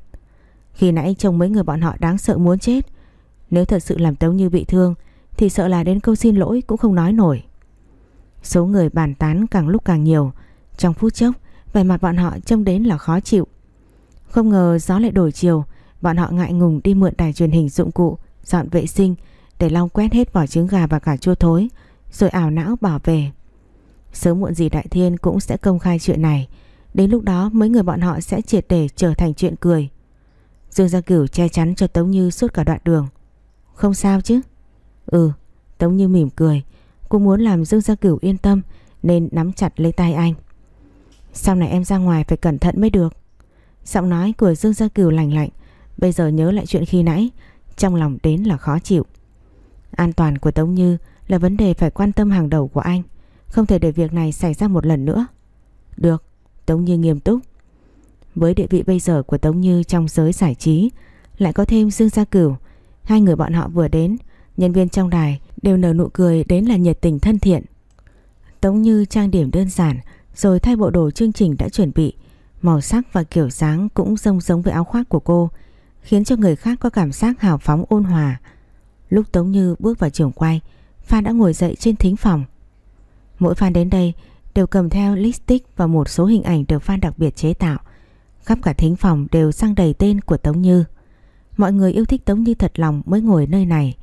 Khi nãy trông mấy người bọn họ đáng sợ muốn chết, Nếu thật sự làm Tống Như bị thương, Thì sợ là đến câu xin lỗi cũng không nói nổi. Số người bàn tán càng lúc càng nhiều, Trong phút chốc, Vẻ mặt bọn họ trông đến là khó chịu. Không ngờ gió lại đổi chiều, Bọn họ ngại ngùng đi mượn đài truyền hình dụng cụ, Dọn vệ sinh, Để lau quét hết vỏ trứng gà và cả chua thối, Rồi ảo não bỏ về. Sớm muộn gì Đại Thiên cũng sẽ công khai chuyện này Đến lúc đó mấy người bọn họ sẽ triệt để trở thành chuyện cười. Dương Gia Cửu che chắn cho Tống Như suốt cả đoạn đường. Không sao chứ? Ừ Tống Như mỉm cười. Cô muốn làm Dương Gia Cửu yên tâm, Nên nắm chặt lấy tay anh. Sau này em ra ngoài phải cẩn thận mới được. Giọng nói của Dương Gia Cửu lành lạnh, Bây giờ nhớ lại chuyện khi nãy, Trong lòng đến là khó chịu. An toàn của Tống Như là vấn đề phải quan tâm hàng đầu của anh, Không thể để việc này xảy ra một lần nữa. Được. Tống Như nghiêm túc. Với địa vị bây giờ của Tống Như trong giới giải trí, Lại có thêm Dương Gia Cửu, Hai người bọn họ vừa đến, Nhân viên trong đài đều nở nụ cười đến là nhiệt tình thân thiện. Tống Như trang điểm đơn giản, Rồi thay bộ đồ chương trình đã chuẩn bị. Màu sắc và kiểu dáng cũng giống giống với áo khoác của cô, Khiến cho người khác có cảm giác hào phóng ôn hòa. Lúc Tống Như bước vào trường quay, Phan đã ngồi dậy trên thính phòng. Mỗi phan đến đây đều cầm theo lipstick và một số hình ảnh được fan đặc biệt chế tạo. Khắp cả thính phòng đều sang đầy tên của Tống Như. Mọi người yêu thích Tống Như thật lòng mới ngồi nơi này.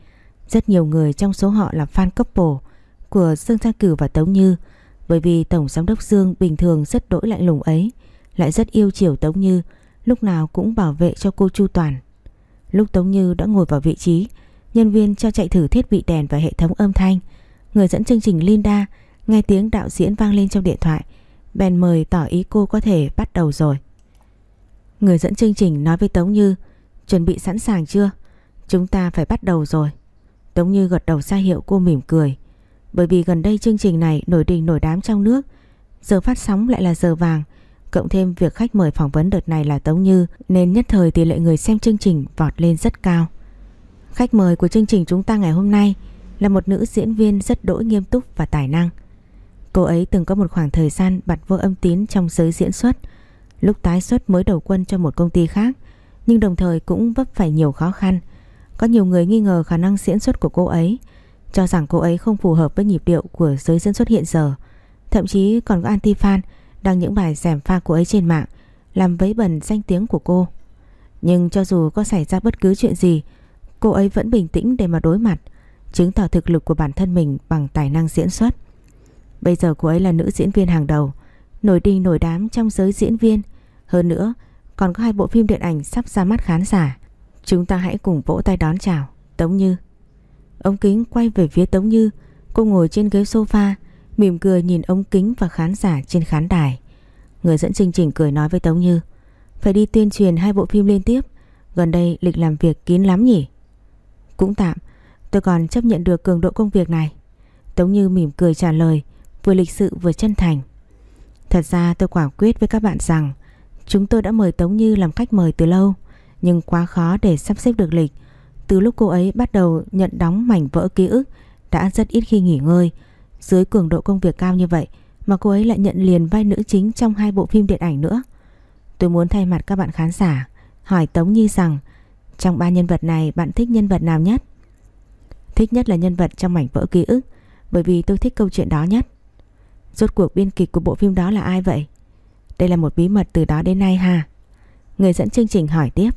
Rất nhiều người trong số họ là fan couple của Dương Gia Cửu và Tống Như, bởi vì Tổng Giám đốc Dương bình thường rất đỗi lạnh lùng ấy, lại rất yêu chiều Tống Như, lúc nào cũng bảo vệ cho cô chu toàn. Lúc Tống Như đã ngồi vào vị trí, nhân viên cho chạy thử thiết bị đèn và hệ thống âm thanh, người dẫn chương trình Linda Nghe tiếng đạo diễn vang lên trong điện thoại, Bèn mời tỏ ý cô có thể bắt đầu rồi. Người dẫn chương trình nói với Tống Như, Chuẩn bị sẵn sàng chưa? Chúng ta phải bắt đầu rồi. Tống Như gật đầu ra hiệu cô mỉm cười. Bởi vì gần đây chương trình này nổi đình nổi đám trong nước, Giờ phát sóng lại là giờ vàng, Cộng thêm việc khách mời phỏng vấn đợt này là Tống Như, Nên nhất thời tỷ lệ người xem chương trình vọt lên rất cao. Khách mời của chương trình chúng ta ngày hôm nay Là một nữ diễn viên rất đỗi nghiêm túc và tài năng. Cô ấy từng có một khoảng thời gian bặt vô âm tín trong giới diễn xuất, Lúc tái xuất mới đầu quân cho một công ty khác, Nhưng đồng thời cũng vấp phải nhiều khó khăn. Có nhiều người nghi ngờ khả năng diễn xuất của cô ấy, Cho rằng cô ấy không phù hợp với nhịp điệu của giới diễn xuất hiện giờ. Thậm chí còn có anti-fan đăng những bài giảm pha cô ấy trên mạng, Làm vấy bẩn danh tiếng của cô. Nhưng cho dù có xảy ra bất cứ chuyện gì, Cô ấy vẫn bình tĩnh để mà đối mặt, Chứng tỏ thực lực của bản thân mình bằng tài năng diễn xuất. Bây giờ cô ấy là nữ diễn viên hàng đầu, Nổi đình nổi đám trong giới diễn viên. Hơn nữa, còn có hai bộ phim điện ảnh sắp ra mắt khán giả. Chúng ta hãy cùng vỗ tay đón chào, Tống Như. Ông Kính quay về phía Tống Như. Cô ngồi trên ghế sofa, Mỉm cười nhìn ông Kính và khán giả trên khán đài. Người dẫn chương trình cười nói với Tống Như, Phải đi tuyên truyền hai bộ phim liên tiếp. Gần đây lịch làm việc kín lắm nhỉ? Cũng tạm, Tôi còn chấp nhận được cường độ công việc này. Tống Như mỉm cười trả lời vừa lịch sự vừa chân thành. Thật ra tôi quả quyết với các bạn rằng, chúng tôi đã mời Tống Như làm khách mời từ lâu, nhưng quá khó để sắp xếp được lịch. Từ lúc cô ấy bắt đầu nhận đóng mảnh vỡ ký ức, đã rất ít khi nghỉ ngơi. Dưới cường độ công việc cao như vậy mà cô ấy lại nhận liền vai nữ chính trong hai bộ phim điện ảnh nữa. Tôi muốn thay mặt các bạn khán giả hỏi Tống Như rằng, trong ba nhân vật này bạn thích nhân vật nào nhất? Thích nhất là nhân vật trong mảnh vỡ ký ức, bởi vì tôi thích câu chuyện đó nhất. Rốt cuộc biên kịch của bộ phim đó là ai vậy? Đây là một bí mật từ đó đến nay ha? Người dẫn chương trình hỏi tiếp.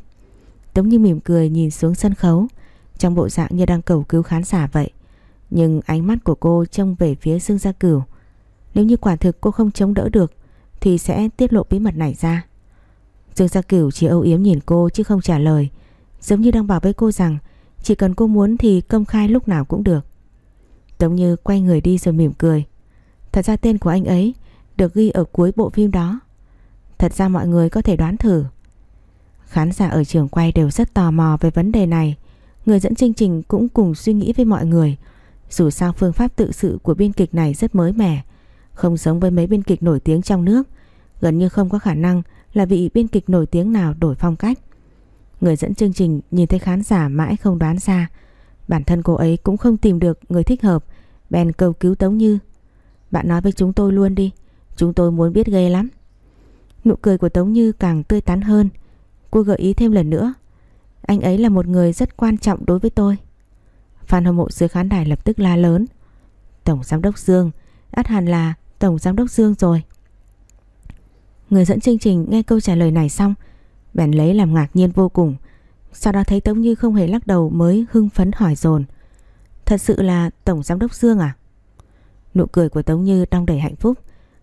Tống như mỉm cười nhìn xuống sân khấu, Trong bộ dạng như đang cầu cứu khán giả vậy. Nhưng ánh mắt của cô trông về phía Dương Gia Cửu. Nếu như quả thực cô không chống đỡ được, Thì sẽ tiết lộ bí mật này ra. Dương Gia Cửu chỉ âu yếm nhìn cô chứ không trả lời, Giống như đang bảo với cô rằng Chỉ cần cô muốn thì công khai lúc nào cũng được. Tống như quay người đi rồi mỉm cười. Thật ra tên của anh ấy được ghi ở cuối bộ phim đó. Thật ra mọi người có thể đoán thử. Khán giả ở trường quay đều rất tò mò về vấn đề này. Người dẫn chương trình cũng cùng suy nghĩ với mọi người. Dù sao phương pháp tự sự của biên kịch này rất mới mẻ, không giống với mấy biên kịch nổi tiếng trong nước, gần như không có khả năng là vị biên kịch nổi tiếng nào đổi phong cách. Người dẫn chương trình nhìn thấy khán giả mãi không đoán ra, bản thân cô ấy cũng không tìm được người thích hợp, bèn cầu cứu Tống Như. Bạn nói với chúng tôi luôn đi, chúng tôi muốn biết ghê lắm. Nụ cười của Tống Như càng tươi tắn hơn, cô gợi ý thêm lần nữa. Anh ấy là một người rất quan trọng đối với tôi. Phan hâm mộ dưới khán đài lập tức la lớn. Tổng giám đốc Dương, át hẳn là Tổng giám đốc Dương rồi. Người dẫn chương trình nghe câu trả lời này xong, bèn lấy làm ngạc nhiên vô cùng. Sau đó thấy Tống Như không hề lắc đầu mới hưng phấn hỏi dồn Thật sự là Tổng Giám đốc Dương à? Nụ cười của Tống Như đong đầy hạnh phúc.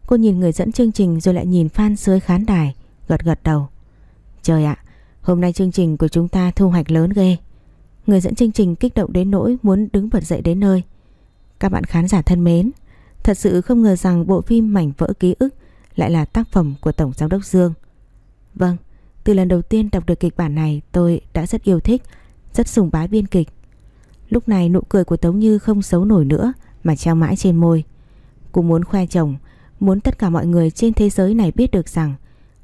Cô nhìn người dẫn chương trình rồi lại nhìn fan dưới khán đài, gật gật đầu. Trời ạ, hôm nay chương trình của chúng ta thu hoạch lớn ghê. Người dẫn chương trình kích động đến nỗi muốn đứng bật dậy đến nơi. Các bạn khán giả thân mến, thật sự không ngờ rằng bộ phim Mảnh vỡ ký ức lại là tác phẩm của Tổng Giám đốc Dương. Vâng, từ lần đầu tiên đọc được kịch bản này tôi đã rất yêu thích, rất sùng bái biên kịch. Lúc này nụ cười của Tống Như không xấu nổi nữa mà treo mãi trên môi. Cô muốn khoe chồng, muốn tất cả mọi người trên thế giới này biết được rằng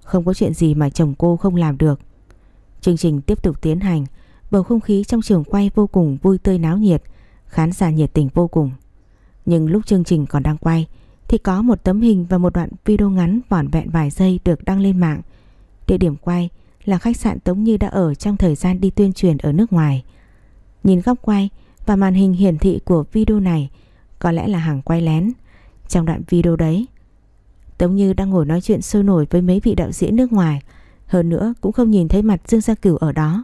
không có chuyện gì mà chồng cô không làm được. Chương trình tiếp tục tiến hành, bầu không khí trong trường quay vô cùng vui tươi náo nhiệt, khán giả nhiệt tình vô cùng. Nhưng lúc chương trình còn đang quay thì có một tấm hình và một đoạn video ngắn vỏn vẹn vài giây được đăng lên mạng. Địa điểm quay là khách sạn Tống Như đã ở trong thời gian đi tuyên truyền ở nước ngoài. Nhìn góc quay và màn hình hiển thị của video này có lẽ là hàng quay lén. Trong đoạn video đấy, Tống Như đang ngồi nói chuyện sôi nổi với mấy vị đạo diễn nước ngoài. Hơn nữa cũng không nhìn thấy mặt Dương Gia Cửu ở đó.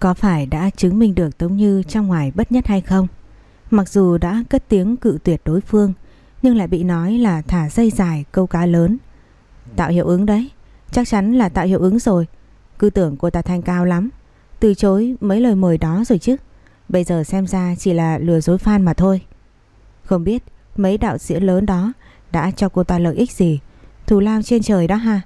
Có phải đã chứng minh được Tống Như trong ngoài bất nhất hay không? Mặc dù đã cất tiếng cự tuyệt đối phương nhưng lại bị nói là thả dây dài câu cá lớn. Tạo hiệu ứng đấy, chắc chắn là tạo hiệu ứng rồi. Cứ tưởng cô ta thanh cao lắm, từ chối mấy lời mời đó rồi chứ. Bây giờ xem ra chỉ là lừa dối fan mà thôi. Không biết mấy đạo diễn lớn đó đã cho cô ta lợi ích gì, thù lao trên trời đó ha.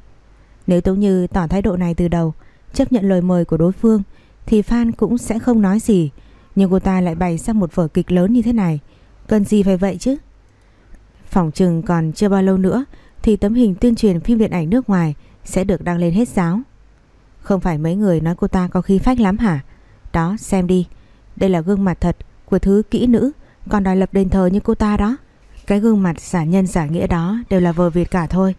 Nếu Tống Như tỏ thái độ này từ đầu, chấp nhận lời mời của đối phương thì fan cũng sẽ không nói gì. Nhưng cô ta lại bày ra một vở kịch lớn như thế này, cần gì phải vậy chứ? Phòng trừng còn chưa bao lâu nữa thì tấm hình tuyên truyền phim điện ảnh nước ngoài sẽ được đăng lên hết giáo. Không phải mấy người nói cô ta có khí phách lắm hả? Đó, xem đi. Đây là gương mặt thật của thứ kỹ nữ còn đòi lập đền thờ như cô ta đó. Cái gương mặt giả nhân giả nghĩa đó đều là vờ việt cả thôi.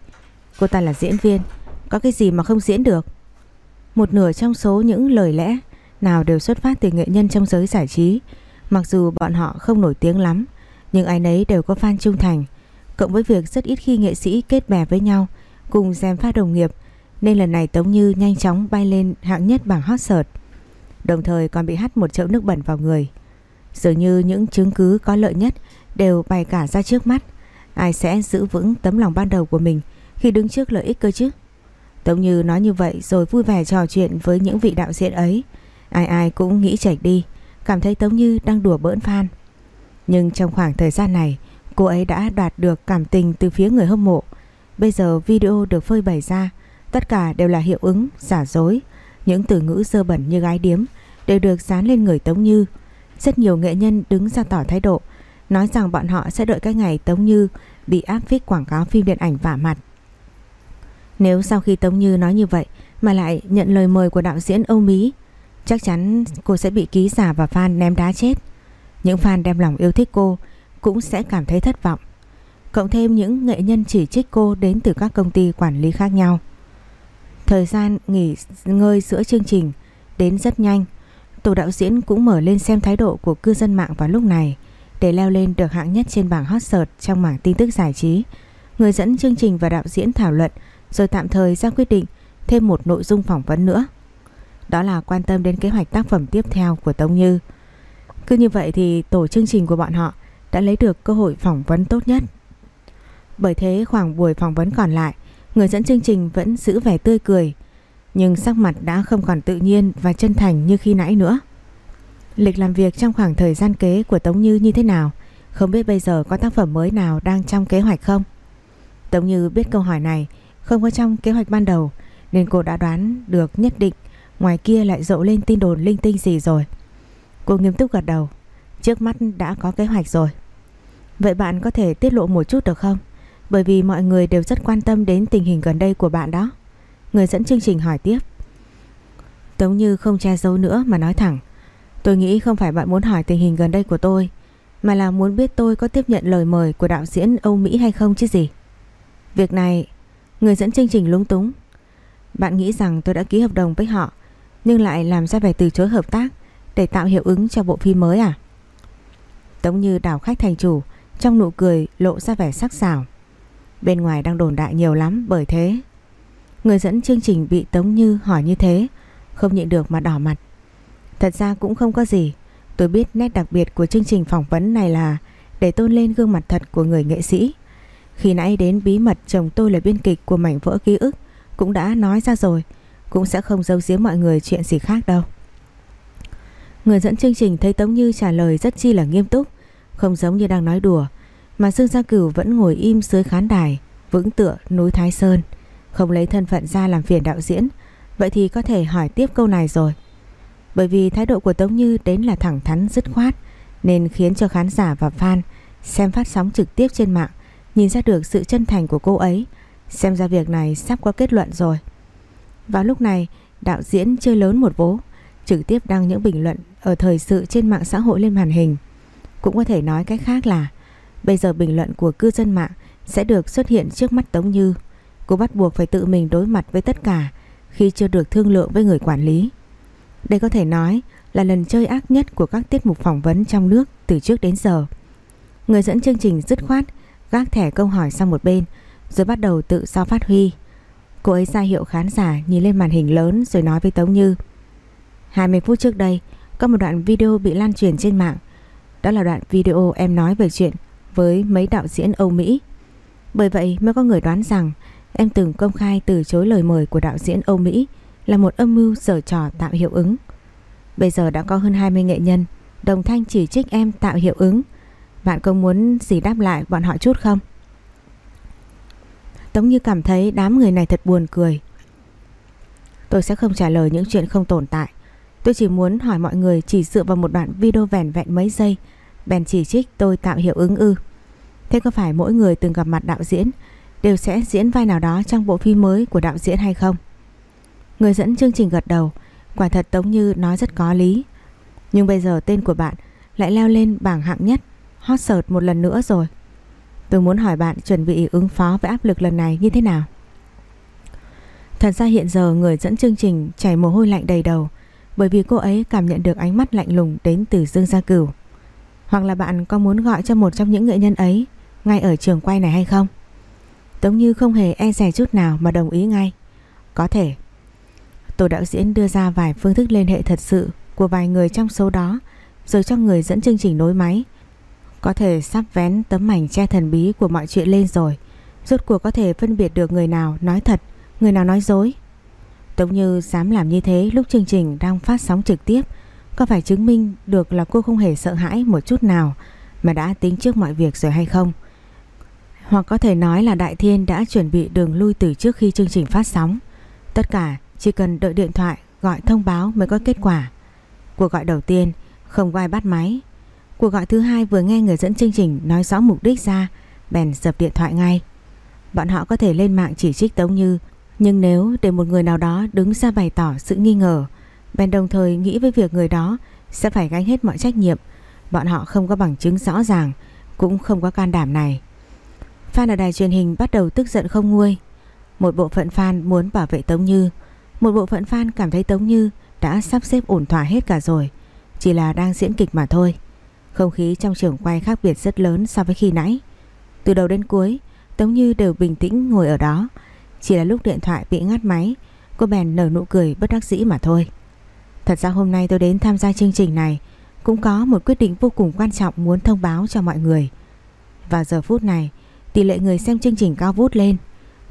Cô ta là diễn viên, có cái gì mà không diễn được. Một nửa trong số những lời lẽ nào đều xuất phát từ nghệ nhân trong giới giải trí. Mặc dù bọn họ không nổi tiếng lắm, nhưng ai nấy đều có fan trung thành. Cộng với việc rất ít khi nghệ sĩ kết bè với nhau cùng xem phát đồng nghiệp nên lần này Tống Như nhanh chóng bay lên hạng nhất bảng hot search. Đồng thời còn bị hắt một chậu nước bẩn vào người. Dường như những chứng cứ có lợi nhất đều bày cả ra trước mắt. Ai sẽ giữ vững tấm lòng ban đầu của mình khi đứng trước lợi ích cơ chứ? Tống Như nói như vậy rồi vui vẻ trò chuyện với những vị đạo diễn ấy. Ai ai cũng nghĩ chảy đi, cảm thấy Tống Như đang đùa bỡn fan. Nhưng trong khoảng thời gian này, cô ấy đã đoạt được cảm tình từ phía người hâm mộ. Bây giờ video được phơi bày ra, tất cả đều là hiệu ứng, giả dối. Những từ ngữ dơ bẩn như gái điếm đều được dán lên người Tống Như. Rất nhiều nghệ nhân đứng ra tỏ thái độ, nói rằng bọn họ sẽ đợi cái ngày Tống Như bị áp phích quảng cáo phim điện ảnh vả mặt. Nếu sau khi Tống Như nói như vậy mà lại nhận lời mời của đạo diễn Âu Mỹ, chắc chắn cô sẽ bị ký giả và fan ném đá chết. Những fan đem lòng yêu thích cô cũng sẽ cảm thấy thất vọng. Cộng thêm những nghệ nhân chỉ trích cô đến từ các công ty quản lý khác nhau. Thời gian nghỉ ngơi giữa chương trình đến rất nhanh. Tổ đạo diễn cũng mở lên xem thái độ của cư dân mạng vào lúc này để leo lên được hạng nhất trên bảng hot search trong mảng tin tức giải trí. Người dẫn chương trình và đạo diễn thảo luận rồi tạm thời ra quyết định thêm một nội dung phỏng vấn nữa. Đó là quan tâm đến kế hoạch tác phẩm tiếp theo của Tống Như. Cứ như vậy thì tổ chương trình của bọn họ đã lấy được cơ hội phỏng vấn tốt nhất. Bởi thế khoảng buổi phỏng vấn còn lại, người dẫn chương trình vẫn giữ vẻ tươi cười, nhưng sắc mặt đã không còn tự nhiên và chân thành như khi nãy nữa. Lịch làm việc trong khoảng thời gian kế của Tống Như như thế nào? Không biết bây giờ có tác phẩm mới nào đang trong kế hoạch không? Tống Như biết câu hỏi này, Không có trong kế hoạch ban đầu, Nên cô đã đoán được nhất định, Ngoài kia lại rộ lên tin đồn linh tinh gì rồi Cô nghiêm túc gật đầu, Trước mắt đã có kế hoạch rồi Vậy bạn có thể tiết lộ một chút được không? Bởi vì mọi người đều rất quan tâm đến tình hình gần đây của bạn đó Người dẫn chương trình hỏi tiếp. Tống Như không che giấu nữa mà nói thẳng, Tôi nghĩ không phải bạn muốn hỏi tình hình gần đây của tôi, Mà là muốn biết tôi có tiếp nhận lời mời của đạo diễn Âu Mỹ hay không chứ gì. Việc này, Người dẫn chương trình lúng túng. Bạn nghĩ rằng tôi đã ký hợp đồng với họ, Nhưng lại làm ra vẻ từ chối hợp tác Để tạo hiệu ứng cho bộ phim mới à? Tống Như đảo khách thành chủ, Trong nụ cười lộ ra vẻ sắc sảo. Bên ngoài đang đồn đại nhiều lắm bởi thế. Người dẫn chương trình bị Tống Như hỏi như thế, Không nhịn được mà đỏ mặt. Thật ra cũng không có gì. Tôi biết nét đặc biệt của chương trình phỏng vấn này là Để tôn lên gương mặt thật của người nghệ sĩ. Khi nãy đến bí mật chồng tôi là biên kịch của mảnh vỡ ký ức, Cũng đã nói ra rồi, Cũng sẽ không giấu giếm mọi người chuyện gì khác đâu. Người dẫn chương trình thấy Tống Như trả lời rất chi là nghiêm túc, Không giống như đang nói đùa, Mà Dương Gia Cửu vẫn ngồi im dưới khán đài, Vững tựa núi Thái Sơn. Không lấy thân phận ra làm phiền đạo diễn. Vậy thì có thể hỏi tiếp câu này rồi. Bởi vì thái độ của Tống Như đến là thẳng thắn, dứt khoát, Nên khiến cho khán giả và fan Xem phát sóng trực tiếp trên mạng, Nhìn ra được sự chân thành của cô ấy. Xem ra việc này sắp có kết luận rồi. Vào lúc này, Đạo diễn chơi lớn một vố, Trực tiếp đăng những bình luận Ở thời sự trên mạng xã hội lên màn hình. Cũng có thể nói cách khác là, Bây giờ bình luận của cư dân mạng Sẽ được xuất hiện trước mắt Tống Như. Cô bắt buộc phải tự mình đối mặt với tất cả Khi chưa được thương lượng với người quản lý. Đây có thể nói Là lần chơi ác nhất của các tiết mục phỏng vấn trong nước Từ trước đến giờ. Người dẫn chương trình dứt khoát Gác thẻ câu hỏi sang một bên, Rồi bắt đầu tự do phát huy. Cô ấy ra hiệu khán giả nhìn lên màn hình lớn Rồi nói với Tống Như 20 phút trước đây, Có một đoạn video bị lan truyền trên mạng. Đó là đoạn video em nói về chuyện Với mấy đạo diễn Âu Mỹ. Bởi vậy mới có người đoán rằng Em từng công khai từ chối lời mời của đạo diễn Âu Mỹ Là một âm mưu giở trò tạo hiệu ứng. Bây giờ đã có hơn 20 nghệ nhân, Đồng thanh chỉ trích em tạo hiệu ứng. Bạn có muốn gì đáp lại bọn họ chút không? Tống Như cảm thấy đám người này thật buồn cười. Tôi sẽ không trả lời những chuyện không tồn tại. Tôi chỉ muốn hỏi mọi người chỉ dựa vào một đoạn video vẻn vẹn mấy giây. Bèn chỉ trích tôi tạo hiệu ứng ư. Thế có phải mỗi người từng gặp mặt đạo diễn Đều sẽ diễn vai nào đó trong bộ phim mới của đạo diễn hay không Người dẫn chương trình gật đầu, Quả thật Tống Như nói rất có lý Nhưng bây giờ tên của bạn lại leo lên bảng hạng nhất, Hot search một lần nữa rồi Tôi muốn hỏi bạn chuẩn bị ứng phó với áp lực lần này như thế nào Thật ra hiện giờ người dẫn chương trình chảy mồ hôi lạnh đầy đầu, bởi vì cô ấy cảm nhận được ánh mắt lạnh lùng đến từ Dương Gia Cửu. Hoặc là bạn có muốn gọi cho một trong những nghệ nhân ấy, ngay ở trường quay này hay không? Tống Như không hề e dè chút nào mà đồng ý ngay. Có thể. Tổ đạo diễn đưa ra vài phương thức liên hệ thật sự của vài người trong số đó rồi cho người dẫn chương trình nối máy. Có thể sắp vén tấm mảnh che thần bí của mọi chuyện lên rồi. Rốt cuộc có thể phân biệt được người nào nói thật, người nào nói dối. Tống Như dám làm như thế lúc chương trình đang phát sóng trực tiếp Có phải chứng minh được là cô không hề sợ hãi một chút nào Mà đã tính trước mọi việc rồi hay không hoặc có thể nói là Đại Thiên đã chuẩn bị đường lui từ trước khi chương trình phát sóng. Tất cả chỉ cần đợi điện thoại gọi thông báo mới có kết quả. Cuộc gọi đầu tiên không có ai bắt máy. Cuộc gọi thứ hai vừa nghe người dẫn chương trình nói rõ mục đích ra Bèn dập điện thoại ngay. Bọn họ có thể lên mạng chỉ trích Tống Như nhưng nếu để một người nào đó đứng ra bày tỏ sự nghi ngờ, Ben đồng thời nghĩ với việc người đó sẽ phải gánh hết mọi trách nhiệm, bọn họ không có bằng chứng rõ ràng, cũng không có can đảm này. Fan ở đài truyền hình bắt đầu tức giận không nguôi. Một bộ phận fan muốn bảo vệ Tống Như, một bộ phận fan cảm thấy Tống Như đã sắp xếp ổn thỏa hết cả rồi, chỉ là đang diễn kịch mà thôi. Không khí trong trường quay khác biệt rất lớn so với khi nãy. Từ đầu đến cuối, Tống Như đều bình tĩnh ngồi ở đó, chỉ là lúc điện thoại bị ngắt máy Cô bèn nở nụ cười bất đắc dĩ mà thôi Thật ra hôm nay tôi đến tham gia chương trình này Cũng có một quyết định vô cùng quan trọng muốn thông báo cho mọi người Và giờ phút này Tỷ lệ người xem chương trình cao vút lên.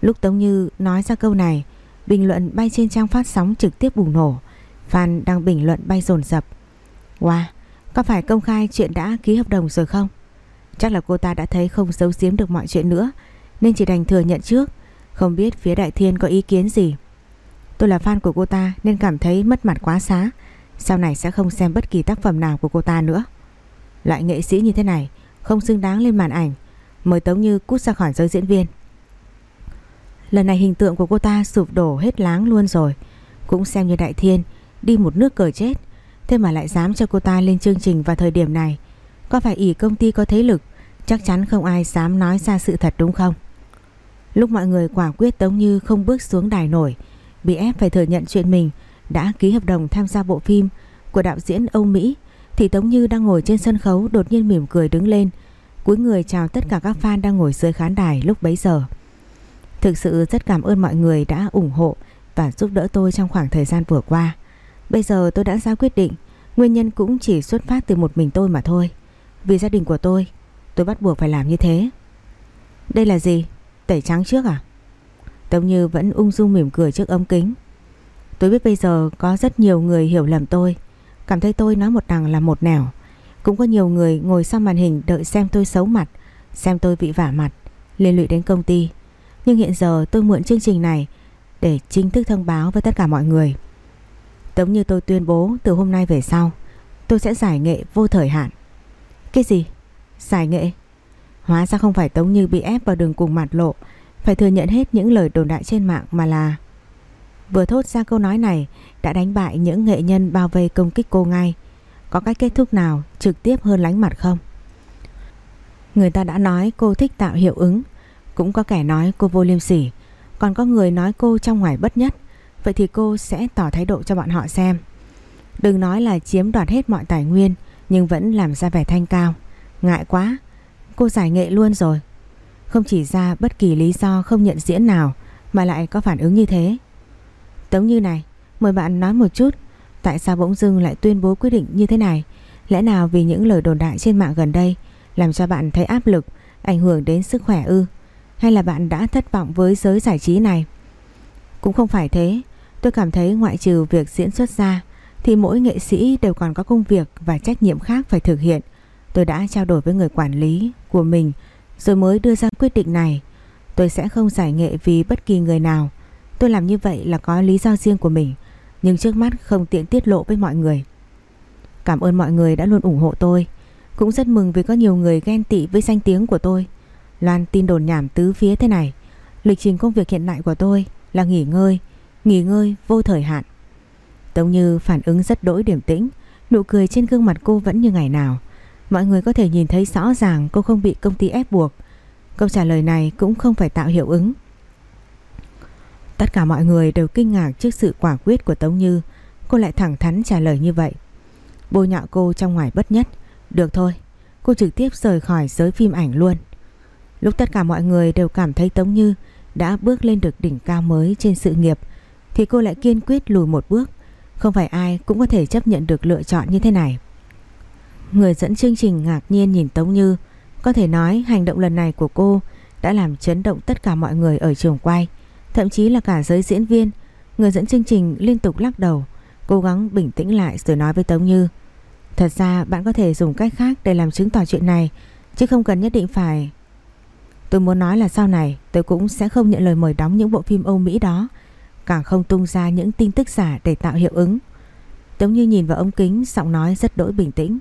Lúc Tống Như nói ra câu này Bình luận bay trên trang phát sóng trực tiếp bùng nổ. Fan đang bình luận bay dồn dập. Wow, có phải công khai chuyện đã ký hợp đồng rồi không? Chắc là cô ta đã thấy không giấu giếm được mọi chuyện nữa Nên chỉ đành thừa nhận trước. Không biết phía Đại Thiên có ý kiến gì. Tôi là fan của cô ta nên cảm thấy mất mặt quá xá. Sau này sẽ không xem bất kỳ tác phẩm nào của cô ta nữa. Loại nghệ sĩ như thế này Không xứng đáng lên màn ảnh mới Tống Như cút ra khỏi giới diễn viên. Lần này hình tượng của cô ta sụp đổ hết láng luôn rồi. Cũng xem như Đại Thiên Đi một nước cờ chết, Thế mà lại dám cho cô ta lên chương trình vào thời điểm này. Có phải ỷ công ty có thế lực, Chắc chắn không ai dám nói ra sự thật đúng không? Lúc mọi người quả quyết Tống Như không bước xuống đài nổi, Bị ép phải thừa nhận chuyện mình, Đã ký hợp đồng tham gia bộ phim Của đạo diễn Âu Mỹ, Thì Tống Như đang ngồi trên sân khấu Đột nhiên mỉm cười đứng lên cúi người chào tất cả các fan đang ngồi dưới khán đài lúc bấy giờ. Thực sự rất cảm ơn mọi người đã ủng hộ Và giúp đỡ tôi trong khoảng thời gian vừa qua. Bây giờ tôi đã ra quyết định, Nguyên nhân cũng chỉ xuất phát từ một mình tôi mà thôi. Vì gia đình của tôi Tôi bắt buộc phải làm như thế. Đây là gì? Tẩy trắng trước à? Tống Như vẫn ung dung mỉm cười trước ống kính. Tôi biết bây giờ có rất nhiều người hiểu lầm tôi, Cảm thấy tôi nói một đằng là một nẻo. Cũng có nhiều người ngồi sau màn hình đợi xem tôi xấu mặt, Xem tôi bị vả mặt, Liên lụy đến công ty. Nhưng hiện giờ tôi mượn chương trình này Để chính thức thông báo với tất cả mọi người. Tống như tôi tuyên bố từ hôm nay về sau, Tôi sẽ giải nghệ vô thời hạn. Cái gì? Giải nghệ? Hóa ra không phải Tống Như bị ép vào đường cùng mặt lộ, Phải thừa nhận hết những lời đồn đại trên mạng mà là. Vừa thốt ra câu nói này, Đã đánh bại những nghệ nhân bao vây công kích cô ngay. Có cách kết thúc nào trực tiếp hơn lánh mặt không? Người ta đã nói cô thích tạo hiệu ứng. Cũng có kẻ nói cô vô liêm sỉ. Còn có người nói cô trong ngoài bất nhất. Vậy thì cô sẽ tỏ thái độ cho bọn họ xem. Đừng nói là chiếm đoạt hết mọi tài nguyên, Nhưng vẫn làm ra vẻ thanh cao. Ngại quá. Cô giải nghệ luôn rồi. Không chỉ ra bất kỳ lý do không nhận diễn nào, Mà lại có phản ứng như thế. Tống như này, Mời bạn nói một chút. Tại sao bỗng dưng lại tuyên bố quyết định như thế này? Lẽ nào vì những lời đồn đại trên mạng gần đây Làm cho bạn thấy áp lực Ảnh hưởng đến sức khỏe ư? Hay là bạn đã thất vọng với giới giải trí này? Cũng không phải thế. Tôi cảm thấy ngoại trừ việc diễn xuất ra Thì mỗi nghệ sĩ đều còn có công việc Và trách nhiệm khác phải thực hiện. Tôi đã trao đổi với người quản lý của mình rồi mới đưa ra quyết định này. Tôi sẽ không giải nghệ vì bất kỳ người nào. Tôi làm như vậy là có lý do riêng của mình, nhưng trước mắt không tiện tiết lộ với mọi người. Cảm ơn mọi người đã luôn ủng hộ tôi. Cũng rất mừng vì có nhiều người ghen tị với danh tiếng của tôi. Loan tin đồn nhảm tứ phía thế này. Lịch trình công việc hiện tại của tôi là nghỉ ngơi, nghỉ ngơi vô thời hạn. Tống Như phản ứng rất đỗi điểm tĩnh, nụ cười trên gương mặt cô vẫn như ngày nào. Mọi người có thể nhìn thấy rõ ràng cô không bị công ty ép buộc Câu trả lời này cũng không phải tạo hiệu ứng Tất cả mọi người đều kinh ngạc trước sự quả quyết của Tống Như. Cô lại thẳng thắn trả lời như vậy. Bôi nhọ cô trong ngoài bất nhất. Được thôi, Cô trực tiếp rời khỏi giới phim ảnh luôn. Lúc tất cả mọi người đều cảm thấy Tống Như Đã bước lên được đỉnh cao mới trên sự nghiệp, Thì cô lại kiên quyết lùi một bước. Không phải ai cũng có thể chấp nhận được lựa chọn như thế này. Người dẫn chương trình ngạc nhiên nhìn Tống Như, Có thể nói hành động lần này của cô Đã làm chấn động tất cả mọi người ở trường quay. Thậm chí là cả giới diễn viên. Người dẫn chương trình liên tục lắc đầu, Cố gắng bình tĩnh lại rồi nói với Tống Như, Thật ra bạn có thể dùng cách khác Để làm chứng tỏ chuyện này, Chứ không cần nhất định phải. Tôi muốn nói là sau này tôi cũng sẽ không nhận lời mời đóng những bộ phim Âu Mỹ đó, Càng không tung ra những tin tức giả để tạo hiệu ứng. Tống Như nhìn vào ống kính, Giọng nói rất đỗi bình tĩnh.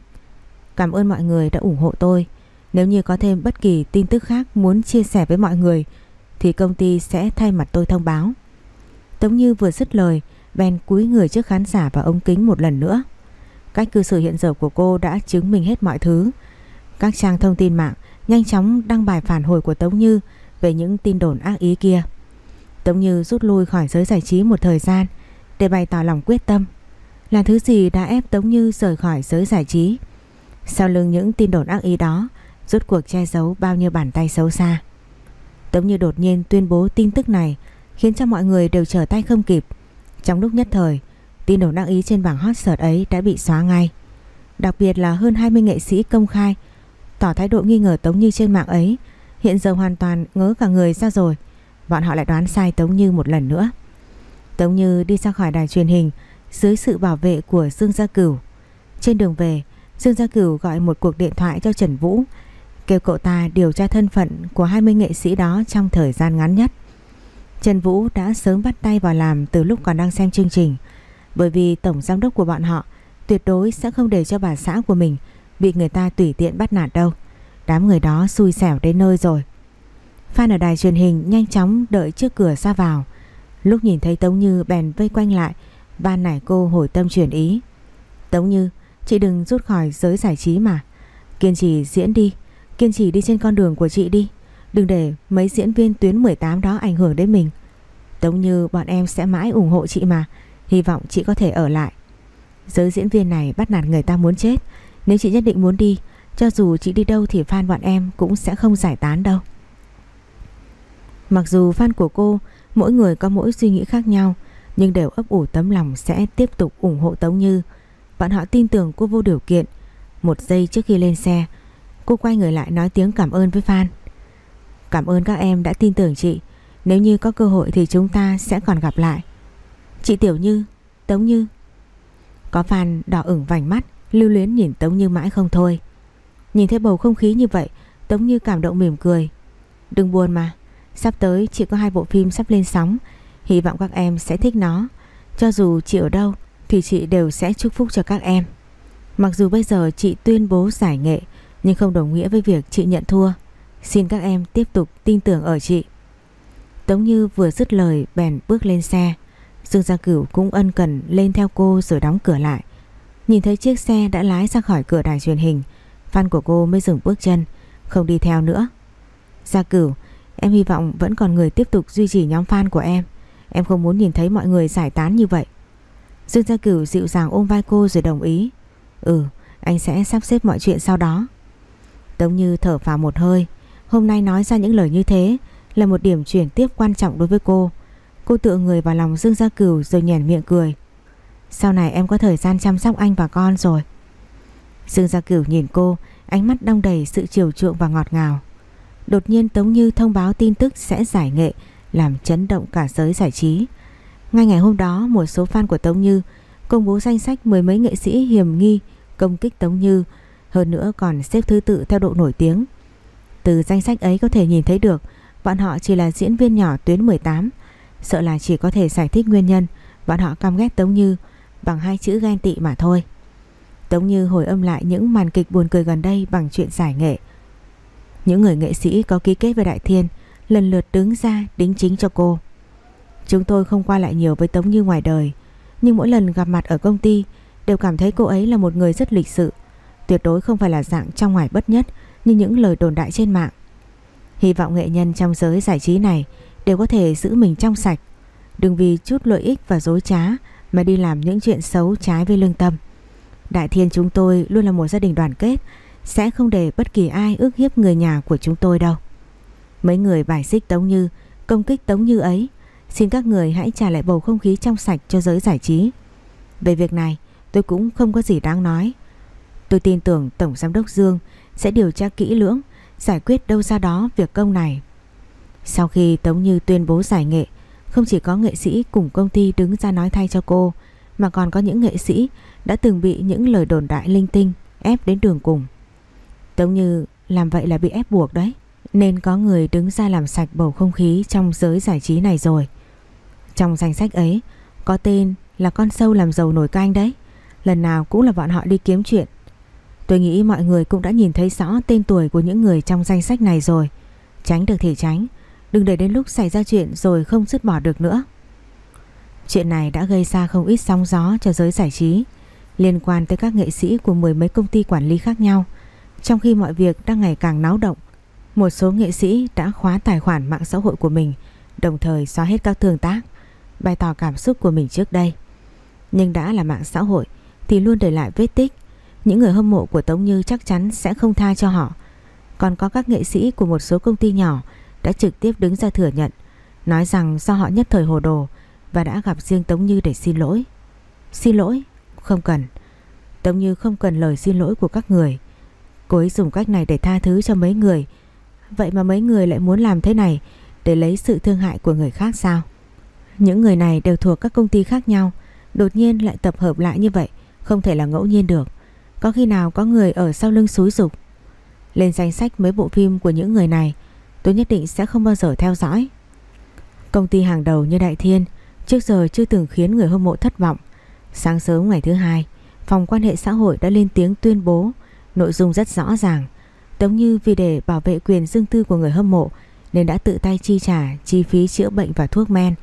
Cảm ơn mọi người đã ủng hộ tôi. Nếu như có thêm bất kỳ tin tức khác muốn chia sẻ với mọi người thì công ty sẽ thay mặt tôi thông báo. Tống Như vừa dứt lời, Ben cúi người trước khán giả và ống kính một lần nữa. Cách cư xử hiện giờ của cô đã chứng minh hết mọi thứ. Các trang thông tin mạng nhanh chóng đăng bài phản hồi của Tống Như về những tin đồn ác ý kia. Tống Như rút lui khỏi giới giải trí một thời gian để bày tỏ lòng quyết tâm. Là thứ gì đã ép Tống Như rời khỏi giới giải trí? Sau lưng những tin đồn ác ý đó Rốt cuộc che giấu bao nhiêu bàn tay xấu xa Tống như đột nhiên tuyên bố tin tức này, Khiến cho mọi người đều trở tay không kịp. Trong lúc nhất thời, Tin đồn đăng ý trên bảng hot search ấy đã bị xóa ngay. Đặc biệt là hơn 20 nghệ sĩ công khai, Tỏ thái độ nghi ngờ Tống Như trên mạng ấy, Hiện giờ hoàn toàn ngớ cả người ra rồi, Bọn họ lại đoán sai Tống Như một lần nữa. Tống Như đi ra khỏi đài truyền hình Dưới sự bảo vệ của Dương Gia Cửu. Trên đường về, Dương Gia Cửu gọi một cuộc điện thoại cho Trần Vũ Kêu cậu ta điều tra thân phận của 20 nghệ sĩ đó trong thời gian ngắn nhất Trần Vũ đã sớm bắt tay vào làm từ lúc còn đang xem chương trình bởi vì tổng giám đốc của bọn họ tuyệt đối sẽ không để cho bà xã của mình bị người ta tùy tiện bắt nạt đâu. Đám người đó xui xẻo đến nơi rồi. Fan ở đài truyền hình nhanh chóng đợi trước cửa ra vào. Lúc nhìn thấy Tống Như bèn vây quanh lại ban nải cô hồi tâm chuyển ý. Tống Như, chị đừng rút khỏi giới giải trí mà. Kiên trì diễn đi, kiên trì đi trên con đường của chị đi. Đừng để mấy diễn viên tuyến 18 đó ảnh hưởng đến mình. Tống Như bọn em sẽ mãi ủng hộ chị mà. Hy vọng chị có thể ở lại. Giới diễn viên này bắt nạt người ta muốn chết. Nếu chị nhất định muốn đi, cho dù chị đi đâu thì fan bọn em cũng sẽ không giải tán đâu. Mặc dù fan của cô mỗi người có mỗi suy nghĩ khác nhau nhưng đều ấp ủ tấm lòng sẽ tiếp tục ủng hộ Tống Như. Bọn họ tin tưởng cô vô điều kiện. Một giây trước khi lên xe, cô quay người lại nói tiếng cảm ơn với phan Cảm ơn các em đã tin tưởng chị. Nếu như có cơ hội thì chúng ta sẽ còn gặp lại. Chị Tiểu Như, Tống Như. Có phan đỏ ửng vành mắt, lưu luyến nhìn Tống Như mãi không thôi. Nhìn thấy bầu không khí như vậy, Tống Như cảm động mỉm cười. Đừng buồn mà, Sắp tới chị có hai bộ phim sắp lên sóng Hy vọng các em sẽ thích nó Cho dù chị ở đâu Thì chị đều sẽ chúc phúc cho các em Mặc dù bây giờ chị tuyên bố giải nghệ nhưng không đồng nghĩa với việc chị nhận thua. Xin các em tiếp tục tin tưởng ở chị. Tống Như vừa dứt lời, bèn bước lên xe. Dương Gia Cửu cũng ân cần lên theo cô rồi đóng cửa lại. Nhìn thấy chiếc xe đã lái ra khỏi cửa đài truyền hình, Fan của cô mới dừng bước chân, Không đi theo nữa. Gia Cửu, Em hy vọng vẫn còn người tiếp tục duy trì nhóm fan của em. Em không muốn nhìn thấy mọi người giải tán như vậy. Dương Gia Cửu dịu dàng ôm vai cô rồi đồng ý. Ừ anh sẽ sắp xếp mọi chuyện sau đó. Tống Như thở phào một hơi. Hôm nay nói ra những lời như thế Là một điểm chuyển tiếp quan trọng đối với cô. Cô tựa người vào lòng Dương Gia Cửu Rồi nhèn miệng cười. Sau này em có thời gian chăm sóc anh và con rồi. Dương Gia Cửu nhìn cô, Ánh mắt đong đầy sự chiều chuộng và ngọt ngào. Đột nhiên Tống Như thông báo tin tức sẽ giải nghệ, làm chấn động cả giới giải trí. Ngay ngày hôm đó, một số fan của Tống Như công bố danh sách mười mấy nghệ sĩ hiểm nghi công kích Tống Như hơn nữa còn xếp thứ tự theo độ nổi tiếng. Từ danh sách ấy có thể nhìn thấy được bọn họ chỉ là diễn viên nhỏ tuyến 18 sợ là chỉ có thể giải thích nguyên nhân bọn họ căm ghét Tống Như bằng hai chữ ghen tị mà thôi. Tống Như hồi âm lại những màn kịch buồn cười gần đây bằng chuyện giải nghệ những người nghệ sĩ có ký kết với Đại Thiên lần lượt đứng ra đính chính cho cô. Chúng tôi không qua lại nhiều với Tống Như ngoài đời, nhưng mỗi lần gặp mặt ở công ty đều cảm thấy cô ấy là một người rất lịch sự, tuyệt đối không phải là dạng trong ngoài bất nhất như những lời đồn đại trên mạng. Hy vọng nghệ nhân trong giới giải trí này đều có thể giữ mình trong sạch, đừng vì chút lợi ích và dối trá mà đi làm những chuyện xấu trái với lương tâm. Đại Thiên chúng tôi luôn là một gia đình đoàn kết, sẽ không để bất kỳ ai ước hiếp người nhà của chúng tôi đâu. Mấy người bài xích Tống Như, công kích Tống Như ấy, xin các người hãy trả lại bầu không khí trong sạch cho giới giải trí. Về việc này, tôi cũng không có gì đáng nói. Tôi tin tưởng Tổng Giám đốc Dương sẽ điều tra kỹ lưỡng, giải quyết đâu ra đó việc công này. Sau khi Tống Như tuyên bố giải nghệ, không chỉ có nghệ sĩ cùng công ty đứng ra nói thay cho cô, mà còn có những nghệ sĩ đã từng bị những lời đồn đại linh tinh ép đến đường cùng. Tống Như làm vậy là bị ép buộc đấy Nên có người đứng ra làm sạch bầu không khí trong giới giải trí này rồi Trong danh sách ấy Có tên là con sâu làm giàu nổi canh đấy Lần nào cũng là bọn họ đi kiếm chuyện Tôi nghĩ mọi người cũng đã nhìn thấy rõ tên tuổi của những người trong danh sách này rồi. Tránh được thì tránh. Đừng để đến lúc xảy ra chuyện rồi không dứt bỏ được nữa. Chuyện này đã gây ra không ít sóng gió cho giới giải trí Liên quan tới các nghệ sĩ của mười mấy công ty quản lý khác nhau. Trong khi mọi việc đang ngày càng náo động, một số nghệ sĩ đã khóa tài khoản mạng xã hội của mình, đồng thời xóa hết các tương tác, bày tỏ cảm xúc của mình trước đây. Nhưng đã là mạng xã hội thì luôn để lại vết tích, những người hâm mộ của Tống Như chắc chắn sẽ không tha cho họ. Còn có các nghệ sĩ của một số công ty nhỏ đã trực tiếp đứng ra thừa nhận, nói rằng do họ nhất thời hồ đồ và đã gặp riêng Tống Như để xin lỗi. Xin lỗi? Không cần. Tống Như không cần lời xin lỗi của các người. Cô ấy dùng cách này để tha thứ cho mấy người Vậy mà mấy người lại muốn làm thế này Để lấy sự thương hại của người khác sao Những người này đều thuộc các công ty khác nhau Đột nhiên lại tập hợp lại như vậy Không thể là ngẫu nhiên được có khi nào có người ở sau lưng xúi dục Lên danh sách mấy bộ phim của những người này Tôi nhất định sẽ không bao giờ theo dõi Công ty hàng đầu như Đại Thiên trước giờ chưa từng khiến người hâm mộ thất vọng. Sáng sớm ngày thứ hai, phòng quan hệ xã hội đã lên tiếng tuyên bố nội dung rất rõ ràng. Tống Như vì để bảo vệ quyền riêng tư của người hâm mộ nên đã tự tay chi trả chi phí chữa bệnh và thuốc men,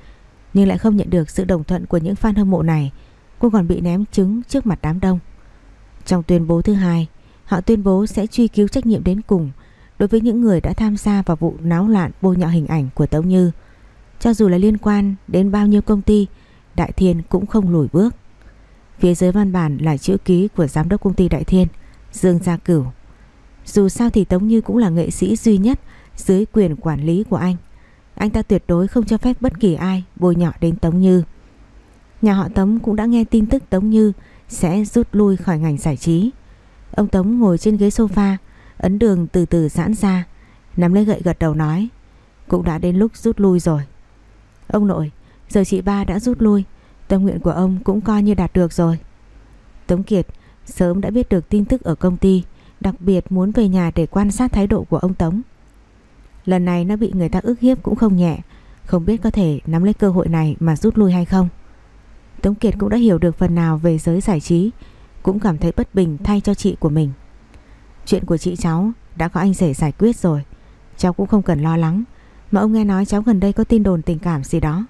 nhưng lại không nhận được sự đồng thuận của những fan hâm mộ này. Cô còn bị ném trứng trước mặt đám đông. Trong tuyên bố thứ hai, họ tuyên bố sẽ truy cứu trách nhiệm đến cùng đối với những người đã tham gia vào vụ náo loạn bôi nhọ hình ảnh của Tống Như. Cho dù là liên quan đến bao nhiêu công ty, Đại Thiên cũng không lùi bước. Phía dưới văn bản là chữ ký của giám đốc công ty Đại Thiên, Dương Gia Cửu. Dù sao thì Tống Như cũng là nghệ sĩ duy nhất dưới quyền quản lý của anh. Anh ta tuyệt đối không cho phép bất kỳ ai bôi nhọ đến Tống Như. Nhà họ Tống cũng đã nghe tin tức Tống Như sẽ rút lui khỏi ngành giải trí. Ông Tống ngồi trên ghế sofa, ấn đường từ từ giãn ra, nắm lấy gậy gật đầu nói, cũng đã đến lúc rút lui rồi. Ông nội, giờ chị ba đã rút lui, tâm nguyện của ông cũng coi như đạt được rồi. Tống Kiệt sớm đã biết được tin tức ở công ty, đặc biệt muốn về nhà để quan sát thái độ của ông Tống. Lần này nó bị người ta ức hiếp cũng không nhẹ, không biết có thể nắm lấy cơ hội này mà rút lui hay không. Tống Kiệt cũng đã hiểu được phần nào về giới giải trí, cũng cảm thấy bất bình thay cho chị của mình. Chuyện của chị cháu đã có anh rể giải quyết rồi, cháu cũng không cần lo lắng, mà ông nghe nói cháu gần đây có tin đồn tình cảm gì đó.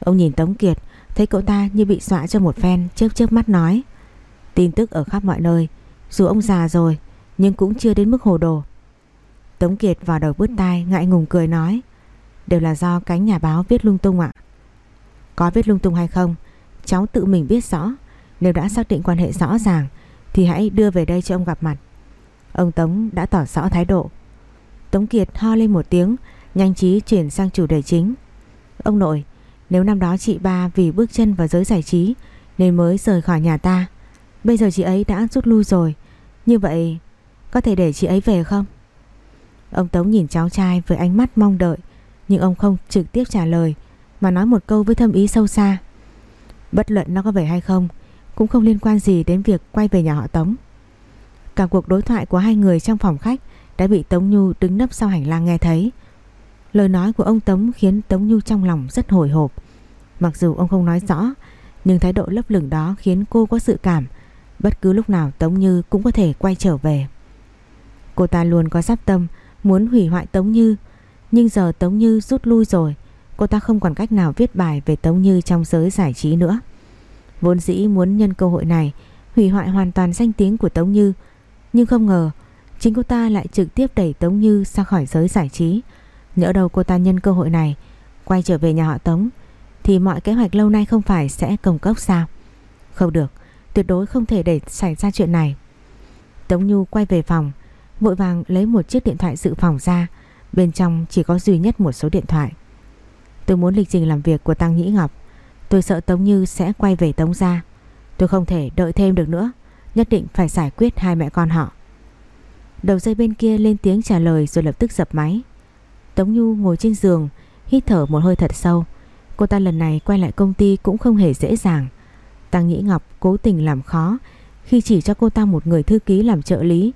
Ông nhìn Tống Kiệt, thấy cậu ta như bị dọa cho một phen, chớp chớp mắt nói. Tin tức ở khắp mọi nơi, dù ông già rồi, nhưng cũng chưa đến mức hồ đồ. Tống Kiệt vào đầu bứt tai ngại ngùng cười nói Đều là do cánh nhà báo viết lung tung ạ Có viết lung tung hay không Cháu tự mình biết rõ. Nếu đã xác định quan hệ rõ ràng, Thì hãy đưa về đây cho ông gặp mặt. Ông Tống đã tỏ rõ thái độ. Tống Kiệt ho lên một tiếng, Nhanh trí chuyển sang chủ đề chính. Ông nội, Nếu năm đó chị ba vì bước chân vào giới giải trí, Nên mới rời khỏi nhà ta. Bây giờ chị ấy đã rút lui rồi. Như vậy, Có thể để chị ấy về không? Ông Tống nhìn cháu trai với ánh mắt mong đợi, Nhưng ông không trực tiếp trả lời, Mà nói một câu với thâm ý sâu xa. Bất luận nó có về hay không Cũng không liên quan gì đến việc quay về nhà họ Tống. Cả cuộc đối thoại của hai người trong phòng khách Đã bị Tống Nhu đứng nấp sau hành lang nghe thấy. Lời nói của ông Tống khiến Tống Nhu trong lòng rất hồi hộp. Mặc dù ông không nói rõ Nhưng thái độ lấp lửng đó khiến cô có sự cảm. Bất cứ lúc nào Tống Như cũng có thể quay trở về. Cô ta luôn có sắp tâm muốn hủy hoại Tống Như. Nhưng giờ Tống Như rút lui rồi, cô ta không còn cách nào viết bài về Tống Như trong giới giải trí nữa. Vốn dĩ muốn nhân cơ hội này hủy hoại hoàn toàn danh tiếng của Tống Như, nhưng không ngờ chính cô ta lại trực tiếp đẩy Tống Như ra khỏi giới giải trí. Nhỡ đâu cô ta nhân cơ hội này quay trở về nhà họ Tống thì mọi kế hoạch lâu nay không phải sẽ công cốc sao? Không được, tuyệt đối không thể để xảy ra chuyện này. Tống Nhu quay về phòng, Vội vàng lấy một chiếc điện thoại dự phòng ra Bên trong chỉ có duy nhất một số điện thoại Tôi muốn lịch trình làm việc của Tăng Nhĩ Ngọc. Tôi sợ Tống Như sẽ quay về Tống ra Tôi không thể đợi thêm được nữa. Nhất định phải giải quyết hai mẹ con họ. Đầu dây bên kia lên tiếng trả lời rồi lập tức dập máy. Tống Nhu ngồi trên giường, Hít thở một hơi thật sâu. Cô ta lần này quay lại công ty cũng không hề dễ dàng. Tăng Nhĩ Ngọc cố tình làm khó, Khi chỉ cho cô ta một người thư ký làm trợ lý.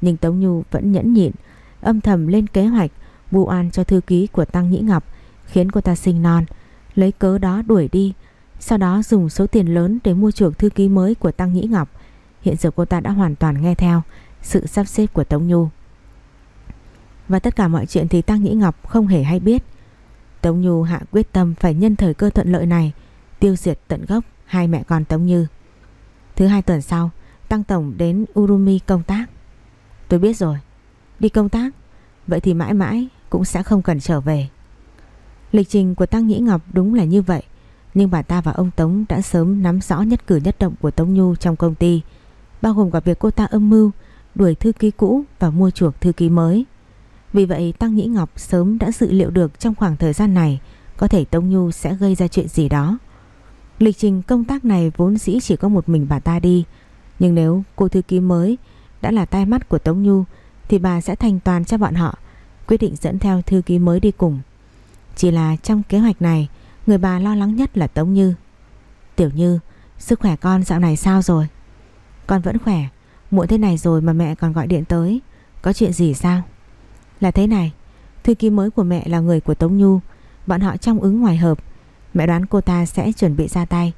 Nhưng Tống Nhu vẫn nhẫn nhịn, Âm thầm lên kế hoạch Vu an cho thư ký của Tăng Nhĩ Ngọc. Khiến cô ta sinh non. Lấy cớ đó đuổi đi. Sau đó dùng số tiền lớn để mua chuộc thư ký mới của Tăng Nhĩ Ngọc. Hiện giờ cô ta đã hoàn toàn nghe theo Sự sắp xếp của Tống Nhu. Và tất cả mọi chuyện thì Tăng Nhĩ Ngọc không hề hay biết. Tống Nhu hạ quyết tâm phải nhân thời cơ thuận lợi này, Tiêu diệt tận gốc hai mẹ con Tống Như. Thứ hai tuần sau, Tăng Tổng đến Urumi công tác. Tôi biết rồi. Đi công tác. Vậy thì mãi mãi cũng sẽ không cần trở về. Lịch trình của Tăng Nhĩ Ngọc đúng là như vậy. Nhưng bà ta và ông Tống đã sớm nắm rõ nhất cử nhất động của Tống Nhu trong công ty Bao gồm cả việc cô ta âm mưu Đuổi thư ký cũ và mua chuộc thư ký mới. Vì vậy Tăng Nhĩ Ngọc sớm đã dự liệu được trong khoảng thời gian này Có thể Tống Nhu sẽ gây ra chuyện gì đó. Lịch trình công tác này vốn dĩ chỉ có một mình bà ta đi Nhưng nếu cô thư ký mới đã là tai mắt của Tống Nhu thì bà sẽ thành toàn cho bọn họ, quyết định dẫn theo thư ký mới đi cùng. Chỉ là trong kế hoạch này, người bà lo lắng nhất là Tống Như. Tiểu Như, sức khỏe con dạo này sao rồi? Con vẫn khỏe, muộn thế này rồi mà mẹ còn gọi điện tới, có chuyện gì sao? Là thế này, thư ký mới của mẹ là người của Tống Nhu, Bọn họ trong ứng ngoài hợp Mẹ đoán cô ta sẽ chuẩn bị ra tay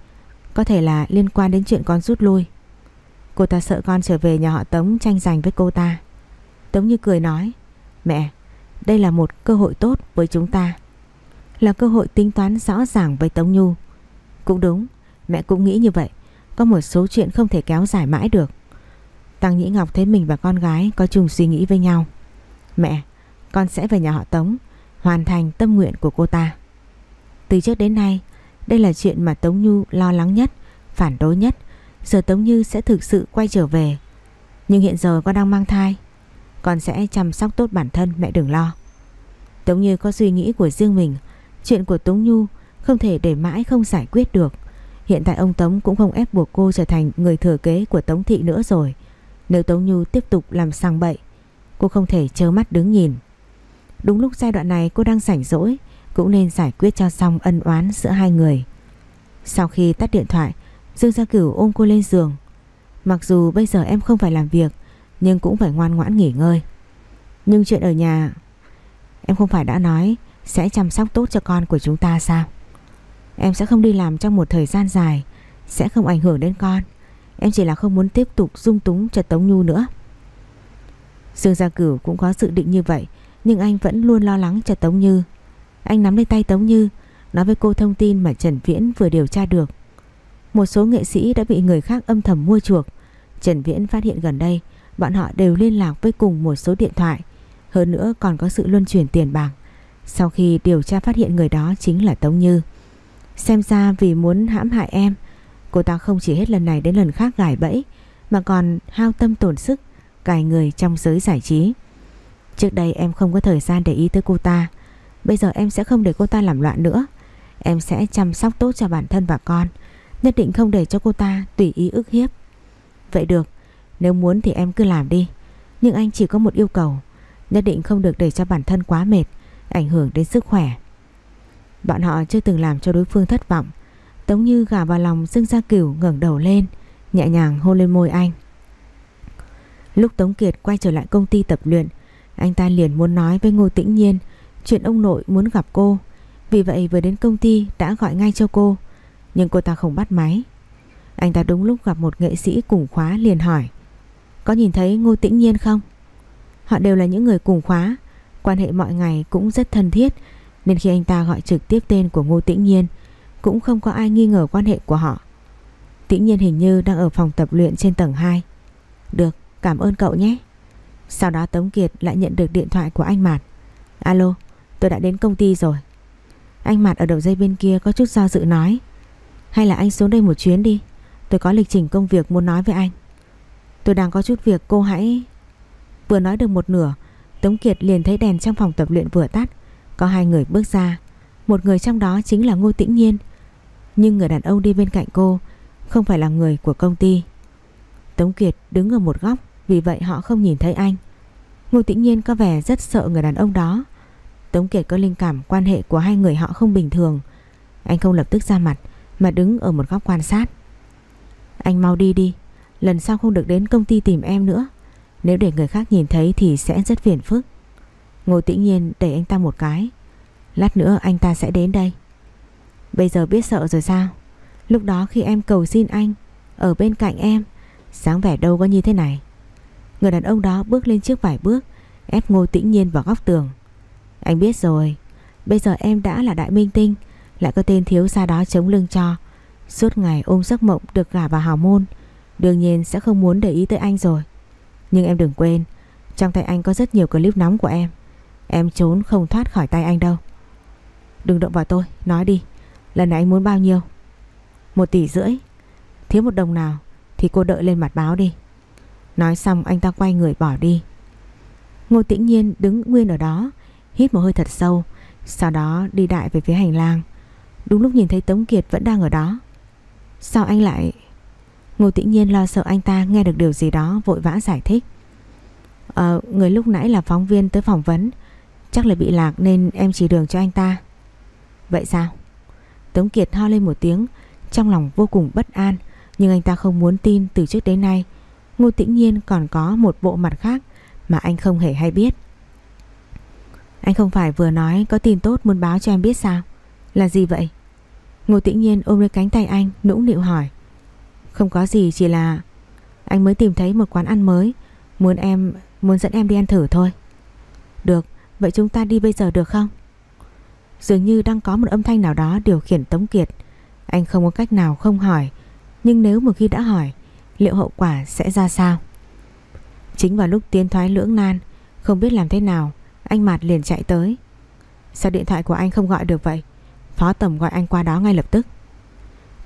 Có thể là liên quan đến chuyện con rút lui Cô ta sợ con trở về nhà họ Tống tranh giành với cô ta Tống như cười nói Mẹ, đây là một cơ hội tốt với chúng ta là cơ hội tính toán rõ ràng với Tống Nhu. Cũng đúng, mẹ cũng nghĩ như vậy. Có một số chuyện không thể kéo dài mãi được. Tăng Nhĩ Ngọc thấy mình và con gái có chung suy nghĩ với nhau. Mẹ, con sẽ về nhà họ Tống Hoàn thành tâm nguyện của cô ta. Từ trước đến nay Đây là chuyện mà Tống Nhu lo lắng nhất Phản đối nhất. Giờ Tống Như sẽ thực sự quay trở về. Nhưng hiện giờ con đang mang thai. Con sẽ chăm sóc tốt bản thân mẹ đừng lo. Tống Như có suy nghĩ của riêng mình Chuyện của Tống Nhu Không thể để mãi không giải quyết được. Hiện tại ông Tống cũng không ép buộc cô trở thành Người thừa kế của Tống Thị nữa rồi. Nếu Tống Nhu tiếp tục làm sang bậy, Cô không thể trơ mắt đứng nhìn. Đúng lúc giai đoạn này cô đang rảnh rỗi, Cũng nên giải quyết cho xong ân oán giữa hai người. Sau khi tắt điện thoại, Dương Gia Cửu ôm cô lên giường. Mặc dù bây giờ em không phải làm việc, Nhưng cũng phải ngoan ngoãn nghỉ ngơi. Nhưng chuyện ở nhà, Em không phải đã nói sẽ chăm sóc tốt cho con của chúng ta sao? Em sẽ không đi làm trong một thời gian dài, Sẽ không ảnh hưởng đến con. Em chỉ là không muốn tiếp tục dung túng cho Tống Nhu nữa. Dương Gia Cửu cũng có dự định như vậy, Nhưng anh vẫn luôn lo lắng cho Tống Như. Anh nắm lấy tay Tống Như, Nói với cô thông tin mà Trần Viễn vừa điều tra được. Một số nghệ sĩ đã bị người khác âm thầm mua chuộc. Trần Viễn phát hiện gần đây, Bọn họ đều liên lạc với cùng một số điện thoại. Hơn nữa còn có sự luân chuyển tiền bạc. Sau khi điều tra phát hiện người đó chính là Tống Như. Xem ra vì muốn hãm hại em, Cô ta không chỉ hết lần này đến lần khác gài bẫy, Mà còn hao tâm tổn sức, Cài người trong giới giải trí. Trước đây em không có thời gian để ý tới cô ta. Bây giờ em sẽ không để cô ta làm loạn nữa. Em sẽ chăm sóc tốt cho bản thân và con, Nhất định không để cho cô ta tùy ý ức hiếp. Vậy được, Nếu muốn thì em cứ làm đi. Nhưng anh chỉ có một yêu cầu, Nhất định không được để cho bản thân quá mệt. Ảnh hưởng đến sức khỏe. Bọn họ chưa từng làm cho đối phương thất vọng. Tống như gà vào lòng Dương Gia Cửu ngẩng đầu lên, Nhẹ nhàng hôn lên môi anh. Lúc Tống Kiệt quay trở lại công ty tập luyện, Anh ta liền muốn nói với Ngô Tĩnh Nhiên Chuyện ông nội muốn gặp cô. Vì vậy vừa đến công ty đã gọi ngay cho cô, Nhưng cô ta không bắt máy. Anh ta đúng lúc gặp một nghệ sĩ cùng khóa liền hỏi, Có nhìn thấy Ngô Tĩnh Nhiên không? Họ đều là những người cùng khóa Quan hệ mọi ngày cũng rất thân thiết, Nên khi anh ta gọi trực tiếp tên của Ngô Tĩnh Nhiên, Cũng không có ai nghi ngờ quan hệ của họ. Tĩnh Nhiên hình như đang ở phòng tập luyện trên tầng 2 Được, Cảm ơn cậu nhé. Sau đó Tống Kiệt lại nhận được điện thoại của anh Mạt. Alo, tôi đã đến công ty rồi. Anh Mạt ở đầu dây bên kia có chút do dự nói. Hay là anh xuống đây một chuyến đi, Tôi có lịch trình công việc muốn nói với anh. Tôi đang có chút việc, cô hãy Vừa nói được một nửa Tống Kiệt liền thấy đèn trong phòng tập luyện vừa tắt. Có hai người bước ra. Một người trong đó chính là Ngô Tĩnh Nhiên. Nhưng người đàn ông đi bên cạnh cô Không phải là người của công ty. Tống Kiệt đứng ở một góc, vì vậy họ không nhìn thấy anh. Ngô Tĩnh Nhiên có vẻ rất sợ người đàn ông đó. Tống Kiệt có linh cảm quan hệ của hai người họ không bình thường. Anh không lập tức ra mặt, Mà đứng ở một góc quan sát. Anh mau đi đi, Lần sau không được đến công ty tìm em nữa. Nếu để người khác nhìn thấy thì sẽ rất phiền phức. Ngô Tĩnh Nhiên đẩy anh ta một cái. Lát nữa anh ta sẽ đến đây. Bây giờ biết sợ rồi sao? Lúc đó khi em cầu xin anh, Ở bên cạnh em sáng vẻ đâu có như thế này. Người đàn ông đó bước lên trước vài bước, Ép Ngô Tĩnh Nhiên vào góc tường. Anh biết rồi, Bây giờ em đã là đại minh tinh, Lại có tên thiếu xa đó chống lưng cho. Suốt ngày ôm giấc mộng được gả vào hào môn, Đương nhiên sẽ không muốn để ý tới anh rồi. Nhưng em đừng quên, Trong tay anh có rất nhiều clip nóng của em. Em trốn không thoát khỏi tay anh đâu. Đừng động vào tôi, Nói đi. Lần này anh muốn bao nhiêu? Một tỷ rưỡi. Thiếu một đồng nào Thì cô đợi lên mặt báo đi. Nói xong anh ta quay người bỏ đi. Ngô Tĩnh Nhiên đứng nguyên ở đó, Hít một hơi thật sâu, Sau đó đi đại về phía hành lang. Đúng lúc nhìn thấy Tống Kiệt vẫn đang ở đó. Sao anh lại Ngô Tĩnh Nhiên lo sợ anh ta nghe được điều gì đó, Vội vã giải thích. Ờ người lúc nãy là phóng viên tới phỏng vấn. Chắc là bị lạc nên em chỉ đường cho anh ta. Vậy sao? Tống Kiệt ho lên một tiếng, Trong lòng vô cùng bất an, Nhưng anh ta không muốn tin từ trước đến nay. Ngô Tĩnh Nhiên còn có một bộ mặt khác mà anh không hề hay biết. Anh không phải vừa nói có tin tốt muốn báo cho em biết sao? Là gì vậy? Ngô tĩnh nhiên ôm lấy cánh tay anh, nũng nịu hỏi. Không có gì, chỉ là Anh mới tìm thấy một quán ăn mới. Muốn em, Muốn dẫn em đi ăn thử thôi. Được, Vậy chúng ta đi bây giờ được không? Dường như đang có một âm thanh nào đó điều khiển Tống Kiệt. Anh không có cách nào không hỏi, Nhưng nếu một khi đã hỏi, Liệu hậu quả sẽ ra sao? Chính vào lúc tiến thoái lưỡng nan, Không biết làm thế nào, Anh Mạt liền chạy tới. Sao điện thoại của anh không gọi được vậy? Phó Tổng gọi anh qua đó ngay lập tức.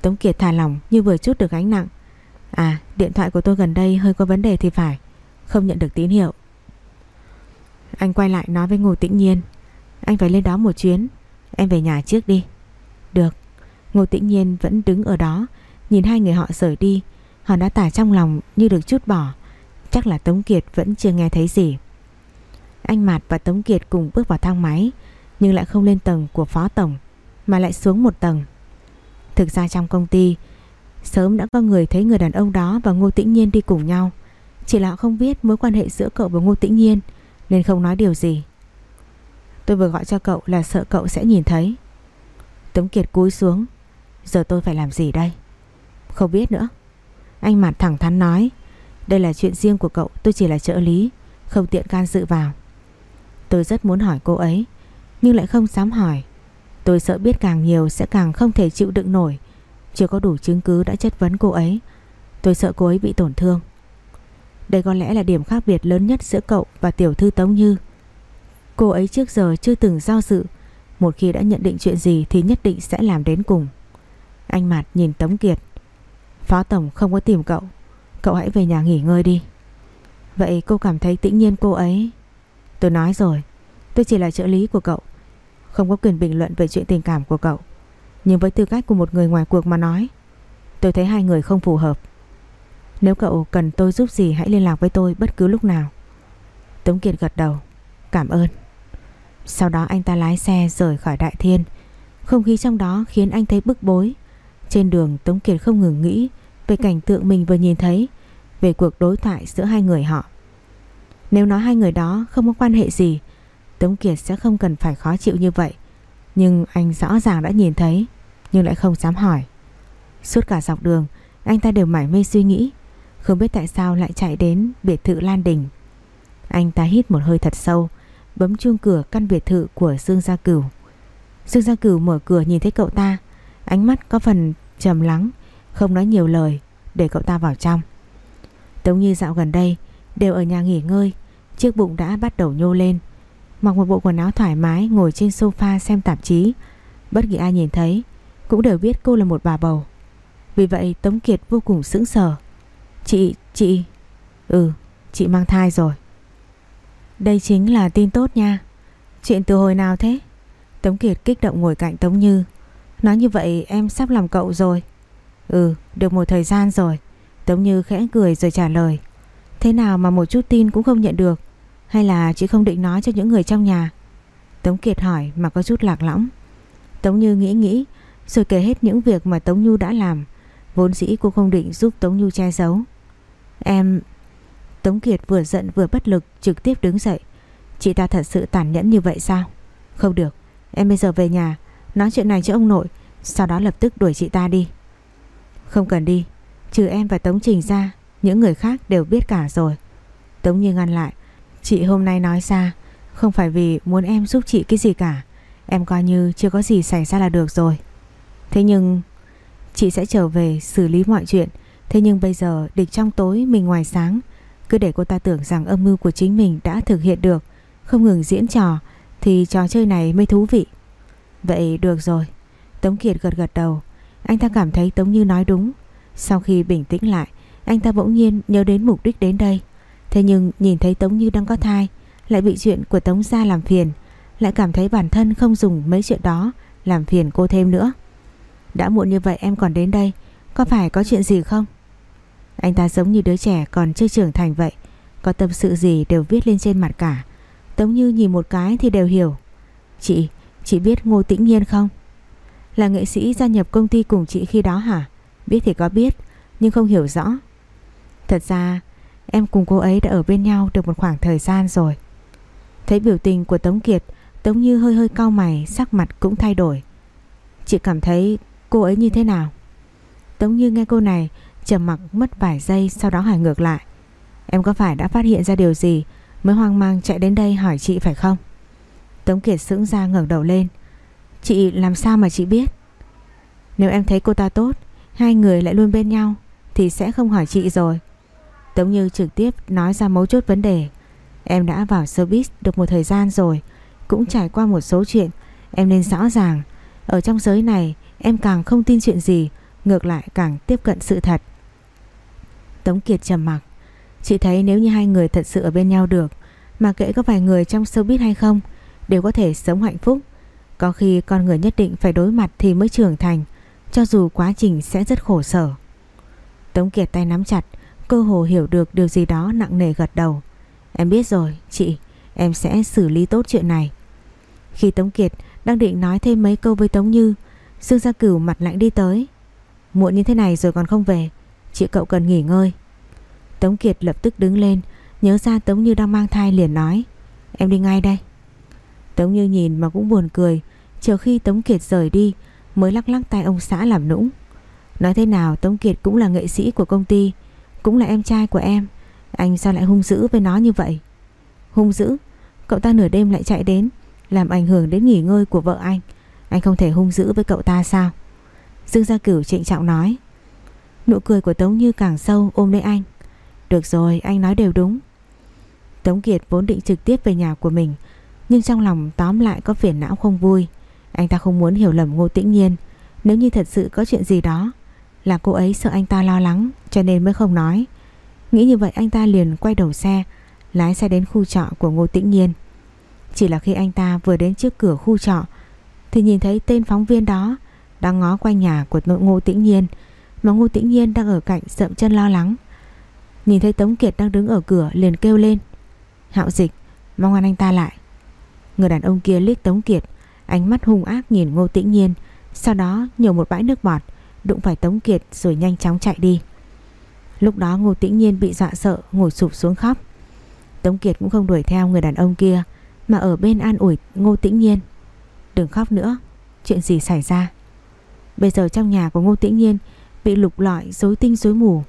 Tống Kiệt thả lòng như vừa chút được gánh nặng. À điện thoại của tôi gần đây hơi có vấn đề thì phải. Không nhận được tín hiệu. Anh quay lại nói với Ngô Tĩnh Nhiên. Anh phải lên đó một chuyến. Em về nhà trước đi. Được. Ngô Tĩnh Nhiên vẫn đứng ở đó, Nhìn hai người họ rời đi. Họ đã tả trong lòng như được chút bỏ. Chắc là Tống Kiệt vẫn chưa nghe thấy gì. Anh Mạt và Tống Kiệt cùng bước vào thang máy, Nhưng lại không lên tầng của Phó Tổng, Mà lại xuống một tầng. Thực ra trong công ty, Sớm đã có người thấy người đàn ông đó Và Ngô Tĩnh Nhiên đi cùng nhau. Chỉ là họ không biết mối quan hệ giữa cậu và Ngô Tĩnh Nhiên, Nên không nói điều gì. Tôi vừa gọi cho cậu là sợ cậu sẽ nhìn thấy. Tống Kiệt cúi xuống. Giờ tôi phải làm gì đây? Không biết nữa. Anh mặt thẳng thắn nói. Đây là chuyện riêng của cậu, tôi chỉ là trợ lý, Không tiện can dự vào. Tôi rất muốn hỏi cô ấy, Nhưng lại không dám hỏi. Tôi sợ biết càng nhiều sẽ càng không thể chịu đựng nổi. Chưa có đủ chứng cứ đã chất vấn cô ấy. Tôi sợ cô ấy bị tổn thương. Đây có lẽ là điểm khác biệt lớn nhất giữa cậu và tiểu thư Tống Như. Cô ấy trước giờ chưa từng giao dự. Một khi đã nhận định chuyện gì thì nhất định sẽ làm đến cùng. Anh Mạt nhìn Tống Kiệt. Phó Tổng không có tìm cậu. Cậu hãy về nhà nghỉ ngơi đi. Vậy cô cảm thấy tĩnh nhiên cô ấy. Tôi nói rồi. Tôi chỉ là trợ lý của cậu. Không có quyền bình luận về chuyện tình cảm của cậu. Nhưng với tư cách của một người ngoài cuộc mà nói, Tôi thấy hai người không phù hợp. Nếu cậu cần tôi giúp gì, hãy liên lạc với tôi bất cứ lúc nào. Tống Kiệt gật đầu, Cảm ơn. Sau đó anh ta lái xe rời khỏi Đại Thiên. Không khí trong đó khiến anh thấy bức bối. Trên đường, Tống Kiệt không ngừng nghĩ Về cảnh tượng mình vừa nhìn thấy, Về cuộc đối thoại giữa hai người họ. Nếu nói hai người đó không có quan hệ gì Tống Kiệt sẽ không cần phải khó chịu như vậy Nhưng anh rõ ràng đã nhìn thấy Nhưng lại không dám hỏi Suốt cả dọc đường Anh ta đều mải mê suy nghĩ Không biết tại sao lại chạy đến biệt thự Lan Đình Anh ta hít một hơi thật sâu bấm chuông cửa căn biệt thự của Dương Gia Cửu. Dương Gia Cửu mở cửa nhìn thấy cậu ta, ánh mắt có phần trầm lắng, không nói nhiều lời để cậu ta vào trong. Tống Như dạo gần đây đều ở nhà nghỉ ngơi, chiếc bụng đã bắt đầu nhô lên. Mặc một bộ quần áo thoải mái ngồi trên sofa xem tạp chí, bất kỳ ai nhìn thấy cũng đều biết cô là một bà bầu. Vì vậy Tống Kiệt vô cùng sững sờ. Chị, chị... Ừ, chị mang thai rồi. Đây chính là tin tốt nha. Chuyện từ hồi nào thế? Tống Kiệt kích động ngồi cạnh Tống Như. Nói như vậy em sắp làm cậu rồi. Ừ được một thời gian rồi. Tống Như khẽ cười rồi trả lời. Thế nào mà một chút tin cũng không nhận được? Hay là chị không định nói cho những người trong nhà Tống Kiệt hỏi mà có chút lạc lõng Tống Như nghĩ nghĩ Rồi kể hết những việc mà Tống Như đã làm Vốn dĩ cô không định giúp Tống Như che giấu Em Tống Kiệt vừa giận vừa bất lực trực tiếp đứng dậy. Chị ta thật sự tàn nhẫn như vậy sao? Không được, em bây giờ về nhà nói chuyện này cho ông nội, sau đó lập tức đuổi chị ta đi. Không cần đi, trừ em và Tống Trình ra, những người khác đều biết cả rồi. Tống Như ngăn lại, chị hôm nay nói ra, không phải vì muốn em giúp chị cái gì cả, em coi như chưa có gì xảy ra là được rồi. Thế nhưng chị sẽ trở về xử lý mọi chuyện, thế nhưng bây giờ địch trong tối mình ngoài sáng, cứ để cô ta tưởng rằng âm mưu của chính mình đã thực hiện được. Không ngừng diễn trò Thì trò chơi này mới thú vị. Vậy được rồi. Tống Kiệt gật gật đầu. Anh ta cảm thấy Tống Như nói đúng. Sau khi bình tĩnh lại Anh ta bỗng nhiên nhớ đến mục đích đến đây. Thế nhưng nhìn thấy Tống Như đang có thai Lại bị chuyện của Tống Gia làm phiền Lại cảm thấy bản thân không dùng mấy chuyện đó Làm phiền cô thêm nữa. Đã muộn như vậy em còn đến đây Có phải có chuyện gì không? Anh ta giống như đứa trẻ còn chưa trưởng thành vậy Có tâm sự gì đều viết lên trên mặt cả. Tống như nhìn một cái thì đều hiểu. Chị, chị biết Ngô Tĩnh Nhiên không? Là nghệ sĩ gia nhập công ty cùng chị khi đó hả? Biết thì có biết Nhưng không hiểu rõ. Thật ra em cùng cô ấy đã ở bên nhau được một khoảng thời gian rồi. Thấy biểu tình của Tống Kiệt, Tống Như hơi hơi cau mày, Sắc mặt cũng thay đổi. Chị cảm thấy cô ấy như thế nào? Tống Như nghe cô này, trầm mặc mất vài giây Sau đó hỏi ngược lại. Em có phải đã phát hiện ra điều gì Mới hoang mang chạy đến đây hỏi chị phải không? Tống Kiệt sững ra ngẩng đầu lên. Chị làm sao mà chị biết? Nếu em thấy cô ta tốt, Hai người lại luôn bên nhau Thì sẽ không hỏi chị rồi. Tống Như trực tiếp nói ra mấu chốt vấn đề. Em đã vào showbiz được một thời gian rồi, Cũng trải qua một số chuyện. Em nên rõ ràng, Ở trong giới này, em càng không tin chuyện gì, Ngược lại càng tiếp cận sự thật. Tống Kiệt trầm mặc. Chị thấy nếu như hai người thật sự ở bên nhau được, Mà kệ có vài người trong showbiz hay không, Đều có thể sống hạnh phúc. Có khi con người nhất định phải đối mặt thì mới trưởng thành, Cho dù quá trình sẽ rất khổ sở. Tống Kiệt tay nắm chặt Cơ hồ hiểu được điều gì đó nặng nề gật đầu. Em biết rồi, chị, Em sẽ xử lý tốt chuyện này. Khi Tống Kiệt đang định nói thêm mấy câu với Tống Như, Dương Gia Cửu mặt lạnh đi tới. Muộn như thế này rồi còn không về, Chị cậu cần nghỉ ngơi. Tống Kiệt lập tức đứng lên, Nhớ ra Tống Như đang mang thai liền nói, Em đi ngay đây. Tống Như nhìn mà cũng buồn cười, Chờ khi Tống Kiệt rời đi, Mới lắc lắc tay ông xã làm nũng. Nói thế nào, Tống Kiệt cũng là nghệ sĩ của công ty cũng là em trai của em. Anh sao lại hung dữ với nó như vậy? Hung dữ? Cậu ta nửa đêm lại chạy đến, Làm ảnh hưởng đến nghỉ ngơi của vợ anh. Anh không thể hung dữ với cậu ta sao? Dương Gia Cửu trịnh trọng nói. Nụ cười của Tống Như càng sâu ôm lấy anh. Được rồi, anh nói đều đúng. Tống Kiệt vốn định trực tiếp về nhà của mình, Nhưng trong lòng tóm lại có phiền não không vui. Anh ta không muốn hiểu lầm Ngô Tĩnh Nhiên. Nếu như thật sự có chuyện gì đó là cô ấy sợ anh ta lo lắng, Cho nên mới không nói. Nghĩ như vậy anh ta liền quay đầu xe, Lái xe đến khu trọ của Ngô Tĩnh Nhiên. Chỉ là khi anh ta vừa đến trước cửa khu trọ, Thì nhìn thấy tên phóng viên đó Đang ngó quanh nhà của Ngô Tĩnh Nhiên, Mà Ngô Tĩnh Nhiên đang ở cạnh sậm chân lo lắng. Nhìn thấy Tống Kiệt đang đứng ở cửa liền kêu lên, Hạo dịch Mong ngoan anh ta lại. Người đàn ông kia liếc Tống Kiệt, Ánh mắt hung ác nhìn Ngô Tĩnh Nhiên, Sau đó nhổ một bãi nước bọt Đụng phải Tống Kiệt rồi nhanh chóng chạy đi. Lúc đó Ngô Tĩnh Nhiên bị dọa sợ Ngồi sụp xuống khóc. Tống Kiệt cũng không đuổi theo người đàn ông kia Mà ở bên an ủi Ngô Tĩnh Nhiên. Đừng khóc nữa Chuyện gì xảy ra? Bây giờ trong nhà của Ngô Tĩnh Nhiên Bị lục lọi rối tinh rối mù.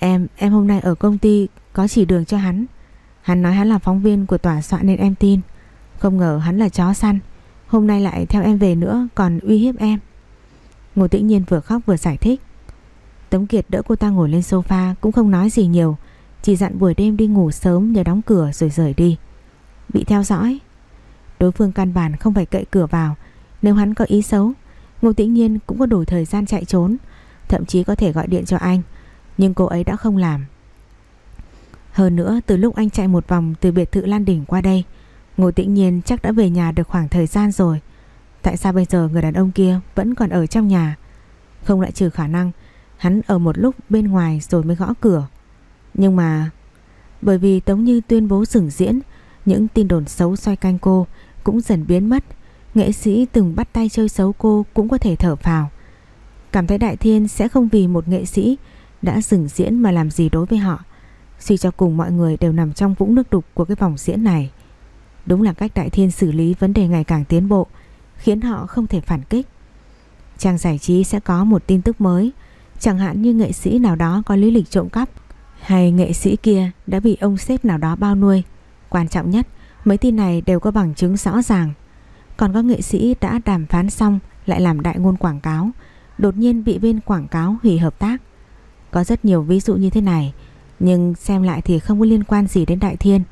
Em, em hôm nay ở công ty Có chỉ đường cho hắn. Hắn nói hắn là phóng viên của tòa soạn nên em tin. Không ngờ hắn là chó săn. Hôm nay lại theo em về nữa Còn uy hiếp em. Ngô Tĩnh Nhiên vừa khóc vừa giải thích. Tống Kiệt đỡ cô ta ngồi lên sofa, Cũng không nói gì nhiều. Chỉ dặn buổi đêm đi ngủ sớm nhờ đóng cửa rồi rời đi. Bị theo dõi. Đối phương căn bản không phải cậy cửa vào. Nếu hắn có ý xấu, Ngô Tĩnh Nhiên cũng có đủ thời gian chạy trốn, Thậm chí có thể gọi điện cho anh. Nhưng cô ấy đã không làm. Hơn nữa, từ lúc anh chạy một vòng từ biệt thự Lan Đỉnh qua đây, Ngô Tĩnh Nhiên chắc đã về nhà được khoảng thời gian rồi. Tại sao bây giờ người đàn ông kia vẫn còn ở trong nhà? Không lại trừ khả năng, Hắn ở một lúc bên ngoài rồi mới gõ cửa. Nhưng mà, Bởi vì Tống Như tuyên bố dừng diễn, Những tin đồn xấu xoay canh cô Cũng dần biến mất. Nghệ sĩ từng bắt tay chơi xấu cô Cũng có thể thở phào. Cảm thấy Đại Thiên sẽ không vì một nghệ sĩ Đã dừng diễn mà làm gì đối với họ. Suy cho cùng mọi người đều nằm trong vũng nước đục của cái vòng diễn này. Đúng là cách Đại Thiên xử lý vấn đề ngày càng tiến bộ. Khiến họ không thể phản kích. Trang giải trí sẽ có một tin tức mới. Chẳng hạn như nghệ sĩ nào đó có lý lịch trộm cắp, Hay nghệ sĩ kia đã bị ông sếp nào đó bao nuôi. Quan trọng nhất, Mấy tin này đều có bằng chứng rõ ràng. Còn có nghệ sĩ đã đàm phán xong, Lại làm đại ngôn quảng cáo, Đột nhiên bị bên quảng cáo hủy hợp tác. Có rất nhiều ví dụ như thế này, nhưng xem lại thì không có liên quan gì đến Đại Thiên.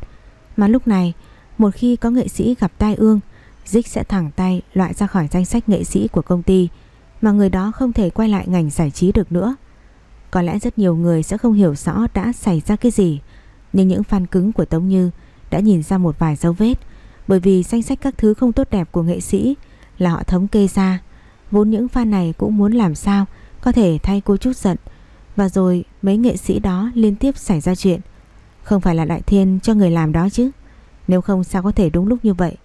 Mà lúc này, Một khi có nghệ sĩ gặp tai ương Dích sẽ thẳng tay loại ra khỏi danh sách nghệ sĩ của công ty, Mà người đó không thể quay lại ngành giải trí được nữa. Có lẽ rất nhiều người sẽ không hiểu rõ đã xảy ra cái gì, Nhưng những fan cứng của Tống Như Đã nhìn ra một vài dấu vết, Bởi vì danh sách các thứ không tốt đẹp của nghệ sĩ Là họ thống kê ra. Vốn những fan này cũng muốn làm sao Có thể thay cô chút giận, và rồi mấy nghệ sĩ đó liên tiếp xảy ra chuyện. Không phải là Đại Thiên cho người làm đó chứ. Nếu không sao có thể đúng lúc như vậy.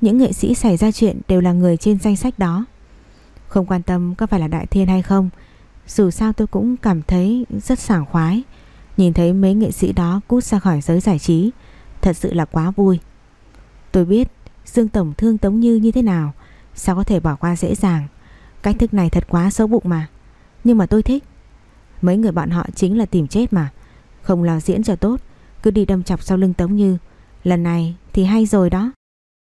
Những nghệ sĩ xảy ra chuyện đều là người trên danh sách đó. Không quan tâm có phải là Đại Thiên hay không, Dù sao tôi cũng cảm thấy rất sảng khoái. Nhìn thấy mấy nghệ sĩ đó cút ra khỏi giới giải trí, Thật sự là quá vui. Tôi biết Dương Tổng thương Tống Như như thế nào, Sao có thể bỏ qua dễ dàng. Cách thức này thật quá xấu bụng mà. Nhưng mà tôi thích. Mấy người bọn họ chính là tìm chết mà. Không lo diễn cho tốt, Cứ đi đâm chọc sau lưng Tống Như. Lần này thì hay rồi đó.